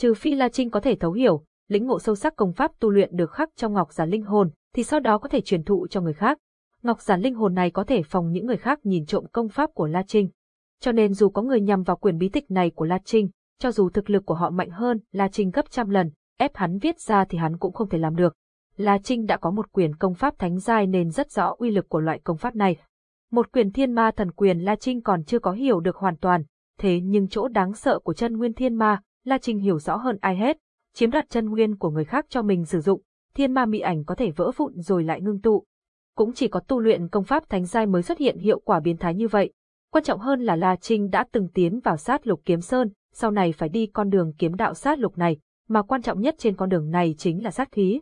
Trừ phi La Trinh có thể thấu hiểu, lĩnh ngộ sâu sắc công pháp tu luyện được khắc trong ngọc giản linh hồn, thì sau đó có thể truyền thụ cho người khác. Ngọc giản linh hồn này có thể phòng những người khác nhìn trộm công pháp của La Trinh. Cho nên dù có người nhằm vào quyền bí tịch này của La Trinh, cho dù thực lực của họ mạnh hơn La Trinh gấp trăm lần, ép hắn viết ra thì hắn cũng không thể làm được. La Trinh đã có một quyền công pháp thánh giai nên rất rõ uy lực của loại công pháp này. Một quyền thiên ma thần quyền La Trinh còn chưa có hiểu được hoàn toàn, thế nhưng chỗ đáng sợ của chân nguyên thiên ma, La Trinh hiểu rõ hơn ai hết, chiếm đoạt chân nguyên của người khác cho mình sử dụng, thiên ma mị ảnh có thể vỡ vụn rồi lại ngưng tụ. Cũng chỉ có tu luyện công pháp thánh giai mới xuất hiện hiệu quả biến thái như vậy. Quan trọng hơn là La Trinh đã từng tiến vào sát lục kiếm sơn, sau này phải đi con đường kiếm đạo sát lục này, mà quan trọng nhất trên con đường này chính là sát khí.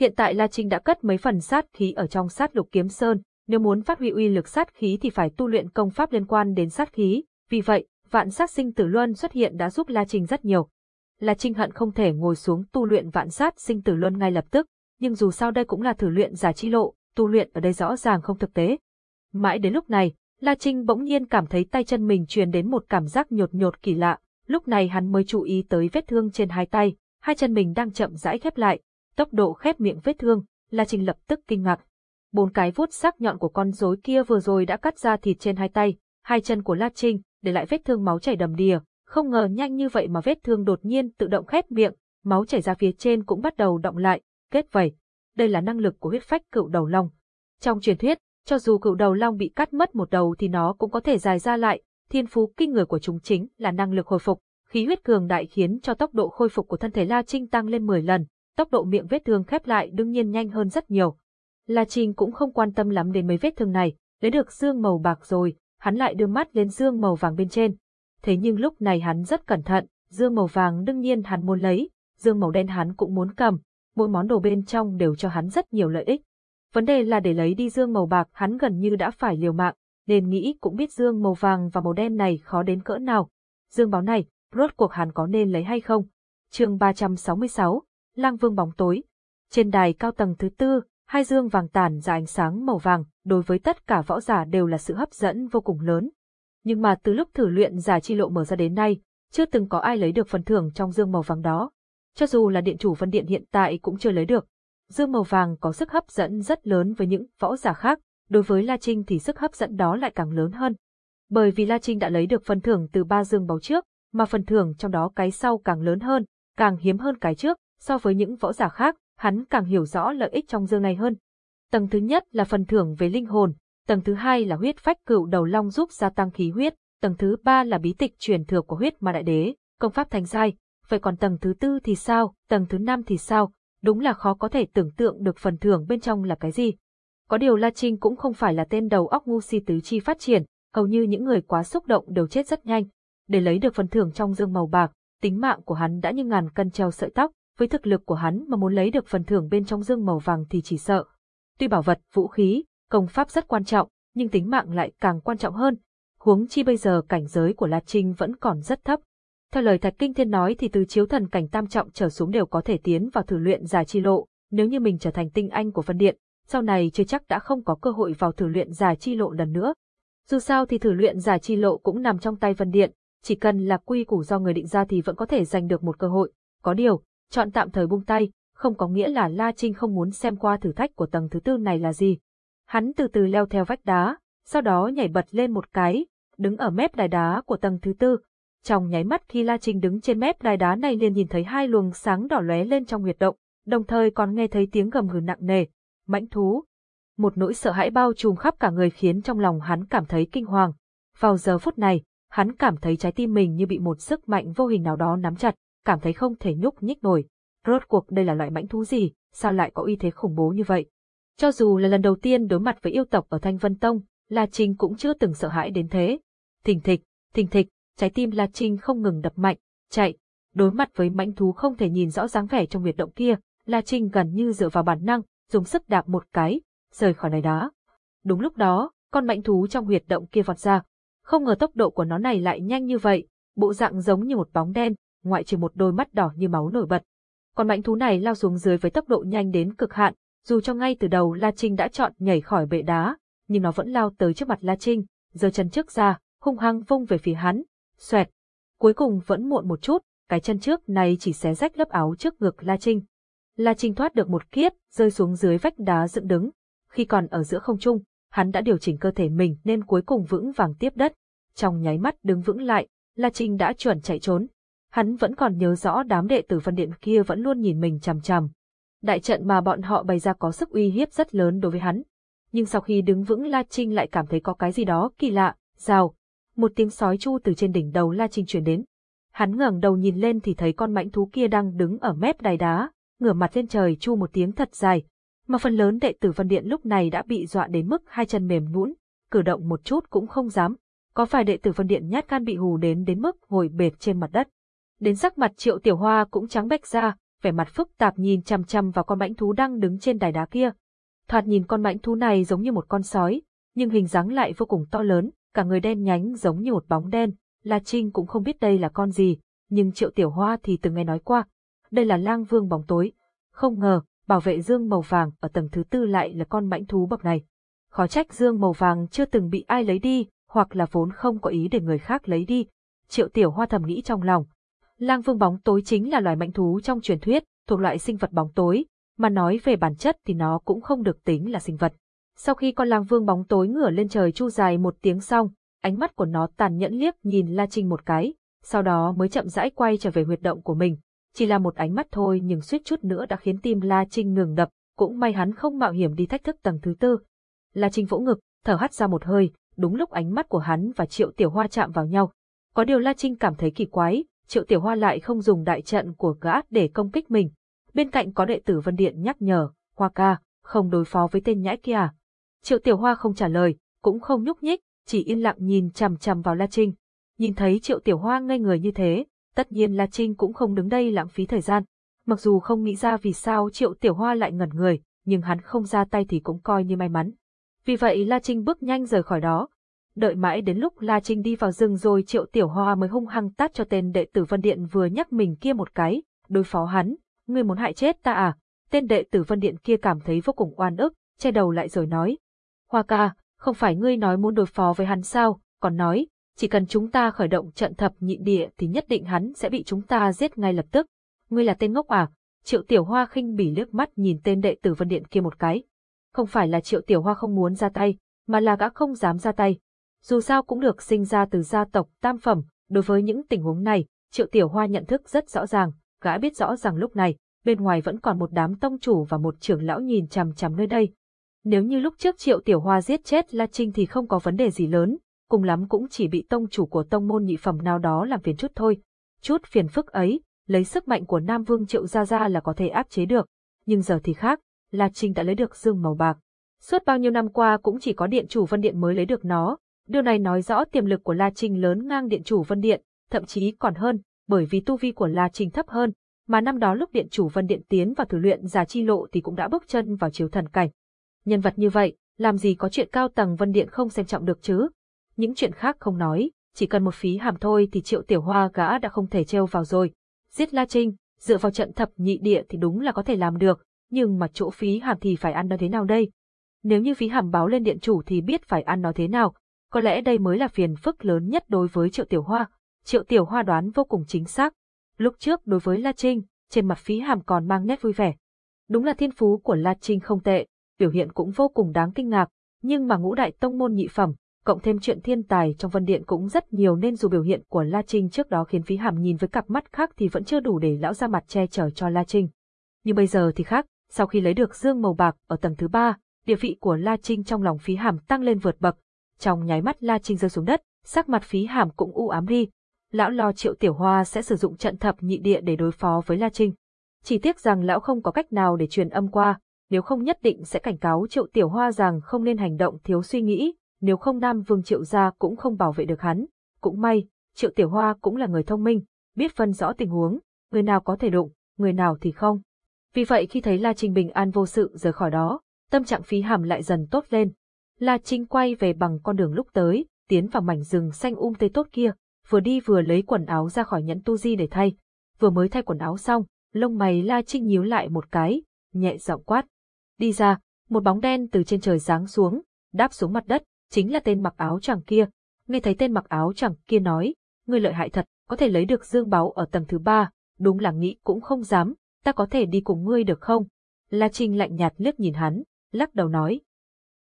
Hiện tại La Trinh đã cất mấy phần sát khí ở trong sát lục kiếm sơn, nếu muốn phát huy uy lực sát khí thì phải tu luyện công pháp liên quan đến sát khí, vì vậy, vạn sát sinh tử luân xuất hiện đã giúp La Trinh rất nhiều. La Trinh hận không thể ngồi xuống tu luyện vạn sát sinh tử luân ngay lập tức, nhưng dù sao đây cũng là thử luyện giả chi lộ, tu luyện ở đây rõ ràng không thực tế. Mãi đến lúc này, La Trinh bỗng nhiên cảm thấy tay chân mình truyền đến một cảm giác nhột nhột kỳ lạ, lúc này hắn mới chú ý tới vết thương trên hai tay, hai chân mình đang chậm rãi khép lại, tốc độ khép miệng vết thương, La Trinh lập tức kinh ngạc. Bốn cái vuốt sắc nhọn của con rối kia vừa rồi đã cắt ra thịt trên hai tay, hai chân của La Trinh, để lại vết thương máu chảy đầm đìa, không ngờ nhanh như vậy mà vết thương đột nhiên tự động khép miệng, máu chảy ra phía trên cũng bắt đầu động lại, kết vẩy. đây là năng lực của huyết phách cựu đầu long. Trong truyền thuyết, cho dù cựu đầu long bị cắt mất một đầu thì nó cũng có thể dài ra lại, thiên phú kinh người của chúng chính là năng lực hồi phục, khí huyết cường đại khiến cho tốc độ khôi phục của thân thể La Trinh tăng lên 10 lần, tốc độ miệng vết thương khép lại đương nhiên nhanh hơn rất nhiều. La Trinh cũng không quan tâm lắm đến mấy vết thương này, lấy được dương màu bạc rồi, hắn lại đưa mắt lên dương màu vàng bên trên. Thế nhưng lúc này hắn rất cẩn thận, dương màu vàng đương nhiên hắn muốn lấy, dương màu đen hắn cũng muốn cầm, mỗi món đồ bên trong đều cho hắn rất nhiều lợi ích. Vấn đề là để lấy đi dương màu bạc hắn gần như đã phải liều mạng, nên nghĩ cũng biết dương màu vàng và màu đen này khó đến cỡ nào. Dương báo này, rốt cuộc hắn có nên lấy hay không? chương 366, Lang Vương bóng tối. Trên đài cao tầng thứ tư, hai dương vàng tàn ra ánh sáng màu vàng, đối với tất cả võ giả đều là sự hấp dẫn vô cùng lớn. Nhưng mà từ lúc thử luyện giả chi lộ mở ra đến nay, chưa từng có ai lấy được phần thưởng trong dương màu vàng đó. Cho dù là điện chủ Vân Điện hiện tại cũng chưa lấy được. Dương màu vàng có sức hấp dẫn rất lớn với những võ giả khác, đối với La Trinh thì sức hấp dẫn đó lại càng lớn hơn. Bởi vì La Trinh đã lấy được phần thưởng từ ba dương báo trước, mà phần thưởng trong đó cái sau càng lớn hơn, càng hiếm hơn cái trước, so với những võ giả khác, hắn càng hiểu rõ lợi ích trong dương này hơn. Tầng thứ nhất là phần thưởng về linh hồn, tầng thứ hai là huyết phách cựu đầu long giúp gia tăng khí huyết, tầng thứ ba là bí tịch truyền thừa của huyết ma đại đế, công pháp thành giai, vậy còn tầng thứ tư thì sao, tầng thứ năm thì sao, đúng là khó có thể tưởng tượng được phần thưởng bên trong là cái gì. Có điều La Trinh cũng không phải là tên đầu óc ngu si tứ chi phát triển, hầu như những người quá xúc động đều chết rất nhanh. Để lấy được phần thưởng trong dương màu bạc, tính mạng của hắn đã như ngàn cân treo sợi tóc, với thực lực của hắn mà muốn lấy được phần thưởng bên trong dương màu vàng thì chỉ sợ. Tuy bảo vật, vũ khí, công pháp rất quan trọng, nhưng tính mạng lại càng quan trọng hơn. Huống chi bây giờ cảnh giới của La Trinh vẫn còn rất thấp. Theo lời Thạch Kinh Thiên nói thì từ chiếu thần cảnh tam trọng trở xuống đều có thể tiến vào thử luyện giả chi lộ, nếu như mình trở thành tinh anh của phân Điện, sau này chưa chắc đã không có cơ hội vào thử luyện giả chi lộ lần nữa. Dù sao thì thử luyện giả chi lộ cũng nằm trong tay Vân Điện, chỉ cần là quy củ do người định ra thì vẫn có thể giành được một cơ hội. Có điều, chọn tạm thời buông tay, không có nghĩa là La Trinh không muốn xem qua thử thách của tầng thứ tư này là gì. Hắn từ từ leo theo vách đá, sau đó nhảy bật lên một cái, đứng ở mép đài đá của tầng thứ tư. Trong nháy mắt khi La Trinh đứng trên mép đài đá này liền nhìn thấy hai luồng sáng đỏ lóe lên trong huyệt động, đồng thời còn nghe thấy tiếng gầm gừ nặng nề, mãnh thú. Một nỗi sợ hãi bao trùm khắp cả người khiến trong lòng hắn cảm thấy kinh hoàng. Vào giờ phút này, hắn cảm thấy trái tim mình như bị một sức mạnh vô hình nào đó nắm chặt, cảm thấy không thể nhúc nhích nổi. Rốt cuộc đây là loại mãnh thú gì, sao lại có uy thế khủng bố như vậy? Cho dù là lần đầu tiên đối mặt với yêu tộc ở Thanh Vân Tông, La Trinh cũng chưa từng sợ hãi đến thế. Thình thịch, thình thịch, trái tim La Trinh không ngừng đập mạnh, chạy. Đối mặt với mãnh thú không thể nhìn rõ dáng vẻ trong huyệt động kia, La Trinh gần như dựa vào bản năng, dùng sức đạp một cái, rời khỏi này đá. Đúng lúc đó, con mãnh thú trong huyệt động kia vọt ra. Không ngờ tốc độ của nó này lại nhanh như vậy, bộ dạng giống như một bóng đen, ngoại trừ một đôi mắt đỏ như máu nổi bật. còn mãnh thú này lao xuống dưới với tốc độ nhanh đến cực hạn, dù cho ngay từ đầu La Trinh đã chọn nhảy khỏi bệ đá, nhưng nó vẫn lao tới trước mặt La Trinh, giơ chân trước ra, hung hăng vung về phía hắn. Xoẹt. Cuối cùng vẫn muộn một chút, cái chân trước này chỉ xé rách lớp áo trước ngực La Trinh. La Trinh thoát được một kiếp, rơi xuống dưới vách đá dựng đứng. Khi còn ở giữa không trung, hắn đã điều chỉnh cơ thể mình nên cuối cùng vững vàng tiếp đất. Trong nháy mắt đứng vững lại, La Trinh đã chuẩn chạy trốn. Hắn vẫn còn nhớ rõ đám đệ tử phân điện kia vẫn luôn nhìn mình chằm chằm. Đại trận mà bọn họ bày ra có sức uy hiếp rất lớn đối với hắn. Nhưng sau khi đứng vững La Trinh lại cảm thấy có cái gì đó kỳ lạ, rào. Một tiếng sói chu từ trên đỉnh đầu La Trinh truyền đến. Hắn ngẩng đầu nhìn lên thì thấy con mãnh thú kia đang đứng ở mép đài đá, ngửa mặt lên trời chu một tiếng thật dài. Mà phần lớn đệ tử Vân Điện lúc này đã bị dọa đến mức hai chân mềm nhũn, cử động một chút cũng không dám. Có phải đệ tử Vân Điện nhát gan bị hù đến đến mức ngồi bệt trên mặt đất. Đến sắc mặt Triệu Tiểu Hoa cũng trắng bệch ra, vẻ mặt phức tạp nhìn chăm chăm vào con mãnh thú đang đứng trên đài đá kia. Thoạt nhìn con mãnh thú này giống như một con sói, nhưng hình dáng lại vô cùng to lớn, cả người đen nhánh giống như một bóng đen. La Trinh cũng không biết đây là con gì, nhưng Triệu Tiểu Hoa thì từng nghe nói qua. Đây là lang vương bóng tối. Không ngờ, bảo vệ dương màu vàng ở tầng thứ tư lại là con mãnh thú bậc này. Khó trách dương màu vàng chưa từng bị ai lấy đi, hoặc là vốn không có ý để người khác lấy đi. Triệu Tiểu Hoa thầm nghĩ trong lòng, Lang vương bóng tối chính là loài mạnh thú trong truyền thuyết, thuộc loại sinh vật bóng tối, mà nói về bản chất thì nó cũng không được tính là sinh vật. Sau khi con lang vương bóng tối ngửa lên trời chu dài một tiếng xong, ánh mắt của nó tàn nhẫn liếc nhìn La Trinh một cái, sau đó mới chậm rãi quay trở về huyệt động của mình. Chỉ là một ánh mắt thôi nhưng suýt chút nữa đã khiến tim La Trinh ngừng đập, cũng may hắn không mạo hiểm đi thách thức tầng thứ tư. La Trinh vỗ ngực, thở hắt ra một hơi, đúng lúc ánh mắt của hắn và Triệu Tiểu Hoa chạm vào nhau. Có điều La Trinh cảm thấy kỳ quái, Triệu Tiểu Hoa lại không dùng đại trận của gã để công kích mình. Bên cạnh có đệ tử Vân Điện nhắc nhở, Hoa ca, không đối phó với tên nhãi kia à? Triệu Tiểu Hoa không trả lời, cũng không nhúc nhích, chỉ yên lặng nhìn chằm chằm vào La Trinh. Nhìn thấy Triệu Tiểu Hoa ngây người như thế, tất nhiên La Trinh cũng không đứng đây lãng phí thời gian. Mặc dù không nghĩ ra vì sao Triệu Tiểu Hoa lại ngẩn người, nhưng hắn không ra tay thì cũng coi như may mắn. Vì vậy La Trinh bước nhanh rời khỏi đó. Đợi mãi đến lúc La Trinh đi vào rừng rồi Triệu Tiểu Hoa mới hung hăng tát cho tên đệ tử Vân Điện vừa nhắc mình kia một cái, đối phó hắn, ngươi muốn hại chết ta à? Tên đệ tử Vân Điện kia cảm thấy vô cùng oan ức, che đầu lại rồi nói. Hoa ca, không phải ngươi nói muốn đối phó với hắn sao, còn nói, chỉ cần chúng ta khởi động trận thập nhị địa thì nhất định hắn sẽ bị chúng ta giết ngay lập tức. Ngươi là tên ngốc à? Triệu Tiểu Hoa khinh bỉ liếc mắt nhìn tên đệ tử Vân Điện kia một cái. Không phải là Triệu Tiểu Hoa không muốn ra tay, mà là gã không dám ra tay. Dù sao cũng được sinh ra từ gia tộc tam phẩm, đối với những tình huống này, Triệu Tiểu Hoa nhận thức rất rõ ràng, gã biết rõ rằng lúc này, bên ngoài vẫn còn một đám tông chủ và một trưởng lão nhìn chằm chằm nơi đây. Nếu như lúc trước Triệu Tiểu Hoa giết chết La Trinh thì không có vấn đề gì lớn, cùng lắm cũng chỉ bị tông chủ của tông môn nhị phẩm nào đó làm phiền chút thôi. Chút phiền phức ấy, lấy sức mạnh của Nam Vương Triệu Gia Gia là có thể áp chế được. Nhưng giờ thì khác, La Trinh đã lấy được dương màu bạc. Suốt bao nhiêu năm qua cũng chỉ có điện chủ Vân Điện mới lấy được nó. Điều này nói rõ tiềm lực của La Trinh lớn ngang điện chủ Vân Điện, thậm chí còn hơn, bởi vì tu vi của La Trinh thấp hơn, mà năm đó lúc điện chủ Vân Điện tiến vào thử luyện giả chi lộ thì cũng đã bước chân vào chiếu thần cảnh. Nhân vật như vậy, làm gì có chuyện cao tầng Vân Điện không xem trọng được chứ? Những chuyện khác không nói, chỉ cần một phí hàm thôi thì triệu tiểu hoa gã đã không thể treo vào rồi. Giết La Trinh, dựa vào trận thập nhị địa thì đúng là có thể làm được, nhưng mà chỗ phí hàm thì phải ăn nó thế nào đây? Nếu như phí hàm báo lên điện chủ thì biết phải ăn nó thế nào, có lẽ đây mới là phiền phức lớn nhất đối với triệu tiểu hoa. Triệu tiểu hoa đoán vô cùng chính xác. Lúc trước đối với La Trinh, trên mặt phí hàm còn mang nét vui vẻ. Đúng là thiên phú của La Trinh không tệ, biểu hiện cũng vô cùng đáng kinh ngạc, nhưng mà ngũ đại tông môn nhị phẩm, cộng thêm chuyện thiên tài trong vân điện cũng rất nhiều nên dù biểu hiện của La Trinh trước đó khiến phí hàm nhìn với cặp mắt khác thì vẫn chưa đủ để lão ra mặt che chở cho La Trinh. Nhưng bây giờ thì khác, sau khi lấy được dương màu bạc ở tầng thứ ba, địa vị của La Trinh trong lòng phí hàm tăng lên vượt bậc. Trong nháy mắt La Trinh rơi xuống đất, sắc mặt phí hàm cũng u ám đi. Lão lo triệu tiểu hoa sẽ sử dụng trận thập nhị địa để đối phó với La Trinh. Chỉ tiếc rằng lão không có cách nào để truyền âm qua, nếu không nhất định sẽ cảnh cáo triệu tiểu hoa rằng không nên hành động thiếu suy nghĩ, nếu không Nam Vương triệu gia cũng không bảo vệ được hắn. Cũng may, triệu tiểu hoa cũng là người thông minh, biết phân rõ tình huống, người nào có thể đụng, người nào thì không. Vì vậy khi thấy La Trinh bình an vô sự rời khỏi đó, tâm trạng phí hàm lại dần tốt lên. La Trinh quay về bằng con đường lúc tới, tiến vào mảnh rừng xanh um tê tốt kia, vừa đi vừa lấy quần áo ra khỏi nhẫn tu di để thay. Vừa mới thay quần áo xong, lông mày La Trinh nhíu lại một cái, nhẹ giọng quát. Đi ra, một bóng đen từ trên trời giáng xuống, đáp xuống mặt đất, chính là tên mặc áo chẳng kia. Nghe thấy tên mặc áo chẳng kia nói, ngươi lợi hại thật, có thể lấy được dương báu ở tầng thứ ba, đúng là nghĩ cũng không dám, ta có thể đi cùng ngươi được không? La Trinh lạnh nhạt liếc nhìn hắn, lắc đầu nói.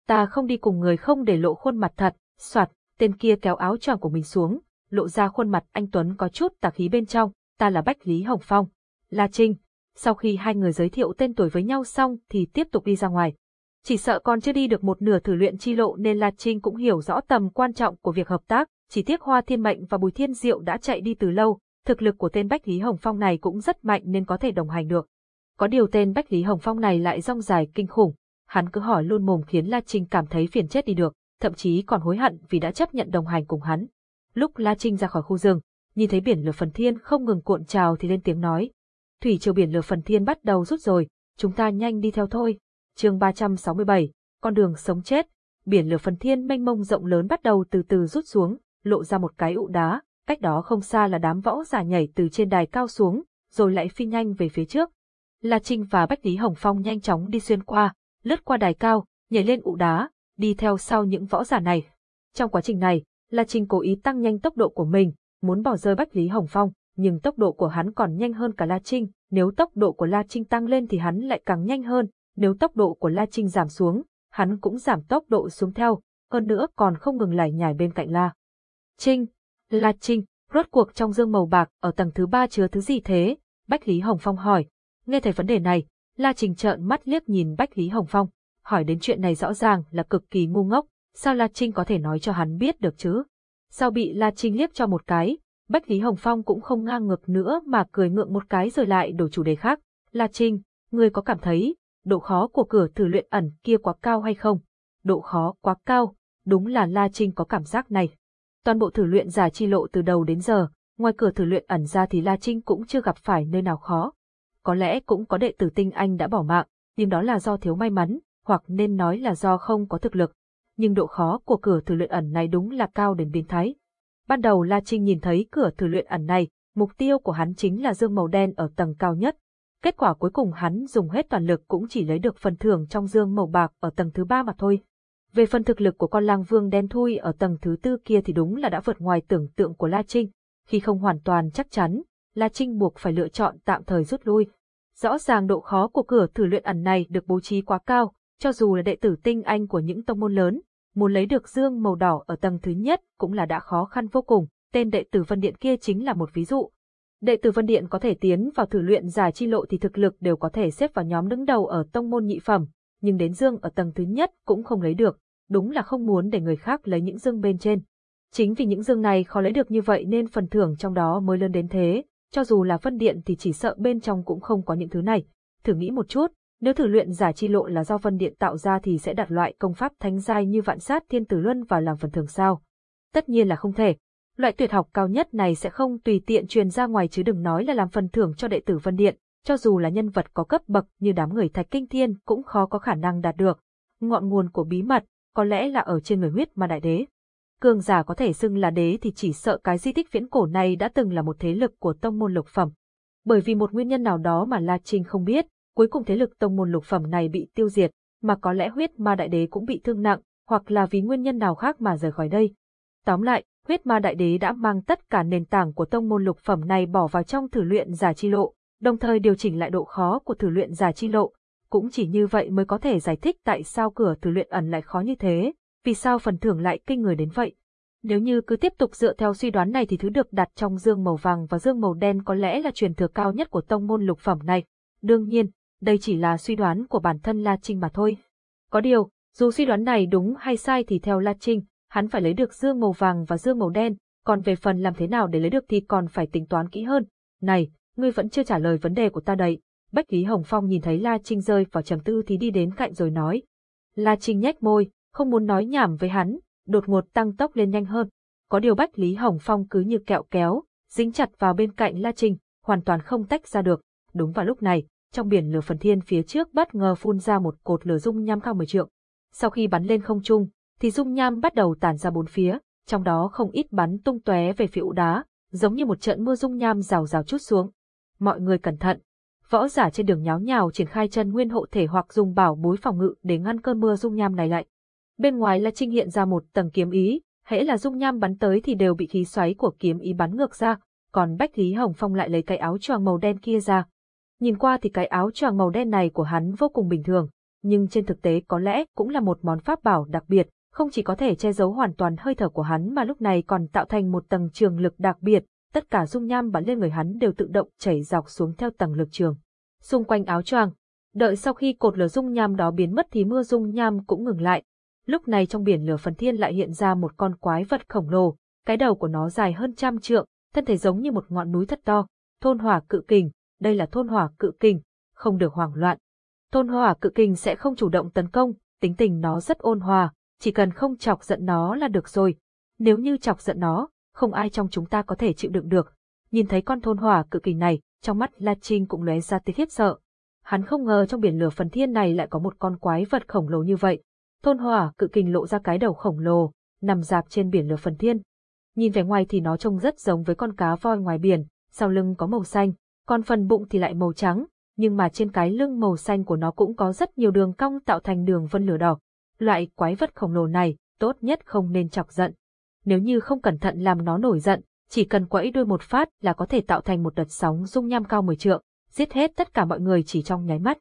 Ta không đi cùng người không để lộ khuôn mặt thật, soạt, tên kia kéo áo choàng của mình xuống, lộ ra khuôn mặt anh Tuấn có chút tà khí bên trong, ta là Bách Lý Hồng Phong. La Trinh, sau khi hai người giới thiệu tên tuổi với nhau xong thì tiếp tục đi ra ngoài. Chỉ sợ còn chưa đi được một nửa thử luyện chi lộ nên La Trinh cũng hiểu rõ tầm quan trọng của việc hợp tác, chỉ tiếc Hoa Thiên Mệnh và Bùi Thiên Diệu đã chạy đi từ lâu, thực lực của tên Bách Lý Hồng Phong này cũng rất mạnh nên có thể đồng hành được. Có điều tên Bách Lý Hồng Phong này lại rong dài kinh khủng, hắn cứ hỏi luôn mồm khiến La Trinh cảm thấy phiền chết đi được, thậm chí còn hối hận vì đã chấp nhận đồng hành cùng hắn. Lúc La Trinh ra khỏi khu rừng, nhìn thấy biển lửa phần thiên không ngừng cuộn trào thì lên tiếng nói. Thủy triều biển lửa phần thiên bắt đầu rút rồi, chúng ta nhanh đi theo thôi chương 367, con đường sống chết, biển lửa phần thiên mênh mông rộng lớn bắt đầu từ từ rút xuống, lộ ra một cái ụ đá, cách đó không xa là đám võ giả nhảy từ trên đài cao xuống, rồi lại phi nhanh về phía trước. La Trinh và Bách Lý Hồng Phong nhanh chóng đi xuyên qua, lướt qua đài cao, nhảy lên ụ đá, đi theo sau những võ giả này. Trong quá trình này, La Trinh cố ý tăng nhanh tốc độ của mình, muốn bỏ rơi Bách Lý Hồng Phong, nhưng tốc độ của hắn còn nhanh hơn cả La Trinh, nếu tốc độ của La Trinh tăng lên thì hắn lại càng nhanh hơn, nếu tốc độ của La Trinh giảm xuống, hắn cũng giảm tốc độ xuống theo, hơn nữa còn không ngừng lải nhải bên cạnh La. Trinh, La Trinh, rốt cuộc trong dương màu bạc ở tầng thứ ba chứa thứ gì thế? Bách Lý Hồng Phong hỏi. Nghe thấy vấn đề này, La Trình trợn mắt liếc nhìn Bách Lý Hồng Phong, hỏi đến chuyện này rõ ràng là cực kỳ ngu ngốc, sao La Trinh có thể nói cho hắn biết được chứ? Sao bị La Trinh liếc cho một cái, Bách Lý Hồng Phong cũng không ngang ngược nữa mà cười ngượng một cái rồi lại đổi chủ đề khác. La Trinh, ngươi có cảm thấy, độ khó của cửa thử luyện ẩn kia quá cao hay không? Độ khó quá cao, đúng là La Trinh có cảm giác này. Toàn bộ thử luyện giả chi lộ từ đầu đến giờ, ngoài cửa thử luyện ẩn ra thì La Trinh cũng chưa gặp phải nơi nào khó. Có lẽ cũng có đệ tử tinh anh đã bỏ mạng, nhưng đó là do thiếu may mắn, hoặc nên nói là do không có thực lực. Nhưng độ khó của cửa thử luyện ẩn này đúng là cao đến biến thái. Ban đầu La Trinh nhìn thấy cửa thử luyện ẩn này, mục tiêu của hắn chính là dương màu đen ở tầng cao nhất. Kết quả cuối cùng hắn dùng hết toàn lực cũng chỉ lấy được phần thưởng trong dương màu bạc ở tầng thứ ba mà thôi. Về phần thực lực của con lang vương đen thui ở tầng thứ tư kia thì đúng là đã vượt ngoài tưởng tượng của La Trinh. Khi không hoàn toàn chắc chắn, La Trinh buộc phải lựa chọn tạm thời rút lui. Rõ ràng độ khó của cửa thử luyện ẩn này được bố trí quá cao, cho dù là đệ tử tinh anh của những tông môn lớn, muốn lấy được dương màu đỏ ở tầng thứ nhất cũng là đã khó khăn vô cùng, tên đệ tử Vân Điện kia chính là một ví dụ. Đệ tử Vân Điện có thể tiến vào thử luyện giải chi lộ thì thực lực đều có thể xếp vào nhóm đứng đầu ở tông môn nhị phẩm, nhưng đến dương ở tầng thứ nhất cũng không lấy được, đúng là không muốn để người khác lấy những dương bên trên. Chính vì những dương này khó lấy được như vậy nên phần thưởng trong đó mới lớn đến thế, cho dù là phân Điện thì chỉ sợ bên trong cũng không có những thứ này. Thử nghĩ một chút, nếu thử luyện giả chi lộ là do phân Điện tạo ra thì sẽ đặt loại công pháp thánh giai như vạn sát thiên tử luân vào làm phần thưởng sao? Tất nhiên là không thể. Loại tuyệt học cao nhất này sẽ không tùy tiện truyền ra ngoài chứ đừng nói là làm phần thưởng cho đệ tử phân Điện, cho dù là nhân vật có cấp bậc như đám người Thạch Kinh Thiên cũng khó có khả năng đạt được. Ngọn nguồn của bí mật có lẽ là ở trên người huyết ma đại đế. Cường giả có thể xưng là đế thì chỉ sợ cái di tích viễn cổ này đã từng là một thế lực của tông môn lục phẩm. Bởi vì một nguyên nhân nào đó mà La Trinh không biết, cuối cùng thế lực tông môn lục phẩm này bị tiêu diệt, mà có lẽ huyết ma đại đế cũng bị thương nặng, hoặc là vì nguyên nhân nào khác mà rời khỏi đây. Tóm lại, huyết ma đại đế đã mang tất cả nền tảng của tông môn lục phẩm này bỏ vào trong thử luyện giả chi lộ, đồng thời điều chỉnh lại độ khó của thử luyện giả chi lộ. Cũng chỉ như vậy mới có thể giải thích tại sao cửa thử luyện ẩn lại khó như thế, vì sao phần thưởng lại kinh người đến vậy. Nếu như cứ tiếp tục dựa theo suy đoán này thì thứ được đặt trong dương màu vàng và dương màu đen có lẽ là truyền thừa cao nhất của tông môn lục phẩm này. Đương nhiên, đây chỉ là suy đoán của bản thân La Trinh mà thôi. Có điều, dù suy đoán này đúng hay sai thì theo La Trinh, hắn phải lấy được dương màu vàng và dương màu đen, còn về phần làm thế nào để lấy được thì còn phải tính toán kỹ hơn. Này, ngươi vẫn chưa trả lời vấn đề của ta đấy. Bách Lý Hồng Phong nhìn thấy La Trinh rơi vào trầm tư thì đi đến cạnh rồi nói. La Trinh nhếch môi, không muốn nói nhảm với hắn, đột ngột tăng tốc lên nhanh hơn. Có điều Bách Lý Hồng Phong cứ như kẹo kéo, dính chặt vào bên cạnh La Trinh, hoàn toàn không tách ra được. Đúng vào lúc này, trong biển lửa phần thiên phía trước bất ngờ phun ra một cột lửa dung nham cao 10 trượng. Sau khi bắn lên không trung, thì dung nham bắt đầu tản ra bốn phía, trong đó không ít bắn tung tóe về phía ụ đá, giống như một trận mưa dung nham rào rào chút xuống. Mọi người cẩn thận. Võ giả trên đường nháo nhào triển khai chân nguyên hộ thể hoặc dùng bảo bối phòng ngự để ngăn cơn mưa dung nham này lại. Bên ngoài là trinh hiện ra một tầng kiếm ý, hễ là dung nham bắn tới thì đều bị khí xoáy của kiếm ý bắn ngược ra, còn Bách Lý Hồng Phong lại lấy cái áo choàng màu đen kia ra, Nhìn qua thì cái áo choàng màu đen này của hắn vô cùng bình thường, nhưng trên thực tế có lẽ cũng là một món pháp bảo đặc biệt, không chỉ có thể che giấu hoàn toàn hơi thở của hắn mà lúc này còn tạo thành một tầng trường lực đặc biệt, tất cả dung nham bắn lên người hắn đều tự động chảy dọc xuống theo tầng lực trường. Xung quanh áo choàng, đợi sau khi cột lửa dung nham đó biến mất thì mưa dung nham cũng ngừng lại. Lúc này trong biển lửa phần thiên lại hiện ra một con quái vật khổng lồ, cái đầu của nó dài hơn trăm trượng, thân thể giống như một ngọn núi thật to, thôn hỏa cự kình, đây là thôn hỏa cự kình, không được hoảng loạn. Thôn hỏa cự kình sẽ không chủ động tấn công, tính tình nó rất ôn hòa, chỉ cần không chọc giận nó là được rồi. Nếu như chọc giận nó, không ai trong chúng ta có thể chịu đựng được. Nhìn thấy con thôn hỏa cự kình này, trong mắt La Trinh cũng lóe ra tia khiếp sợ. Hắn không ngờ trong biển lửa phần thiên này lại có một con quái vật khổng lồ như vậy. Thôn hỏa cự kình lộ ra cái đầu khổng lồ, nằm dạp trên biển lửa phần thiên. Nhìn vẻ ngoài thì nó trông rất giống với con cá voi ngoài biển, sau lưng có màu xanh, còn phần bụng thì lại màu trắng, nhưng mà trên cái lưng màu xanh của nó cũng có rất nhiều đường cong tạo thành đường vân lửa đỏ. Loại quái vật khổng lồ này, tốt nhất không nên chọc giận. Nếu như không cẩn thận làm nó nổi giận, chỉ cần quẫy đuôi một phát là có thể tạo thành một đợt sóng dung nham cao 10 trượng, giết hết tất cả mọi người chỉ trong nháy mắt.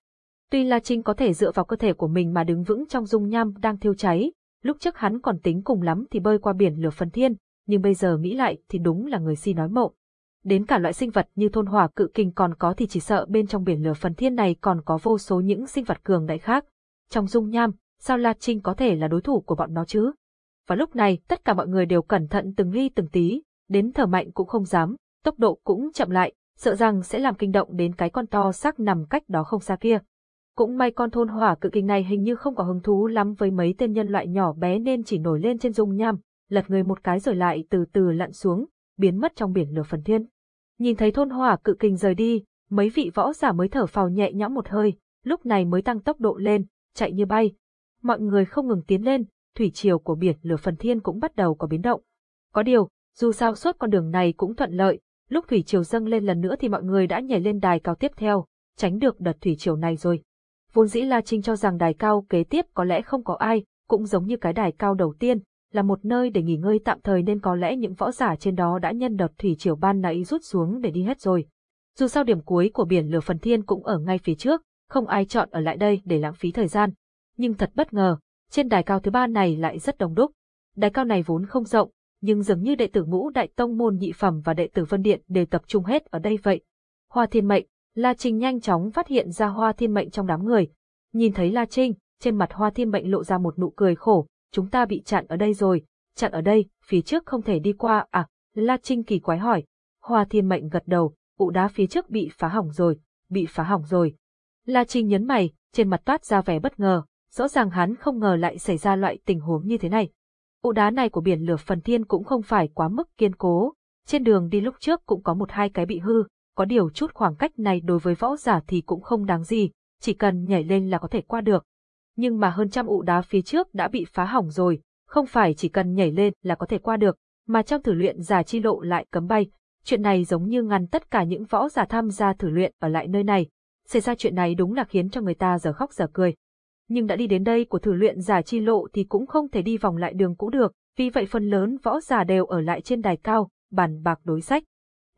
Tuy La Trinh có thể dựa vào cơ thể của mình mà đứng vững trong dung nham đang thiêu cháy, lúc trước hắn còn tính cùng lắm thì bơi qua biển lửa phần thiên, nhưng bây giờ nghĩ lại thì đúng là người si nói mộng. đến cả loại sinh vật như thôn hỏa cự kình còn có thì chỉ sợ bên trong biển lửa phần thiên này còn có vô số những sinh vật cường đại khác. Trong dung nham, sao La Trinh có thể là đối thủ của bọn nó chứ? Và lúc này, tất cả mọi người đều cẩn thận từng ly từng tí, đến thở mạnh cũng không dám, tốc độ cũng chậm lại, sợ rằng sẽ làm kinh động đến cái con to xác nằm cách đó không xa kia. Cũng may con thôn hỏa cự kình này hình như không có hứng thú lắm với mấy tên nhân loại nhỏ bé nên chỉ nổi lên trên dung nham, lật người một cái rồi lại từ từ lặn xuống, biến mất trong biển lửa phần thiên. Nhìn thấy thôn hỏa cự kình rời đi, mấy vị võ giả mới thở phào nhẹ nhõm một hơi, lúc này mới tăng tốc độ lên, chạy như bay. Mọi người không ngừng tiến lên, thủy triều của biển lửa phần thiên cũng bắt đầu có biến động. Có điều, dù sao suốt con đường này cũng thuận lợi, lúc thủy triều dâng lên lần nữa thì mọi người đã nhảy lên đài cao tiếp theo, tránh được đợt thủy triều này rồi. Vốn dĩ La Trinh cho rằng đài cao kế tiếp có lẽ không có ai, cũng giống như cái đài cao đầu tiên, là một nơi để nghỉ ngơi tạm thời nên có lẽ những võ giả trên đó đã nhân đợt thủy triều ban nãy rút xuống để đi hết rồi. Dù sao điểm cuối của biển lửa phần thiên cũng ở ngay phía trước, không ai chọn ở lại đây để lãng phí thời gian. Nhưng thật bất ngờ, trên đài cao thứ ba này lại rất đông đúc. Đài cao này vốn không rộng, nhưng dường như đệ tử ngũ đại tông môn nhị phẩm và đệ tử vân điện đều tập trung hết ở đây vậy. Hoa thiên mệnh, La Trinh nhanh chóng phát hiện ra hoa thiên mệnh trong đám người. Nhìn thấy La Trinh, trên mặt hoa thiên mệnh lộ ra một nụ cười khổ, chúng ta bị chặn ở đây rồi, chặn ở đây, phía trước không thể đi qua à, La Trinh kỳ quái hỏi. Hoa thiên mệnh gật đầu, ụ đá phía trước bị phá hỏng rồi, bị phá hỏng rồi. La Trinh nhấn mày, trên mặt toát ra vẻ bất ngờ, rõ ràng hắn không ngờ lại xảy ra loại tình huống như thế này. Ụ đá này của biển lửa phần thiên cũng không phải quá mức kiên cố, trên đường đi lúc trước cũng có một hai cái bị hư, có điều chút khoảng cách này đối với võ giả thì cũng không đáng gì, chỉ cần nhảy lên là có thể qua được. Nhưng mà hơn trăm ụ đá phía trước đã bị phá hỏng rồi, không phải chỉ cần nhảy lên là có thể qua được, mà trong thử luyện giả chi lộ lại cấm bay. Chuyện này giống như ngăn tất cả những võ giả tham gia thử luyện ở lại nơi này. Xảy ra chuyện này đúng là khiến cho người ta giờ khóc giờ cười. Nhưng đã đi đến đây của thử luyện giả chi lộ thì cũng không thể đi vòng lại đường cũ được, vì vậy phần lớn võ giả đều ở lại trên đài cao, bàn bạc đối sách.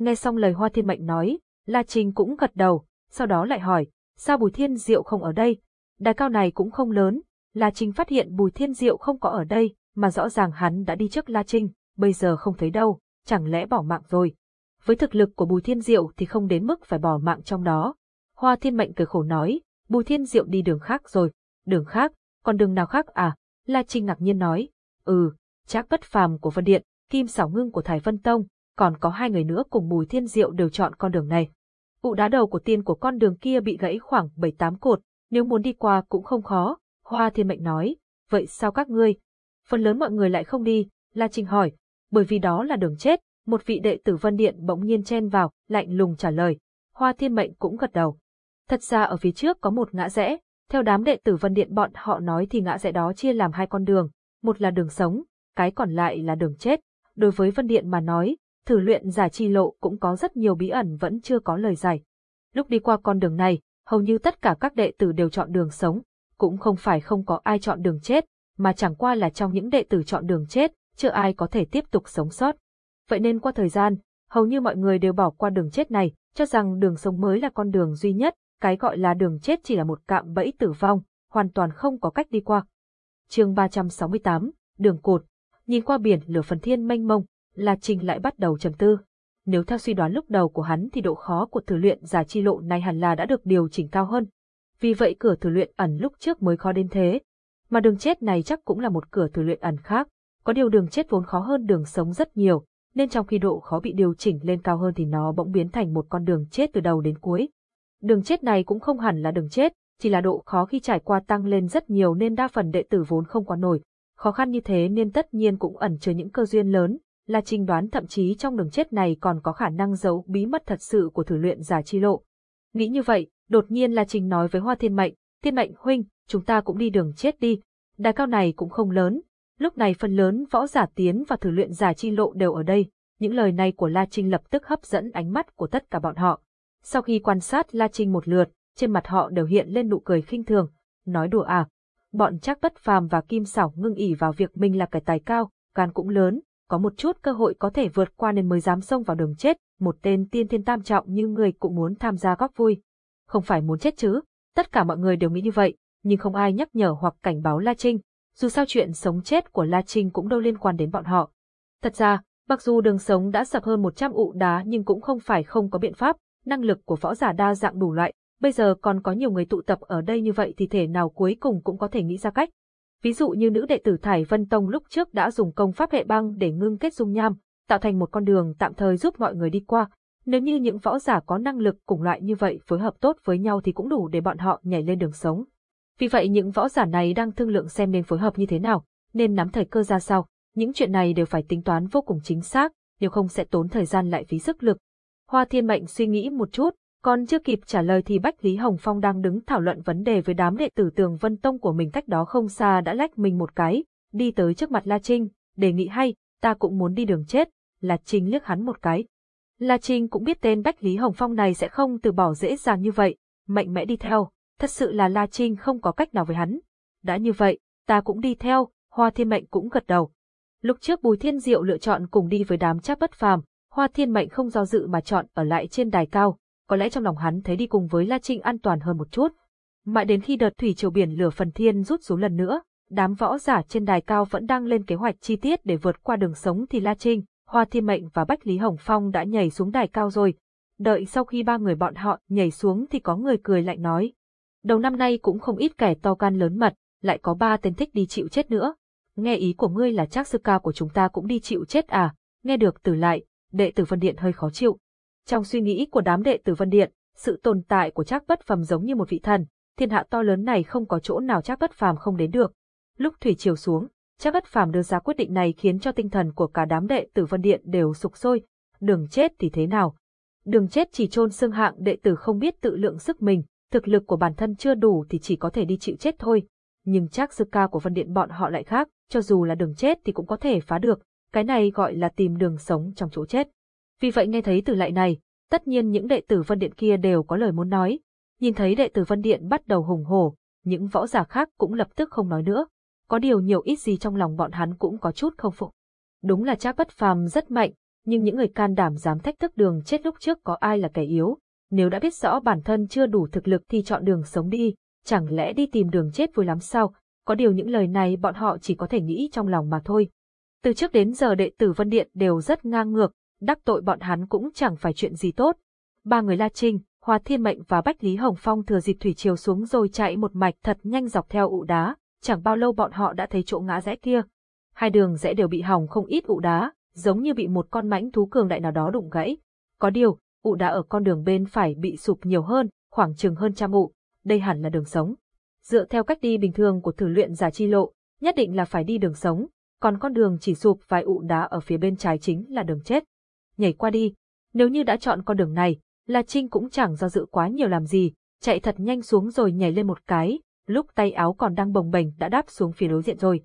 Nghe xong lời Hoa Thiên Mệnh nói, La Trinh cũng gật đầu, sau đó lại hỏi, sao Bùi Thiên Diệu không ở đây? Đài cao này cũng không lớn, La Trinh phát hiện Bùi Thiên Diệu không có ở đây, mà rõ ràng hắn đã đi trước La Trinh, bây giờ không thấy đâu, chẳng lẽ bỏ mạng rồi. Với thực lực của Bùi Thiên Diệu thì không đến mức phải bỏ mạng trong đó. Hoa Thiên Mệnh cười khổ nói, Bùi Thiên Diệu đi đường khác rồi, đường khác, còn đường nào khác à? La Trinh ngạc nhiên nói, ừ, Trác Bất Phàm của Vân Điện, Kim Sảo Ngưng của Thái Vân Tông, còn có hai người nữa cùng Bùi Thiên Diệu đều chọn con đường này. Vụ đá đầu của tiên của con đường kia bị gãy khoảng 7-8 cột, nếu muốn đi qua cũng không khó, Hoa Thiên Mệnh nói, vậy sao các ngươi? Phần lớn mọi người lại không đi, La Trinh hỏi, bởi vì đó là đường chết, một vị đệ tử Vân Điện bỗng nhiên chen vào, lạnh lùng trả lời. Hoa Thiên Mệnh cũng gật đầu. Thật ra ở phía trước có một ngã rẽ, theo đám đệ tử Vân Điện bọn họ nói thì ngã rẽ đó chia làm hai con đường, một là đường sống, cái còn lại là đường chết. Đối với Vân Điện mà nói, thử luyện giả chi lộ cũng có rất nhiều bí ẩn vẫn chưa có lời giải. Lúc đi qua con đường này, hầu như tất cả các đệ tử đều chọn đường sống, cũng không phải không có ai chọn đường chết, mà chẳng qua là trong những đệ tử chọn đường chết, chưa ai có thể tiếp tục sống sót. Vậy nên qua thời gian, hầu như mọi người đều bỏ qua đường chết này, cho rằng đường sống mới là con đường duy nhất, cái gọi là đường chết chỉ là một cạm bẫy tử vong, hoàn toàn không có cách đi qua. chương 368, đường cột, nhìn qua biển lửa phần thiên mênh mông, La Trinh lại bắt đầu trầm tư. Nếu theo suy đoán lúc đầu của hắn thì độ khó của thử luyện giả chi lộ này hẳn là đã được điều chỉnh cao hơn. Vì vậy cửa thử luyện ẩn lúc trước mới khó đến thế. Mà đường chết này chắc cũng là một cửa thử luyện ẩn khác. Có điều đường chết vốn khó hơn đường sống rất nhiều, nên trong khi độ khó bị điều chỉnh lên cao hơn thì nó bỗng biến thành một con đường chết từ đầu đến cuối. Đường chết này cũng không hẳn là đường chết, chỉ là độ khó khi trải qua tăng lên rất nhiều nên đa phần đệ tử vốn không quá nổi. Khó khăn như thế nên tất nhiên cũng ẩn chứa những cơ duyên lớn, là trình đoán thậm chí trong đường chết này còn có khả năng giấu bí mật thật sự của thử luyện giả chi lộ. Nghĩ như vậy, đột nhiên là trình nói với Hoa Thiên Mệnh, Thiên Mệnh huynh, chúng ta cũng đi đường chết đi. Đài cao này cũng không lớn, lúc này phần lớn võ giả tiến và thử luyện giả chi lộ đều ở đây. Những lời này của La Trinh lập tức hấp dẫn ánh mắt của tất cả bọn họ. Sau khi quan sát La Trinh một lượt, trên mặt họ đều hiện lên nụ cười khinh thường, nói đùa à. Bọn chắc bất phàm và kim xảo ngưng ỉ vào việc mình là cái tài cao, gan cũng lớn, có một chút cơ hội có thể vượt qua nên mới dám xông vào đường chết, một tên tiên thiên tam trọng như người cũng muốn tham gia góp vui. Không phải muốn chết chứ, tất cả mọi người đều nghĩ như vậy, nhưng không ai nhắc nhở hoặc cảnh báo La Trinh, dù sao chuyện sống chết của La Trinh cũng đâu liên quan đến bọn họ. Thật ra, Mặc dù đường sống đã sập hơn 100 ụ đá nhưng cũng không phải không có biện pháp, năng lực của võ giả đa dạng đủ loại, bây giờ còn có nhiều người tụ tập ở đây như vậy thì thể nào cuối cùng cũng có thể nghĩ ra cách. Ví dụ như nữ đệ tử Thải Vân Tông lúc trước đã dùng công pháp hệ băng để ngưng kết dung nham, tạo thành một con đường tạm thời giúp mọi người đi qua. Nếu như những võ giả có năng lực cùng loại như vậy phối hợp tốt với nhau thì cũng đủ để bọn họ nhảy lên đường sống. Vì vậy những võ giả này đang thương lượng xem nên phối hợp như thế nào, nên nắm thời cơ ra sao. Những chuyện này đều phải tính toán vô cùng chính xác, nếu không sẽ tốn thời gian lại phí sức lực. Hoa Thiên Mệnh suy nghĩ một chút, còn chưa kịp trả lời thì Bách Lý Hồng Phong đang đứng thảo luận vấn đề với đám đệ tử tường Vân Tông của mình cách đó không xa đã lách mình một cái, đi tới trước mặt La Trinh, đề nghị hay, ta cũng muốn đi đường chết, La Trinh liếc hắn một cái. La Trinh cũng biết tên Bách Lý Hồng Phong này sẽ không từ bỏ dễ dàng như vậy, mạnh mẽ đi theo, thật sự là La Trinh không có cách nào với hắn. Đã như vậy, ta cũng đi theo, Hoa Thiên Mệnh cũng gật đầu. Lúc trước Bùi Thiên Diệu lựa chọn cùng đi với đám chắc bất phàm, Hoa Thiên Mệnh không do dự mà chọn ở lại trên đài cao, có lẽ trong lòng hắn thấy đi cùng với La Trinh an toàn hơn một chút. Mãi đến khi đợt thủy triều biển lửa phần thiên rút xuống lần nữa, đám võ giả trên đài cao vẫn đang lên kế hoạch chi tiết để vượt qua đường sống thì La Trinh, Hoa Thiên Mệnh và Bách Lý Hồng Phong đã nhảy xuống đài cao rồi. Đợi sau khi ba người bọn họ nhảy xuống thì có người cười lạnh nói. Đầu năm nay cũng không ít kẻ to gan lớn mật, lại có ba tên thích đi chịu chết nữa. Nghe ý của ngươi là chắc sư ca của chúng ta cũng đi chịu chết à, nghe được từ lại, đệ tử phân Điện hơi khó chịu. Trong suy nghĩ của đám đệ tử Vân Điện, sự tồn tại của Trác Bất Phàm giống như một vị thần, thiên hạ to lớn này không có chỗ nào Trác Bất Phàm không đến được. Lúc thủy chiều xuống, Trác Bất Phàm đưa ra quyết định này khiến cho tinh thần của cả đám đệ tử Vân Điện đều sục sôi, đường chết thì thế nào? Đường chết chỉ chôn xương hạng đệ tử không biết tự lượng sức mình, thực lực của bản thân chưa đủ thì chỉ có thể đi chịu chết thôi. Nhưng Trác sư ca của Vân Điện bọn họ lại khác, cho dù là đường chết thì cũng có thể phá được, cái này gọi là tìm đường sống trong chỗ chết. Vì vậy nghe thấy từ lại này, tất nhiên những đệ tử Vân Điện kia đều có lời muốn nói. Nhìn thấy đệ tử Vân Điện bắt đầu hùng hổ, những võ giả khác cũng lập tức không nói nữa. Có điều nhiều ít gì trong lòng bọn hắn cũng có chút không phục. Đúng là Trác Bất Phàm rất mạnh, nhưng những người can đảm dám thách thức đường chết lúc trước có ai là kẻ yếu. Nếu đã biết rõ bản thân chưa đủ thực lực thì chọn đường sống đi, chẳng lẽ đi tìm đường chết vui lắm sao? Có điều những lời này bọn họ chỉ có thể nghĩ trong lòng mà thôi. Từ trước đến giờ đệ tử Vân Điện đều rất ngang ngược, đắc tội bọn hắn cũng chẳng phải chuyện gì tốt. Ba người La Trinh, Hoa Thiên Mệnh và Bách Lý Hồng Phong thừa dịp thủy chiều xuống rồi chạy một mạch thật nhanh dọc theo ụ đá, chẳng bao lâu bọn họ đã thấy chỗ ngã rẽ kia. Hai đường rẽ đều bị hỏng không ít ụ đá, giống như bị một con mãnh thú cường đại nào đó đụng gãy. Có điều, ụ đá ở con đường bên phải bị sụp nhiều hơn, khoảng chừng hơn trăm ụ, đây hẳn là đường sống. Dựa theo cách đi bình thường của thử luyện giả chi lộ, nhất định là phải đi đường sống, còn con đường chỉ sụp vài ụ đá ở phía bên trái chính là đường chết nhảy qua đi. Nếu như đã chọn con đường này, La Trinh cũng chẳng do dự quá nhiều làm gì, chạy thật nhanh xuống rồi nhảy lên một cái, lúc tay áo còn đang bồng bềnh đã đáp xuống phía đối diện rồi.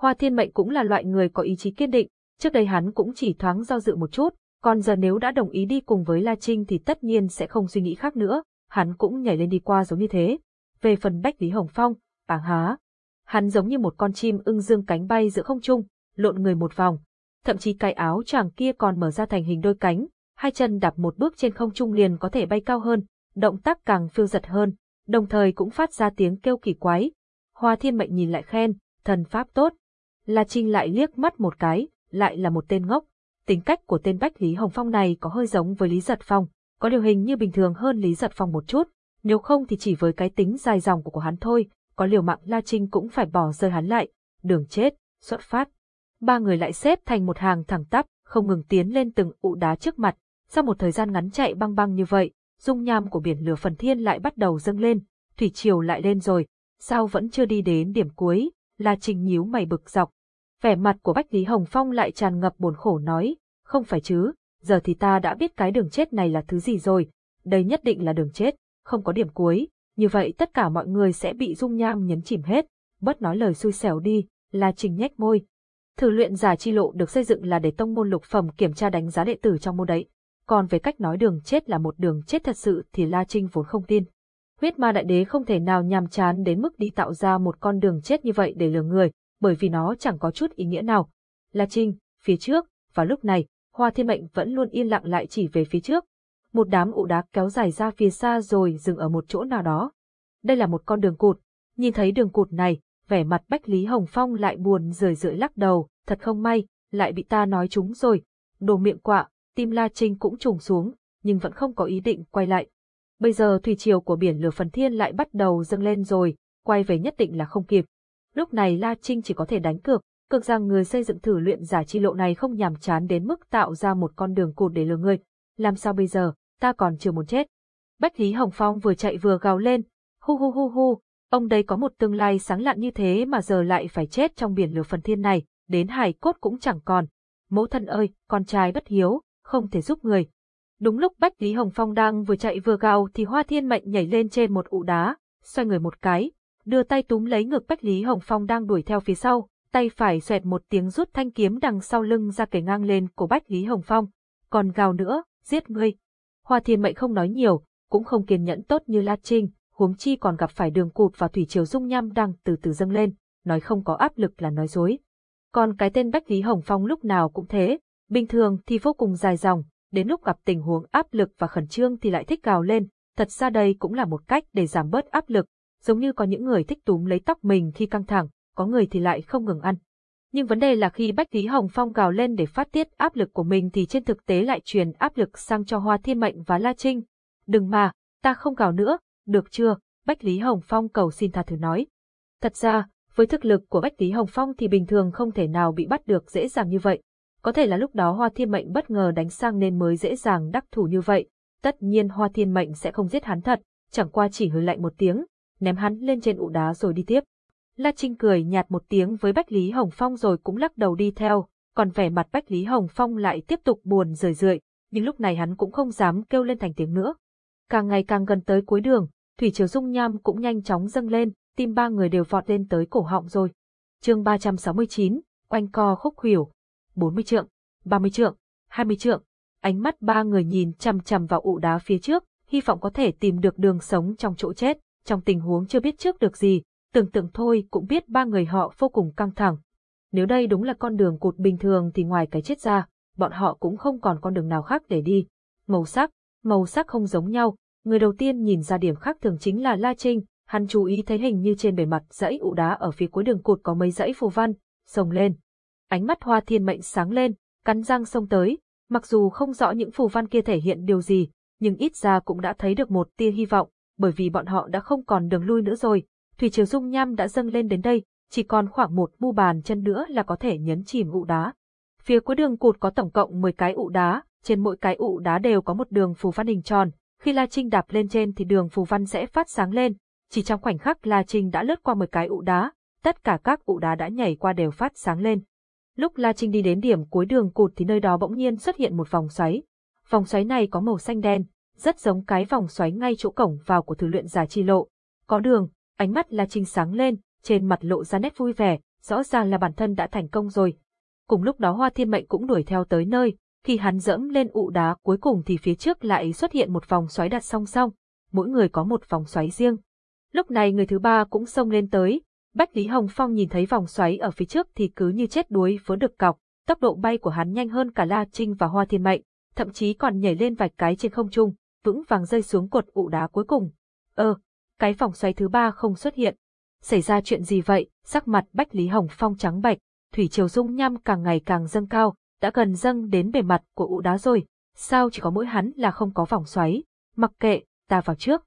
Hoa Thiên Mệnh cũng là loại người có ý chí kiên định, trước đây hắn cũng chỉ thoáng do dự một chút, còn giờ nếu đã đồng ý đi cùng với La Trinh thì tất nhiên sẽ không suy nghĩ khác nữa, hắn cũng nhảy lên đi qua giống như thế. Về phần Bách Lý Hồng Phong, bảng há. Hắn giống như một con chim ưng dương cánh bay giữa không trung, lộn người một vòng, thậm chí cái áo chàng kia còn mở ra thành hình đôi cánh, hai chân đạp một bước trên không trung liền có thể bay cao hơn, động tác càng phiêu giật hơn, đồng thời cũng phát ra tiếng kêu kỳ quái. Hoa Thiên Mệnh nhìn lại khen, thần pháp tốt. La Trinh lại liếc mắt một cái, lại là một tên ngốc. Tính cách của tên Bách Lý Hồng Phong này có hơi giống với Lý Giật Phong, có điều hình như bình thường hơn Lý Giật Phong một chút, nếu không thì chỉ với cái tính dài dòng của, của hắn thôi, có liều mạng La Trinh cũng phải bỏ rơi hắn lại. Đường chết, xuất phát ba người lại xếp thành một hàng thẳng tắp, không ngừng tiến lên từng ụ đá trước mặt. Sau một thời gian ngắn chạy băng băng như vậy, dung nham của biển lửa phần thiên lại bắt đầu dâng lên, thủy triều lại lên rồi, sao vẫn chưa đi đến điểm cuối, La Trình nhíu mày bực dọc. Vẻ mặt của Bách Lý Hồng Phong lại tràn ngập buồn khổ nói, không phải chứ, giờ thì ta đã biết cái đường chết này là thứ gì rồi, đây nhất định là đường chết, không có điểm cuối, như vậy tất cả mọi người sẽ bị dung nham nhấn chìm hết, bớt nói lời xui xẻo đi, La Trình nhếch môi, Thử luyện giả chi lộ được xây dựng là để tông môn lục phẩm kiểm tra đánh giá đệ tử trong môn đấy. Còn về cách nói đường chết là một đường chết thật sự thì La Trinh vốn không tin. Huyết ma đại đế không thể nào nhàm chán đến mức đi tạo ra một con đường chết như vậy để lừa người, bởi vì nó chẳng có chút ý nghĩa nào. La Trinh, phía trước, và lúc này, Hoa Thiên Mệnh vẫn luôn yên lặng lại chỉ về phía trước. Một đám ụ đá kéo dài ra phía xa rồi dừng ở một chỗ nào đó. Đây là một con đường cụt. Nhìn thấy đường cụt này, vẻ mặt Bách Lý Hồng Phong lại buồn rười rượi lắc đầu, thật không may, lại bị ta nói chúng rồi. đồ miệng quạ, tim La Trinh cũng trùng xuống, nhưng vẫn không có ý định quay lại. Bây giờ thủy triều của biển lửa phần thiên lại bắt đầu dâng lên rồi, quay về nhất định là không kịp. Lúc này La Trinh chỉ có thể đánh cược, cược rằng người xây dựng thử luyện giả chi lộ này không nhàm chán đến mức tạo ra một con đường cụt để lừa người. Làm sao bây giờ, ta còn chưa muốn chết. Bách Lý Hồng Phong vừa chạy vừa gào lên, hu hu hu hu, ông đây có một tương lai sáng lạn như thế mà giờ lại phải chết trong biển lửa phần thiên này, đến hài cốt cũng chẳng còn. Mẫu thân ơi, con trai bất hiếu, không thể giúp người. Đúng lúc Bách Lý Hồng Phong đang vừa chạy vừa gào thì Hoa Thiên Mệnh nhảy lên trên một ụ đá, xoay người một cái, đưa tay túm lấy ngực Bách Lý Hồng Phong đang đuổi theo phía sau, tay phải xoẹt một tiếng rút thanh kiếm đằng sau lưng ra kể ngang lên của Bách Lý Hồng Phong. Còn gào nữa, giết ngươi. Hoa Thiên Mệnh không nói nhiều, cũng không kiên nhẫn tốt như La Trinh, huống chi còn gặp phải đường cụt và thủy triều dung nham đang từ từ dâng lên, nói không có áp lực là nói dối. Còn cái tên Bách Lý Hồng Phong lúc nào cũng thế, bình thường thì vô cùng dài dòng, đến lúc gặp tình huống áp lực và khẩn trương thì lại thích gào lên, thật ra đây cũng là một cách để giảm bớt áp lực, giống như có những người thích túm lấy tóc mình khi căng thẳng, có người thì lại không ngừng ăn. Nhưng vấn đề là khi Bách Lý Hồng Phong gào lên để phát tiết áp lực của mình thì trên thực tế lại truyền áp lực sang cho Hoa Thiên Mệnh và La Trinh. Đừng mà, ta không gào nữa, được chưa? Bách Lý Hồng Phong cầu xin tha thứ nói. Thật ra, với thực lực của Bách Lý Hồng Phong thì bình thường không thể nào bị bắt được dễ dàng như vậy. Có thể là lúc đó Hoa Thiên Mệnh bất ngờ đánh sang nên mới dễ dàng đắc thủ như vậy. Tất nhiên Hoa Thiên Mệnh sẽ không giết hắn thật, chẳng qua chỉ hừ lạnh một tiếng, ném hắn lên trên ụ đá rồi đi tiếp. La Trinh cười nhạt một tiếng với Bách Lý Hồng Phong rồi cũng lắc đầu đi theo, còn vẻ mặt Bách Lý Hồng Phong lại tiếp tục buồn rười rượi, nhưng lúc này hắn cũng không dám kêu lên thành tiếng nữa. Càng ngày càng gần tới cuối đường, thủy triều dung nham cũng nhanh chóng dâng lên, tim ba người đều vọt lên tới cổ họng rồi. Chương 369, oanh co khúc hiểu. 40 trượng, 30 trượng, 20 trượng. Ánh mắt ba người nhìn chằm chằm vào ụ đá phía trước, hy vọng có thể tìm được đường sống trong chỗ chết, trong tình huống chưa biết trước được gì, tưởng tượng thôi cũng biết ba người họ vô cùng căng thẳng. Nếu đây đúng là con đường cụt bình thường thì ngoài cái chết ra, bọn họ cũng không còn con đường nào khác để đi. Màu sắc, màu sắc không giống nhau, người đầu tiên nhìn ra điểm khác thường chính là La Trinh, hắn chú ý thấy hình như trên bề mặt dãy ụ đá ở phía cuối đường cụt có mấy dãy phù văn, sông lên. Ánh mắt hoa thiên mệnh sáng lên, cắn răng sông tới, mặc dù không rõ những phù văn kia thể hiện điều gì, nhưng ít ra cũng đã thấy được một tia hy vọng, bởi vì bọn họ đã không còn đường lui nữa rồi, thủy triều dung nham đã dâng lên đến đây, chỉ còn khoảng một mu bàn chân nữa là có thể nhấn chìm ụ đá. Phía cuối đường cụt có tổng cộng 10 cái ụ đá, trên mỗi cái ụ đá đều có một đường phù văn hình tròn, khi La Trinh đạp lên trên thì đường phù văn sẽ phát sáng lên, chỉ trong khoảnh khắc La Trinh đã lướt qua 10 cái ụ đá, tất cả các ụ đá đã nhảy qua đều phát sáng lên. Lúc La Trinh đi đến điểm cuối đường cụt thì nơi đó bỗng nhiên xuất hiện một vòng xoáy. Vòng xoáy này có màu xanh đen, rất giống cái vòng xoáy ngay chỗ cổng vào của thử luyện giả chi lộ. Có đường, ánh mắt La Trinh sáng lên, trên mặt lộ ra nét vui vẻ, rõ ràng là bản thân đã thành công rồi. Cùng lúc đó Hoa Thiên Mệnh cũng đuổi theo tới nơi, khi hắn dẫm lên ụ đá cuối cùng thì phía trước lại xuất hiện một vòng xoáy đặt song song, mỗi người có một vòng xoáy riêng. Lúc này người thứ ba cũng xông lên tới, Bách Lý Hồng Phong nhìn thấy vòng xoáy ở phía trước thì cứ như chết đuối vớ được cọc, tốc độ bay của hắn nhanh hơn cả La Trinh và Hoa Thiên Mệnh, thậm chí còn nhảy lên vạch cái trên không trung, vững vàng rơi xuống cột ụ đá cuối cùng. Ơ, cái vòng xoáy thứ ba không xuất hiện. Xảy ra chuyện gì vậy? Sắc mặt Bách Lý Hồng Phong trắng bệch, thủy triều dung nham càng ngày càng dâng cao, đã gần dâng đến bề mặt của ụ đá rồi. Sao chỉ có mỗi hắn là không có vòng xoáy? Mặc kệ, ta vào trước.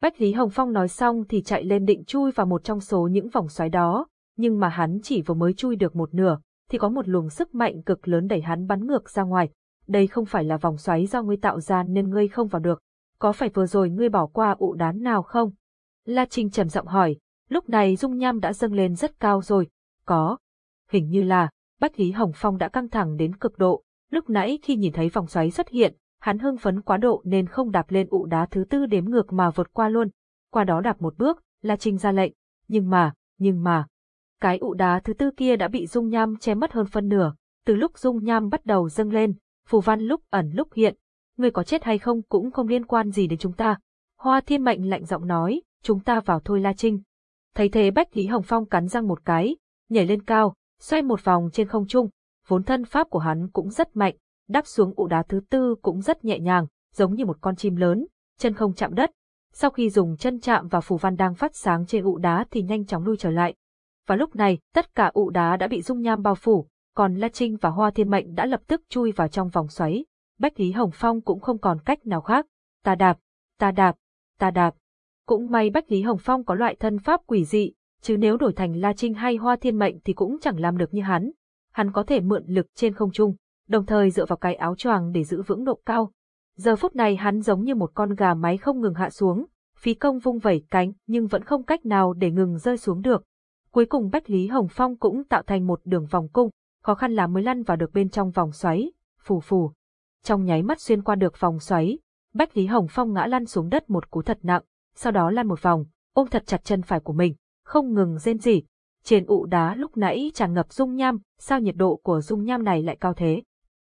Bách Lý Hồng Phong nói xong thì chạy lên định chui vào một trong số những vòng xoáy đó, nhưng mà hắn chỉ vừa mới chui được một nửa, thì có một luồng sức mạnh cực lớn đẩy hắn bắn ngược ra ngoài. Đây không phải là vòng xoáy do ngươi tạo ra nên ngươi không vào được. Có phải vừa rồi ngươi bỏ qua ụ đán nào không? La Trinh trầm giọng hỏi, lúc này dung nham đã dâng lên rất cao rồi. Có. Hình như là, Bách Lý Hồng Phong đã căng thẳng đến cực độ, lúc nãy khi nhìn thấy vòng xoáy xuất hiện, hắn hưng phấn quá độ nên không đạp lên ụ đá thứ tư đếm ngược mà vượt qua luôn. Qua đó đạp một bước, là trình ra lệnh, nhưng mà, nhưng mà, cái ụ đá thứ tư kia đã bị dung nham che mất hơn phân nửa, từ lúc dung nham bắt đầu dâng lên, phù văn lúc ẩn lúc hiện, người có chết hay không cũng không liên quan gì đến chúng ta. Hoa thiên mệnh lạnh giọng nói, chúng ta vào thôi La Trinh. Thấy thế Bách Lý Hồng Phong cắn răng một cái, nhảy lên cao, xoay một vòng trên không trung, vốn thân pháp của hắn cũng rất mạnh, đáp xuống ụ đá thứ tư cũng rất nhẹ nhàng, giống như một con chim lớn, chân không chạm đất. Sau khi dùng chân chạm vào phù văn đang phát sáng trên ụ đá thì nhanh chóng lui trở lại. Và lúc này, tất cả ụ đá đã bị dung nham bao phủ, còn La Trinh và Hoa Thiên Mệnh đã lập tức chui vào trong vòng xoáy. Bách Lý Hồng Phong cũng không còn cách nào khác. Ta đạp, ta đạp, ta đạp. Cũng may Bách Lý Hồng Phong có loại thân pháp quỷ dị, chứ nếu đổi thành La Trinh hay Hoa Thiên Mệnh thì cũng chẳng làm được như hắn. Hắn có thể mượn lực trên không trung, đồng thời dựa vào cái áo choàng để giữ vững độ cao. Giờ phút này hắn giống như một con gà máy không ngừng hạ xuống, phí công vung vẩy cánh nhưng vẫn không cách nào để ngừng rơi xuống được. Cuối cùng Bách Lý Hồng Phong cũng tạo thành một đường vòng cung, khó khăn là mới lăn vào được bên trong vòng xoáy, phù phù. Trong nháy mắt xuyên qua được vòng xoáy, Bách Lý Hồng Phong ngã lăn xuống đất một cú thật nặng, sau đó lăn một vòng, ôm thật chặt chân phải của mình, không ngừng rên rỉ. Trên ụ đá lúc nãy tràn ngập dung nham, sao nhiệt độ của dung nham này lại cao thế?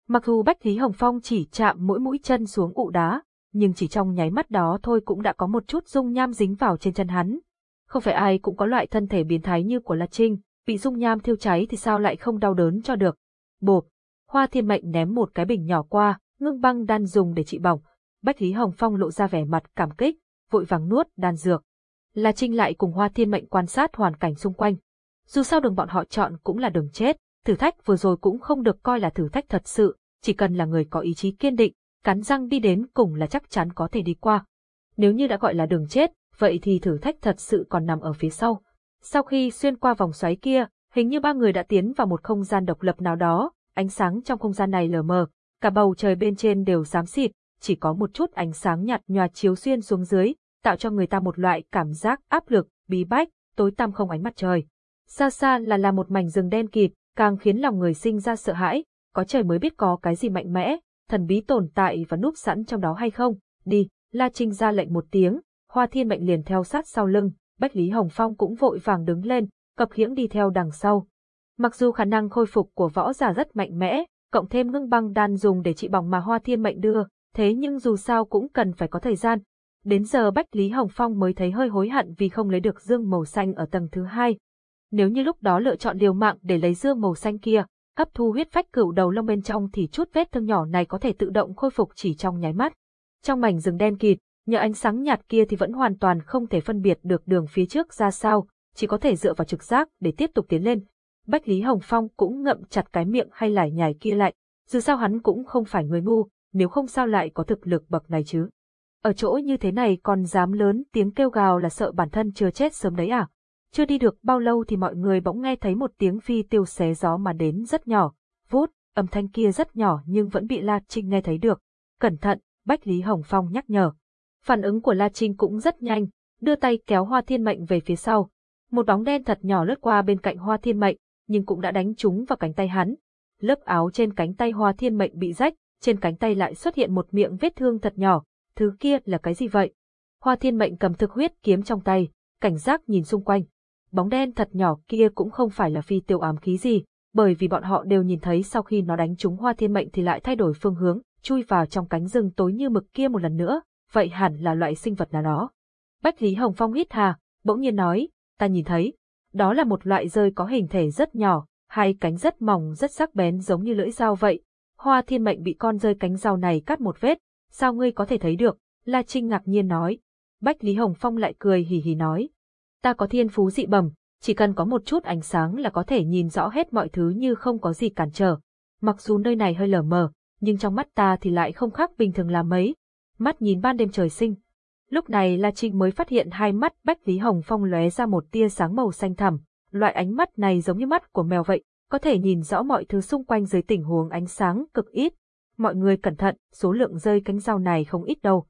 Mặc dù Bách Lý Hồng Phong chỉ chạm mỗi mũi chân xuống ụ đá, nhưng chỉ trong nháy mắt đó thôi cũng đã có một chút dung nham dính vào trên chân hắn. Không phải ai cũng có loại thân thể biến thái như của La Trinh, bị dung nham thiêu cháy thì sao lại không đau đớn cho được. Bộp, Hoa Thiên Mệnh ném một cái bình nhỏ qua, ngưng băng đan dùng để trị bỏng. Bách Lý Hồng Phong lộ ra vẻ mặt cảm kích, vội vàng nuốt đan dược. La Trinh lại cùng Hoa Thiên Mệnh quan sát hoàn cảnh xung quanh. Dù sao đường bọn họ chọn cũng là đường chết, thử thách vừa rồi cũng không được coi là thử thách thật sự, chỉ cần là người có ý chí kiên định, cắn răng đi đến cùng là chắc chắn có thể đi qua. Nếu như đã gọi là đường chết, vậy thì thử thách thật sự còn nằm ở phía sau. Sau khi xuyên qua vòng xoáy kia, hình như ba người đã tiến vào một không gian độc lập nào đó, ánh sáng trong không gian này lờ mờ, cả bầu trời bên trên đều xám xịt, chỉ có một chút ánh sáng nhạt nhòa chiếu xuyên xuống dưới, tạo cho người ta một loại cảm giác áp lực, bí bách, tối tăm không ánh mặt trời. Xa xa là là một mảnh rừng đen kịt, càng khiến lòng người sinh ra sợ hãi, có trời mới biết có cái gì mạnh mẽ, thần bí tồn tại và núp sẵn trong đó hay không. Đi, La Trinh ra lệnh một tiếng, Hoa Thiên Mệnh liền theo sát sau lưng, Bách Lý Hồng Phong cũng vội vàng đứng lên, cập hiễng đi theo đằng sau. Mặc dù khả năng khôi phục của võ giả rất mạnh mẽ, cộng thêm ngưng băng đan dùng để trị bỏng mà Hoa Thiên Mệnh đưa, thế nhưng dù sao cũng cần phải có thời gian. Đến giờ Bách Lý Hồng Phong mới thấy hơi hối hận vì không lấy được dương màu xanh ở tầng thứ hai. Nếu như lúc đó lựa chọn liều mạng để lấy dương màu xanh kia, hấp thu huyết phách cửu đầu lông bên trong thì chút vết thương nhỏ này có thể tự động khôi phục chỉ trong nháy mắt. Trong mảnh rừng đen kịt, nhờ ánh sáng nhạt kia thì vẫn hoàn toàn không thể phân biệt được đường phía trước ra sao, chỉ có thể dựa vào trực giác để tiếp tục tiến lên. Bách Lý Hồng Phong cũng ngậm chặt cái miệng hay lải nhải kia lại, dù sao hắn cũng không phải người ngu, nếu không sao lại có thực lực bậc này chứ. Ở chỗ như thế này còn dám lớn tiếng kêu gào là sợ bản thân chưa chết sớm đấy à? Chưa đi được bao lâu thì mọi người bỗng nghe thấy một tiếng phi tiêu xé gió mà đến rất nhỏ, vút, âm thanh kia rất nhỏ nhưng vẫn bị La Trinh nghe thấy được. Cẩn thận, Bách Lý Hồng Phong nhắc nhở. Phản ứng của La Trinh cũng rất nhanh, đưa tay kéo Hoa Thiên Mệnh về phía sau. Một bóng đen thật nhỏ lướt qua bên cạnh Hoa Thiên Mệnh, nhưng cũng đã đánh trúng vào cánh tay hắn. Lớp áo trên cánh tay Hoa Thiên Mệnh bị rách, trên cánh tay lại xuất hiện một miệng vết thương thật nhỏ. Thứ kia là cái gì vậy? Hoa Thiên Mệnh cầm thực huyết kiếm trong tay, cảnh giác nhìn xung quanh bóng đen thật nhỏ kia cũng không phải là phi tiêu ám khí gì, bởi vì bọn họ đều nhìn thấy sau khi nó đánh trúng hoa thiên mệnh thì lại thay đổi phương hướng, chui vào trong cánh rừng tối như mực kia một lần nữa, vậy hẳn là loại sinh vật nào đó. Bách Lý Hồng Phong hít hà, bỗng nhiên nói, ta nhìn thấy, đó là một loại rơi có hình thể rất nhỏ, hai cánh rất mỏng rất sắc bén giống như lưỡi dao vậy. Hoa thiên mệnh bị con rơi cánh dao này cắt một vết, sao ngươi có thể thấy được? La Trinh ngạc nhiên nói. Bách Lý Hồng Phong lại cười hì hì nói, ta có thiên phú dị bẩm, chỉ cần có một chút ánh sáng là có thể nhìn rõ hết mọi thứ như không có gì cản trở. Mặc dù nơi này hơi lờ mờ, nhưng trong mắt ta thì lại không khác bình thường là mấy. Mắt nhìn ban đêm trời sinh. Lúc này La Trinh mới phát hiện hai mắt Bách Lý Hồng Phong lóe ra một tia sáng màu xanh thẳm. Loại ánh mắt này giống như mắt của mèo vậy, có thể nhìn rõ mọi thứ xung quanh dưới tình huống ánh sáng cực ít. Mọi người cẩn thận, số lượng rơi cánh rau này không ít đâu.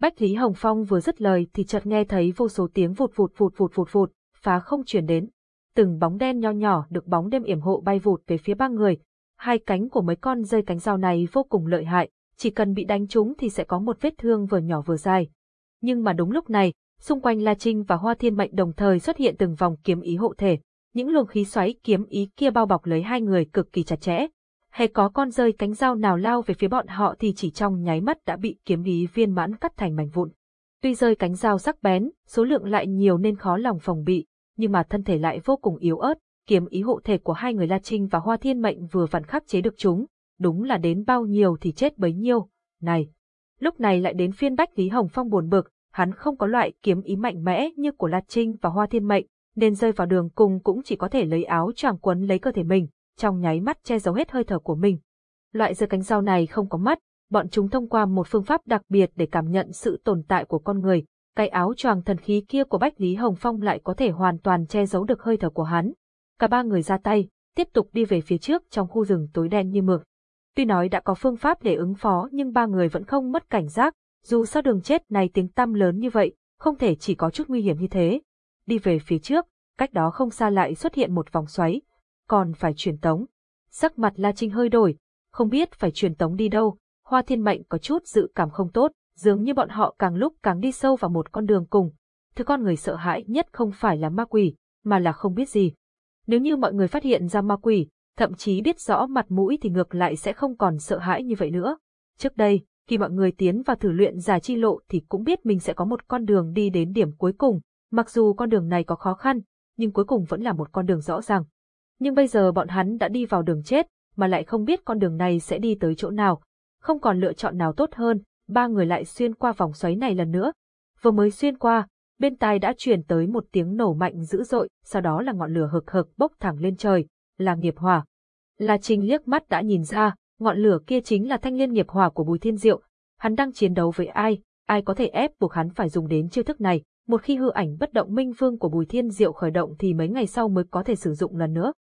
Bách Lý Hồng Phong vừa dứt lời thì chợt nghe thấy vô số tiếng vụt vụt vụt vụt vụt vụt, phá không truyền đến. Từng bóng đen nho nhỏ được bóng đêm yểm hộ bay vụt về phía ba người. Hai cánh của mấy con rơi cánh rau này vô cùng lợi hại, chỉ cần bị đánh trúng thì sẽ có một vết thương vừa nhỏ vừa dài. Nhưng mà đúng lúc này, xung quanh La Trinh và Hoa Thiên Mệnh đồng thời xuất hiện từng vòng kiếm ý hộ thể. Những luồng khí xoáy kiếm ý kia bao bọc lấy hai người cực kỳ chặt chẽ, hay có con rơi cánh dao nào lao về phía bọn họ thì chỉ trong nháy mắt đã bị kiếm ý viên mãn cắt thành mảnh vụn. Tuy rơi cánh dao sắc bén, số lượng lại nhiều nên khó lòng phòng bị, nhưng mà thân thể lại vô cùng yếu ớt, kiếm ý hộ thể của hai người La Trinh và Hoa Thiên Mệnh vừa vặn khắc chế được chúng, đúng là đến bao nhiêu thì chết bấy nhiêu. Này, lúc này lại đến phiên Bách Lý Hồng Phong buồn bực, hắn không có loại kiếm ý mạnh mẽ như của La Trinh và Hoa Thiên Mệnh, nên rơi vào đường cùng cũng chỉ có thể lấy áo choàng quấn lấy cơ thể mình, trong nháy mắt che giấu hết hơi thở của mình. Loại dưa cánh rau này không có mắt, bọn chúng thông qua một phương pháp đặc biệt để cảm nhận sự tồn tại của con người. Cái áo choàng thần khí kia của Bách Lý Hồng Phong lại có thể hoàn toàn che giấu được hơi thở của hắn. Cả ba người ra tay, tiếp tục đi về phía trước trong khu rừng tối đen như mực. Tuy nói đã có phương pháp để ứng phó nhưng ba người vẫn không mất cảnh giác, dù sao đường chết này tiếng tăm lớn như vậy, không thể chỉ có chút nguy hiểm như thế. Đi về phía trước, cách đó không xa lại xuất hiện một vòng xoáy, còn phải truyền tống. Sắc mặt La Trinh hơi đổi, không biết phải truyền tống đi đâu, Hoa Thiên Mệnh có chút dự cảm không tốt, dường như bọn họ càng lúc càng đi sâu vào một con đường cùng. Thứ con người sợ hãi nhất không phải là ma quỷ, mà là không biết gì. Nếu như mọi người phát hiện ra ma quỷ, thậm chí biết rõ mặt mũi thì ngược lại sẽ không còn sợ hãi như vậy nữa. Trước đây, khi mọi người tiến vào thử luyện giả chi lộ thì cũng biết mình sẽ có một con đường đi đến điểm cuối cùng, mặc dù con đường này có khó khăn, nhưng cuối cùng vẫn là một con đường rõ ràng. Nhưng bây giờ bọn hắn đã đi vào đường chết, mà lại không biết con đường này sẽ đi tới chỗ nào. Không còn lựa chọn nào tốt hơn, ba người lại xuyên qua vòng xoáy này lần nữa. Vừa mới xuyên qua, bên tai đã truyền tới một tiếng nổ mạnh dữ dội, sau đó là ngọn lửa hực hực bốc thẳng lên trời, là nghiệp hỏa. La Trinh liếc mắt đã nhìn ra, ngọn lửa kia chính là thanh liên nghiệp hỏa của Bùi Thiên Diệu. Hắn đang chiến đấu với ai, ai có thể ép buộc hắn phải dùng đến chiêu thức này, một khi hư ảnh bất động minh vương của Bùi Thiên Diệu khởi động thì mấy ngày sau mới có thể sử dụng lần nữa.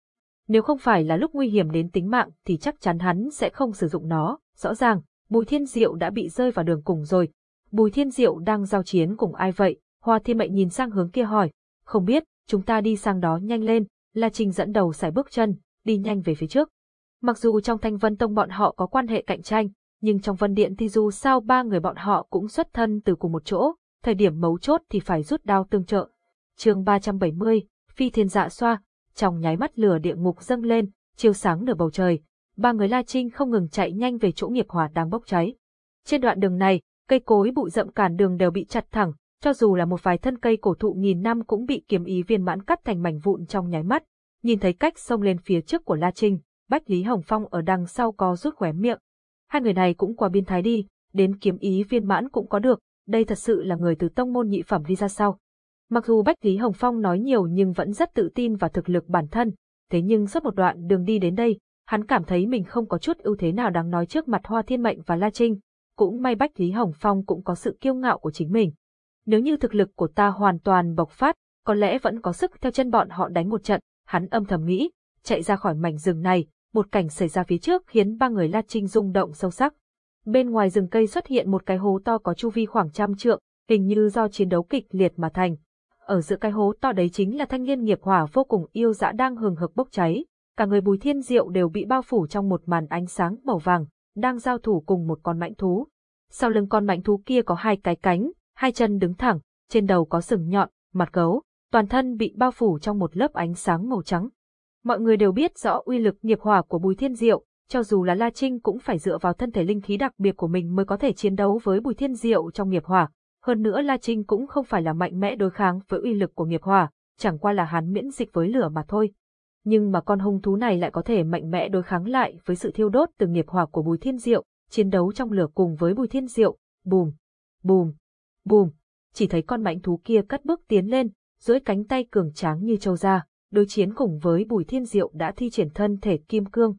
Nếu không phải là lúc nguy hiểm đến tính mạng thì chắc chắn hắn sẽ không sử dụng nó, rõ ràng, Bùi Thiên Diệu đã bị rơi vào đường cùng rồi. Bùi Thiên Diệu đang giao chiến cùng ai vậy? Hoa Thiên Mệnh nhìn sang hướng kia hỏi, không biết, chúng ta đi sang đó nhanh lên, La Trình dẫn đầu xài bước chân, đi nhanh về phía trước. Mặc dù trong Thanh Vân Tông bọn họ có quan hệ cạnh tranh, nhưng trong Vân Điện thì dù sao ba người bọn họ cũng xuất thân từ cùng một chỗ, thời điểm mấu chốt thì phải rút đao tương trợ. chương 370, Phi Thiên Dạ Xoa, trong nháy mắt lửa địa ngục dâng lên, chiếu sáng nửa bầu trời, ba người La Trinh không ngừng chạy nhanh về chỗ nghiệp hỏa đang bốc cháy. Trên đoạn đường này, cây cối bụi rậm cản đường đều bị chặt thẳng, cho dù là một vài thân cây cổ thụ nghìn năm cũng bị kiếm ý viên mãn cắt thành mảnh vụn trong nháy mắt. Nhìn thấy cách xông lên phía trước của La Trinh, Bách Lý Hồng Phong ở đằng sau có rút khóe miệng. Hai người này cũng qua biên thái đi, đến kiếm ý viên mãn cũng có được, đây thật sự là người từ tông môn nhị phẩm đi ra sau. Mặc dù Bách Lý Hồng Phong nói nhiều nhưng vẫn rất tự tin vào thực lực bản thân, thế nhưng suốt một đoạn đường đi đến đây, hắn cảm thấy mình không có chút ưu thế nào đáng nói trước mặt Hoa Thiên Mệnh và La Trinh, cũng may Bách Lý Hồng Phong cũng có sự kiêu ngạo của chính mình. Nếu như thực lực của ta hoàn toàn bộc phát, có lẽ vẫn có sức theo chân bọn họ đánh một trận, hắn âm thầm nghĩ, chạy ra khỏi mảnh rừng này, một cảnh xảy ra phía trước khiến ba người La Trinh rung động sâu sắc. Bên ngoài rừng cây xuất hiện một cái hố to có chu vi khoảng trăm trượng, hình như do chiến đấu kịch liệt mà thành. Ở giữa cái hố to đấy chính là thanh niên nghiệp hỏa vô cùng yêu dã đang hừng hực bốc cháy. Cả người bùi thiên diệu đều bị bao phủ trong một màn ánh sáng màu vàng, đang giao thủ cùng một con mãnh thú. Sau lưng con mãnh thú kia có hai cái cánh, hai chân đứng thẳng, trên đầu có sừng nhọn, mặt gấu, toàn thân bị bao phủ trong một lớp ánh sáng màu trắng. Mọi người đều biết rõ uy lực nghiệp hỏa của Bùi Thiên Diệu, cho dù là La Trinh cũng phải dựa vào thân thể linh khí đặc biệt của mình mới có thể chiến đấu với Bùi Thiên Diệu trong nghiệp hỏa. Hơn nữa La Trinh cũng không phải là mạnh mẽ đối kháng với uy lực của nghiệp hỏa, chẳng qua là hắn miễn dịch với lửa mà thôi. Nhưng mà con hung thú này lại có thể mạnh mẽ đối kháng lại với sự thiêu đốt từ nghiệp hỏa của Bùi Thiên Diệu, chiến đấu trong lửa cùng với Bùi Thiên Diệu, bùm, bùm, bùm. Chỉ thấy con mãnh thú kia cất bước tiến lên, duỗi cánh tay cường tráng như châu ra, đối chiến cùng với Bùi Thiên Diệu đã thi triển thân thể kim cương.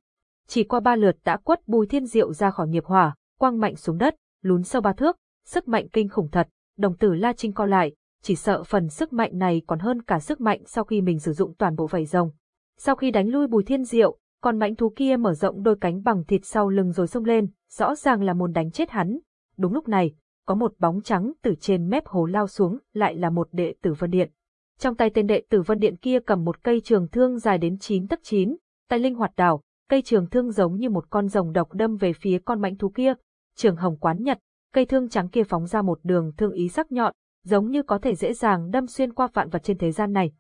Chỉ qua ba lượt đã quất Bùi Thiên Diệu ra khỏi nghiệp hỏa, quăng mạnh xuống đất, lún sâu ba thước, sức mạnh kinh khủng thật, đồng tử La Trinh co lại, chỉ sợ phần sức mạnh này còn hơn cả sức mạnh sau khi mình sử dụng toàn bộ vảy rồng. Sau khi đánh lui Bùi Thiên Diệu, con mãnh thú kia mở rộng đôi cánh bằng thịt sau lưng rồi xông lên, rõ ràng là muốn đánh chết hắn. Đúng lúc này, có một bóng trắng từ trên mép hồ lao xuống, lại là một đệ tử Vân Điện. Trong tay tên đệ tử Vân Điện kia cầm một cây trường thương dài đến 9 tấc 9, tay linh hoạt đảo, cây trường thương giống như một con rồng độc đâm về phía con mãnh thú kia. Trường hồng quán nhật, cây thương trắng kia phóng ra một đường thương ý sắc nhọn, giống như có thể dễ dàng đâm xuyên qua vạn vật trên thế gian này.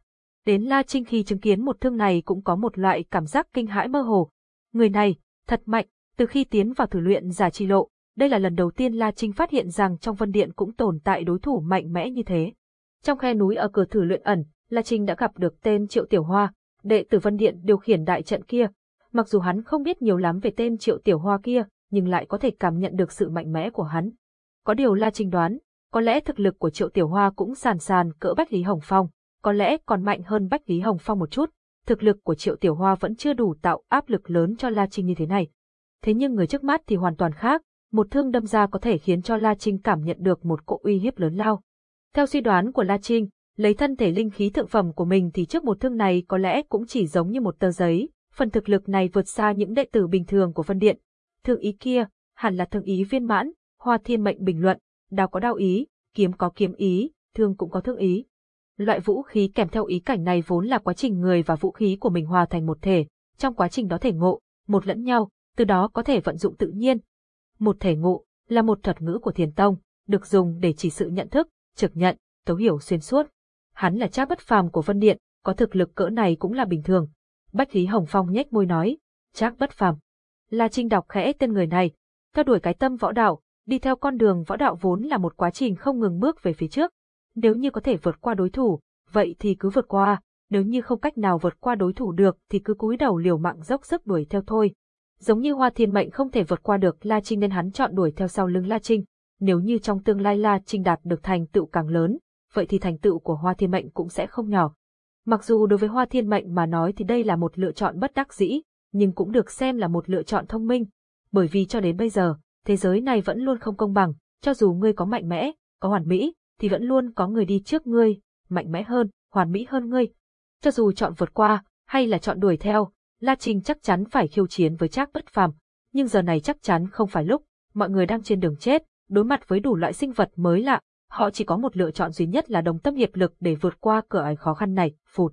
Đến La Trinh khi chứng kiến một thương này cũng có một loại cảm giác kinh hãi mơ hồ. Người này, thật mạnh, từ khi tiến vào thử luyện giả trì lộ, đây là lần đầu tiên La Trinh phát hiện rằng trong Vân Điện cũng tồn tại đối thủ mạnh mẽ như thế. Trong khe núi ở cửa thử luyện ẩn, La Trinh đã gặp được tên Triệu Tiểu Hoa, đệ tử Vân Điện điều khiển đại trận kia. Mặc dù hắn không biết nhiều lắm về tên Triệu Tiểu Hoa kia, nhưng lại có thể cảm nhận được sự mạnh mẽ của hắn. Có điều La Trinh đoán, có lẽ thực lực của Triệu Tiểu Hoa cũng sàn sàn cỡ Bách Lý Hồng Phong, có lẽ còn mạnh hơn Bách Lý Hồng Phong một chút. thực lực của Triệu Tiểu Hoa vẫn chưa đủ tạo áp lực lớn cho La Trinh như thế này. Thế nhưng người trước mắt thì hoàn toàn khác, một thương đâm ra có thể khiến cho La Trinh cảm nhận được một cỗ uy hiếp lớn lao. Theo suy đoán của La Trinh, lấy thân thể linh khí thượng phẩm của mình thì trước một thương này có lẽ cũng chỉ giống như một tờ giấy, phần thực lực này vượt xa những đệ tử bình thường của phân Điện. Thương ý kia, hẳn là thương ý viên mãn, Hoa Thiên Mệnh bình luận, đao có đao ý, kiếm có kiếm ý, thương cũng có thương ý. Loại vũ khí kèm theo ý cảnh này vốn là quá trình người và vũ khí của mình hòa thành một thể, trong quá trình đó thể ngộ, một lẫn nhau, từ đó có thể vận dụng tự nhiên. Một thể ngộ là một thuật ngữ của thiền tông, được dùng để chỉ sự nhận thức, trực nhận, thấu hiểu xuyên suốt. Hắn là cha bất phàm của Vân Điện, có thực lực cỡ này cũng là bình thường. Bách Lý Hồng Phong nhếch môi nói, chắc bất phàm. La Trinh đọc khẽ tên người này, theo đuổi cái tâm võ đạo, đi theo con đường võ đạo vốn là một quá trình không ngừng bước về phía trước. Nếu như có thể vượt qua đối thủ, vậy thì cứ vượt qua, nếu như không cách nào vượt qua đối thủ được thì cứ cúi đầu liều mạng dốc sức đuổi theo thôi. Giống như Hoa Thiên Mệnh không thể vượt qua được La Trinh nên hắn chọn đuổi theo sau lưng La Trinh. Nếu như trong tương lai La Trinh đạt được thành tựu càng lớn, vậy thì thành tựu của Hoa Thiên Mệnh cũng sẽ không nhỏ. Mặc dù đối với Hoa Thiên Mệnh mà nói thì đây là một lựa chọn bất đắc dĩ, nhưng cũng được xem là một lựa chọn thông minh, bởi vì cho đến bây giờ, thế giới này vẫn luôn không công bằng, cho dù ngươi có mạnh mẽ, có hoàn mỹ, thì vẫn luôn có người đi trước ngươi, mạnh mẽ hơn, hoàn mỹ hơn ngươi. Cho dù chọn vượt qua, hay là chọn đuổi theo, La Trinh chắc chắn phải khiêu chiến với Trác Bất Phàm, nhưng giờ này chắc chắn không phải lúc, mọi người đang trên đường chết, đối mặt với đủ loại sinh vật mới lạ, họ chỉ có một lựa chọn duy nhất là đồng tâm hiệp lực để vượt qua cửa ải khó khăn này, phụt.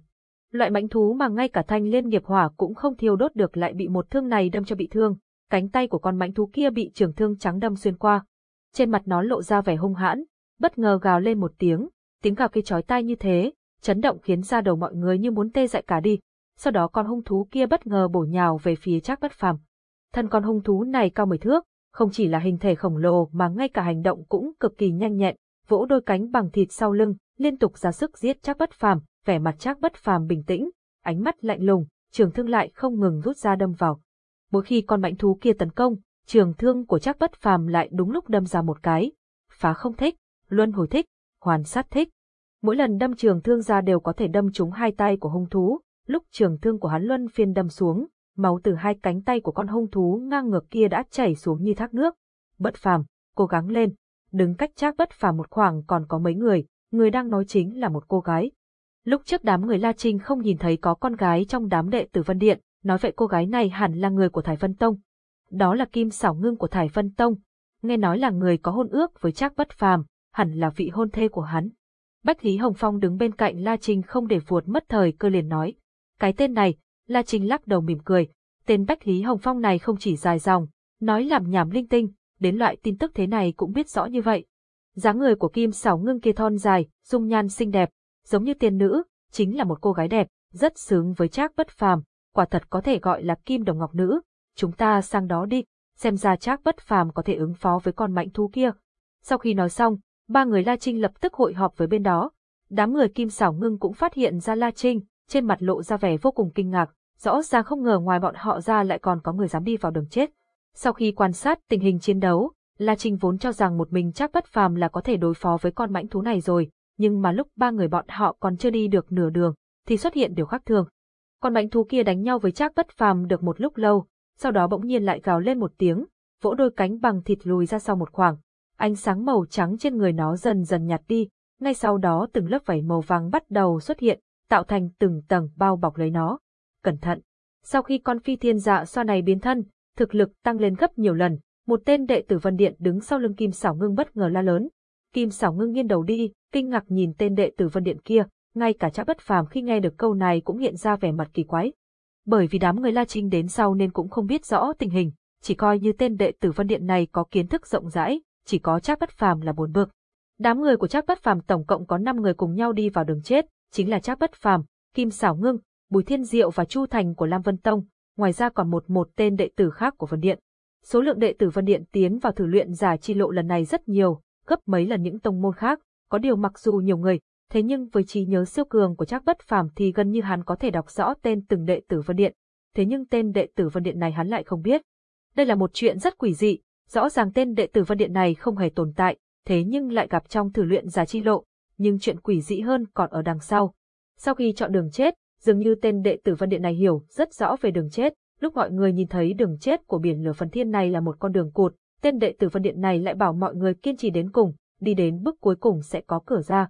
Loại mãnh thú mà ngay cả thanh liên nghiệp hỏa cũng không thiêu đốt được lại bị một thương này đâm cho bị thương, cánh tay của con mãnh thú kia bị trường thương trắng đâm xuyên qua. Trên mặt nó lộ ra vẻ hung hãn, bất ngờ gào lên một tiếng, tiếng gào kia chói tai như thế, chấn động khiến da đầu mọi người như muốn tê dại cả đi. Sau đó con hung thú kia bất ngờ bổ nhào về phía Trác Bất Phàm. Thân con hung thú này cao mười thước, không chỉ là hình thể khổng lồ mà ngay cả hành động cũng cực kỳ nhanh nhẹn, vỗ đôi cánh bằng thịt sau lưng, liên tục ra sức giết Trác Bất Phàm, vẻ mặt Trác Bất Phàm bình tĩnh, ánh mắt lạnh lùng, trường thương lại không ngừng rút ra đâm vào. Mỗi khi con mãnh thú kia tấn công, trường thương của Trác Bất Phàm lại đúng lúc đâm ra một cái. Phá không thích, luân hồi thích, hoàn sát thích. Mỗi lần đâm trường thương ra đều có thể đâm trúng hai tay của hung thú, lúc trường thương của hắn luân phiên đâm xuống, máu từ hai cánh tay của con hung thú ngang ngược kia đã chảy xuống như thác nước. Bất phàm, cố gắng lên, đứng cách Trác Bất Phàm một khoảng còn có mấy người, người đang nói chính là một cô gái. Lúc trước đám người La Trinh không nhìn thấy có con gái trong đám đệ tử Vân Điện, nói vậy cô gái này hẳn là người của Thái Vân Tông. Đó là Kim Sảo Ngưng của Thái Vân Tông, nghe nói là người có hôn ước với Trác Bất Phàm, hẳn là vị hôn thê của hắn. Bách Lý Hồng Phong đứng bên cạnh La Trinh không để vuột mất thời cơ liền nói. Cái tên này, La Trinh lắc đầu mỉm cười, tên Bách Lý Hồng Phong này không chỉ dài dòng, nói làm nhảm linh tinh, đến loại tin tức thế này cũng biết rõ như vậy. dáng người của Kim Sảo Ngưng kia thon dài, dung nhan xinh đẹp, giống như tiên nữ, chính là một cô gái đẹp, rất sướng với Trác Bất Phàm, quả thật có thể gọi là Kim Đồng Ngọc nữ. Chúng ta sang đó đi, xem ra chắc Bất Phàm có thể ứng phó với con mạnh thú kia. Sau khi nói xong, ba người La Trinh lập tức hội họp với bên đó. Đám người Kim Sảo Ngưng cũng phát hiện ra La Trinh, trên mặt lộ ra vẻ vô cùng kinh ngạc, rõ ràng không ngờ ngoài bọn họ ra lại còn có người dám đi vào đường chết. Sau khi quan sát tình hình chiến đấu, La Trinh vốn cho rằng một mình chắc bất phàm là có thể đối phó với con mãnh thú này rồi, nhưng mà lúc ba người bọn họ còn chưa đi được nửa đường, thì xuất hiện điều khác thường. Con mãnh thú kia đánh nhau với Trác Bất Phàm được một lúc lâu, sau đó bỗng nhiên lại gào lên một tiếng, vỗ đôi cánh bằng thịt lùi ra sau một khoảng. Ánh sáng màu trắng trên người nó dần dần nhạt đi, ngay sau đó từng lớp vảy màu vàng bắt đầu xuất hiện, tạo thành từng tầng bao bọc lấy nó. Cẩn thận! Sau khi con phi thiên dạ xoa này biến thân, thực lực tăng lên gấp nhiều lần, một tên đệ tử Vân Điện đứng sau lưng Kim Sảo Ngưng bất ngờ la lớn. Kim Sảo Ngưng nghiêng đầu đi, kinh ngạc nhìn tên đệ tử Vân Điện kia, ngay cả Trã Bất Phàm khi nghe được câu này cũng hiện ra vẻ mặt kỳ quái. Bởi vì đám người La Trinh đến sau nên cũng không biết rõ tình hình, chỉ coi như tên đệ tử Vân Điện này có kiến thức rộng rãi, chỉ có Trác Bất Phàm là buồn bực. Đám người của Trác Bất Phàm tổng cộng có 5 người cùng nhau đi vào đường chết, chính là Trác Bất Phàm, Kim Sảo Ngưng, Bùi Thiên Diệu và Chu Thành của Lam Vân Tông, ngoài ra còn một một tên đệ tử khác của Vân Điện. Số lượng đệ tử Vân Điện tiến vào thử luyện giả chi lộ lần này rất nhiều, gấp mấy lần những tông môn khác, có điều mặc dù nhiều người, thế nhưng với trí nhớ siêu cường của Trác Bất Phàm thì gần như hắn có thể đọc rõ tên từng đệ tử Vân Điện, thế nhưng tên đệ tử Vân Điện này hắn lại không biết. Đây là một chuyện rất quỷ dị, rõ ràng tên đệ tử Vân Điện này không hề tồn tại, thế nhưng lại gặp trong thử luyện giả chi lộ, nhưng chuyện quỷ dị hơn còn ở đằng sau. Sau khi chọn đường chết, Dường như tên đệ tử Vân Điện này hiểu rất rõ về đường chết, lúc mọi người nhìn thấy đường chết của biển lửa phần thiên này là một con đường cụt, tên đệ tử Vân Điện này lại bảo mọi người kiên trì đến cùng, đi đến bước cuối cùng sẽ có cửa ra.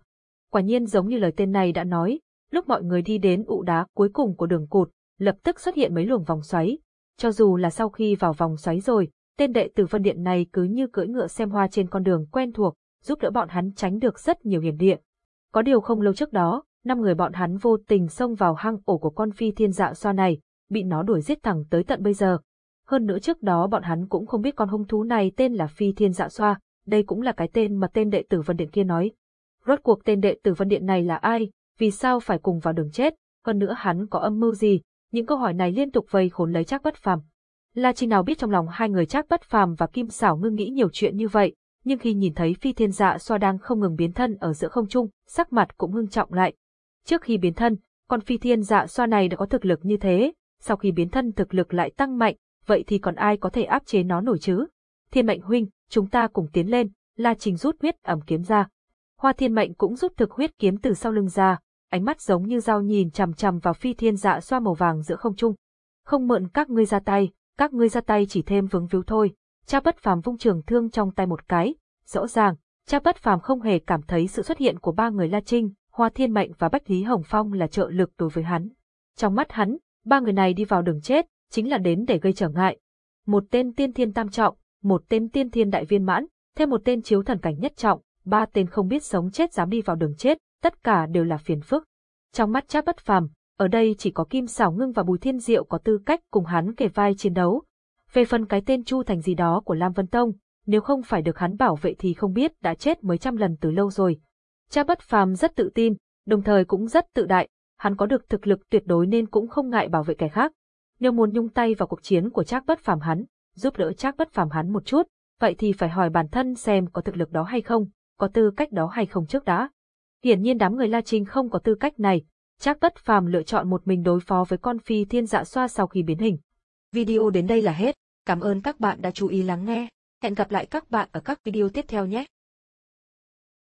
Quả nhiên giống như lời tên này đã nói, lúc mọi người đi đến ụ đá cuối cùng của đường cụt, lập tức xuất hiện mấy luồng vòng xoáy. Cho dù là sau khi vào vòng xoáy rồi, tên đệ tử phân Điện này cứ như cưỡi ngựa xem hoa trên con đường quen thuộc, giúp đỡ bọn hắn tránh được rất nhiều hiểm địa. Có điều không lâu trước đó, năm người bọn hắn vô tình xông vào hang ổ của con phi thiên dạ xoa này, bị nó đuổi giết thẳng tới tận bây giờ. Hơn nữa trước đó bọn hắn cũng không biết con hung thú này tên là phi thiên dạ xoa, đây cũng là cái tên mà tên đệ tử Vân Điện kia nói. Rốt cuộc tên đệ tử Vân Điện này là ai, vì sao phải cùng vào đường chết, hơn nữa hắn có âm mưu gì, những câu hỏi này liên tục vây khốn lấy Trác Bất Phàm. La Trinh nào biết trong lòng hai người Trác Bất Phàm và Kim Sảo ngưng nghĩ nhiều chuyện như vậy, nhưng khi nhìn thấy Phi Thiên Dạ Xoa đang không ngừng biến thân ở giữa không trung, sắc mặt cũng ngưng trọng lại. Trước khi biến thân, con Phi Thiên Dạ Xoa này đã có thực lực như thế, sau khi biến thân thực lực lại tăng mạnh, vậy thì còn ai có thể áp chế nó nổi chứ? Thiên Mệnh huynh, chúng ta cùng tiến lên, La Trình rút huyết ẩm kiếm ra. Hoa Thiên Mệnh cũng rút thực huyết kiếm từ sau lưng ra, ánh mắt giống như dao nhìn chằm chằm vào Phi Thiên Dạ Xoa màu vàng giữa không trung. Không mượn các ngươi ra tay, các ngươi ra tay chỉ thêm vướng víu thôi. Cha bất phàm vung trường thương trong tay một cái, rõ ràng, cha bất phàm không hề cảm thấy sự xuất hiện của ba người La Trinh, Hoa Thiên Mệnh và Bách Lý Hồng Phong là trợ lực đối với hắn. Trong mắt hắn, ba người này đi vào đường chết, chính là đến để gây trở ngại. Một tên tiên thiên tam trọng, một tên tiên thiên đại viên mãn, thêm một tên chiếu thần cảnh nhất trọng, ba tên không biết sống chết dám đi vào đường chết, tất cả đều là phiền phức. Trong mắt Trác bất phàm, ở đây chỉ có Kim Sảo Ngưng và Bùi Thiên Diệu có tư cách cùng hắn kề vai chiến đấu. Về phần cái tên Chu Thành gì đó của Lam Vân Tông, nếu không phải được hắn bảo vệ thì không biết đã chết mấy trăm lần từ lâu rồi. Cha bất phàm rất tự tin, đồng thời cũng rất tự đại, hắn có được thực lực tuyệt đối nên cũng không ngại bảo vệ kẻ khác. Nếu muốn nhung tay vào cuộc chiến của Trác Bất Phàm hắn, giúp đỡ Trác Bất Phàm hắn một chút, vậy thì phải hỏi bản thân xem có thực lực đó hay không, có tư cách đó hay không trước đã. Hiển nhiên đám người La Trinh không có tư cách này, chắc Bất Phàm lựa chọn một mình đối phó với con phi thiên dạ xoa sau khi biến hình. Video đến đây là hết, cảm ơn các bạn đã chú ý lắng nghe. Hẹn gặp lại các bạn ở các video tiếp theo nhé.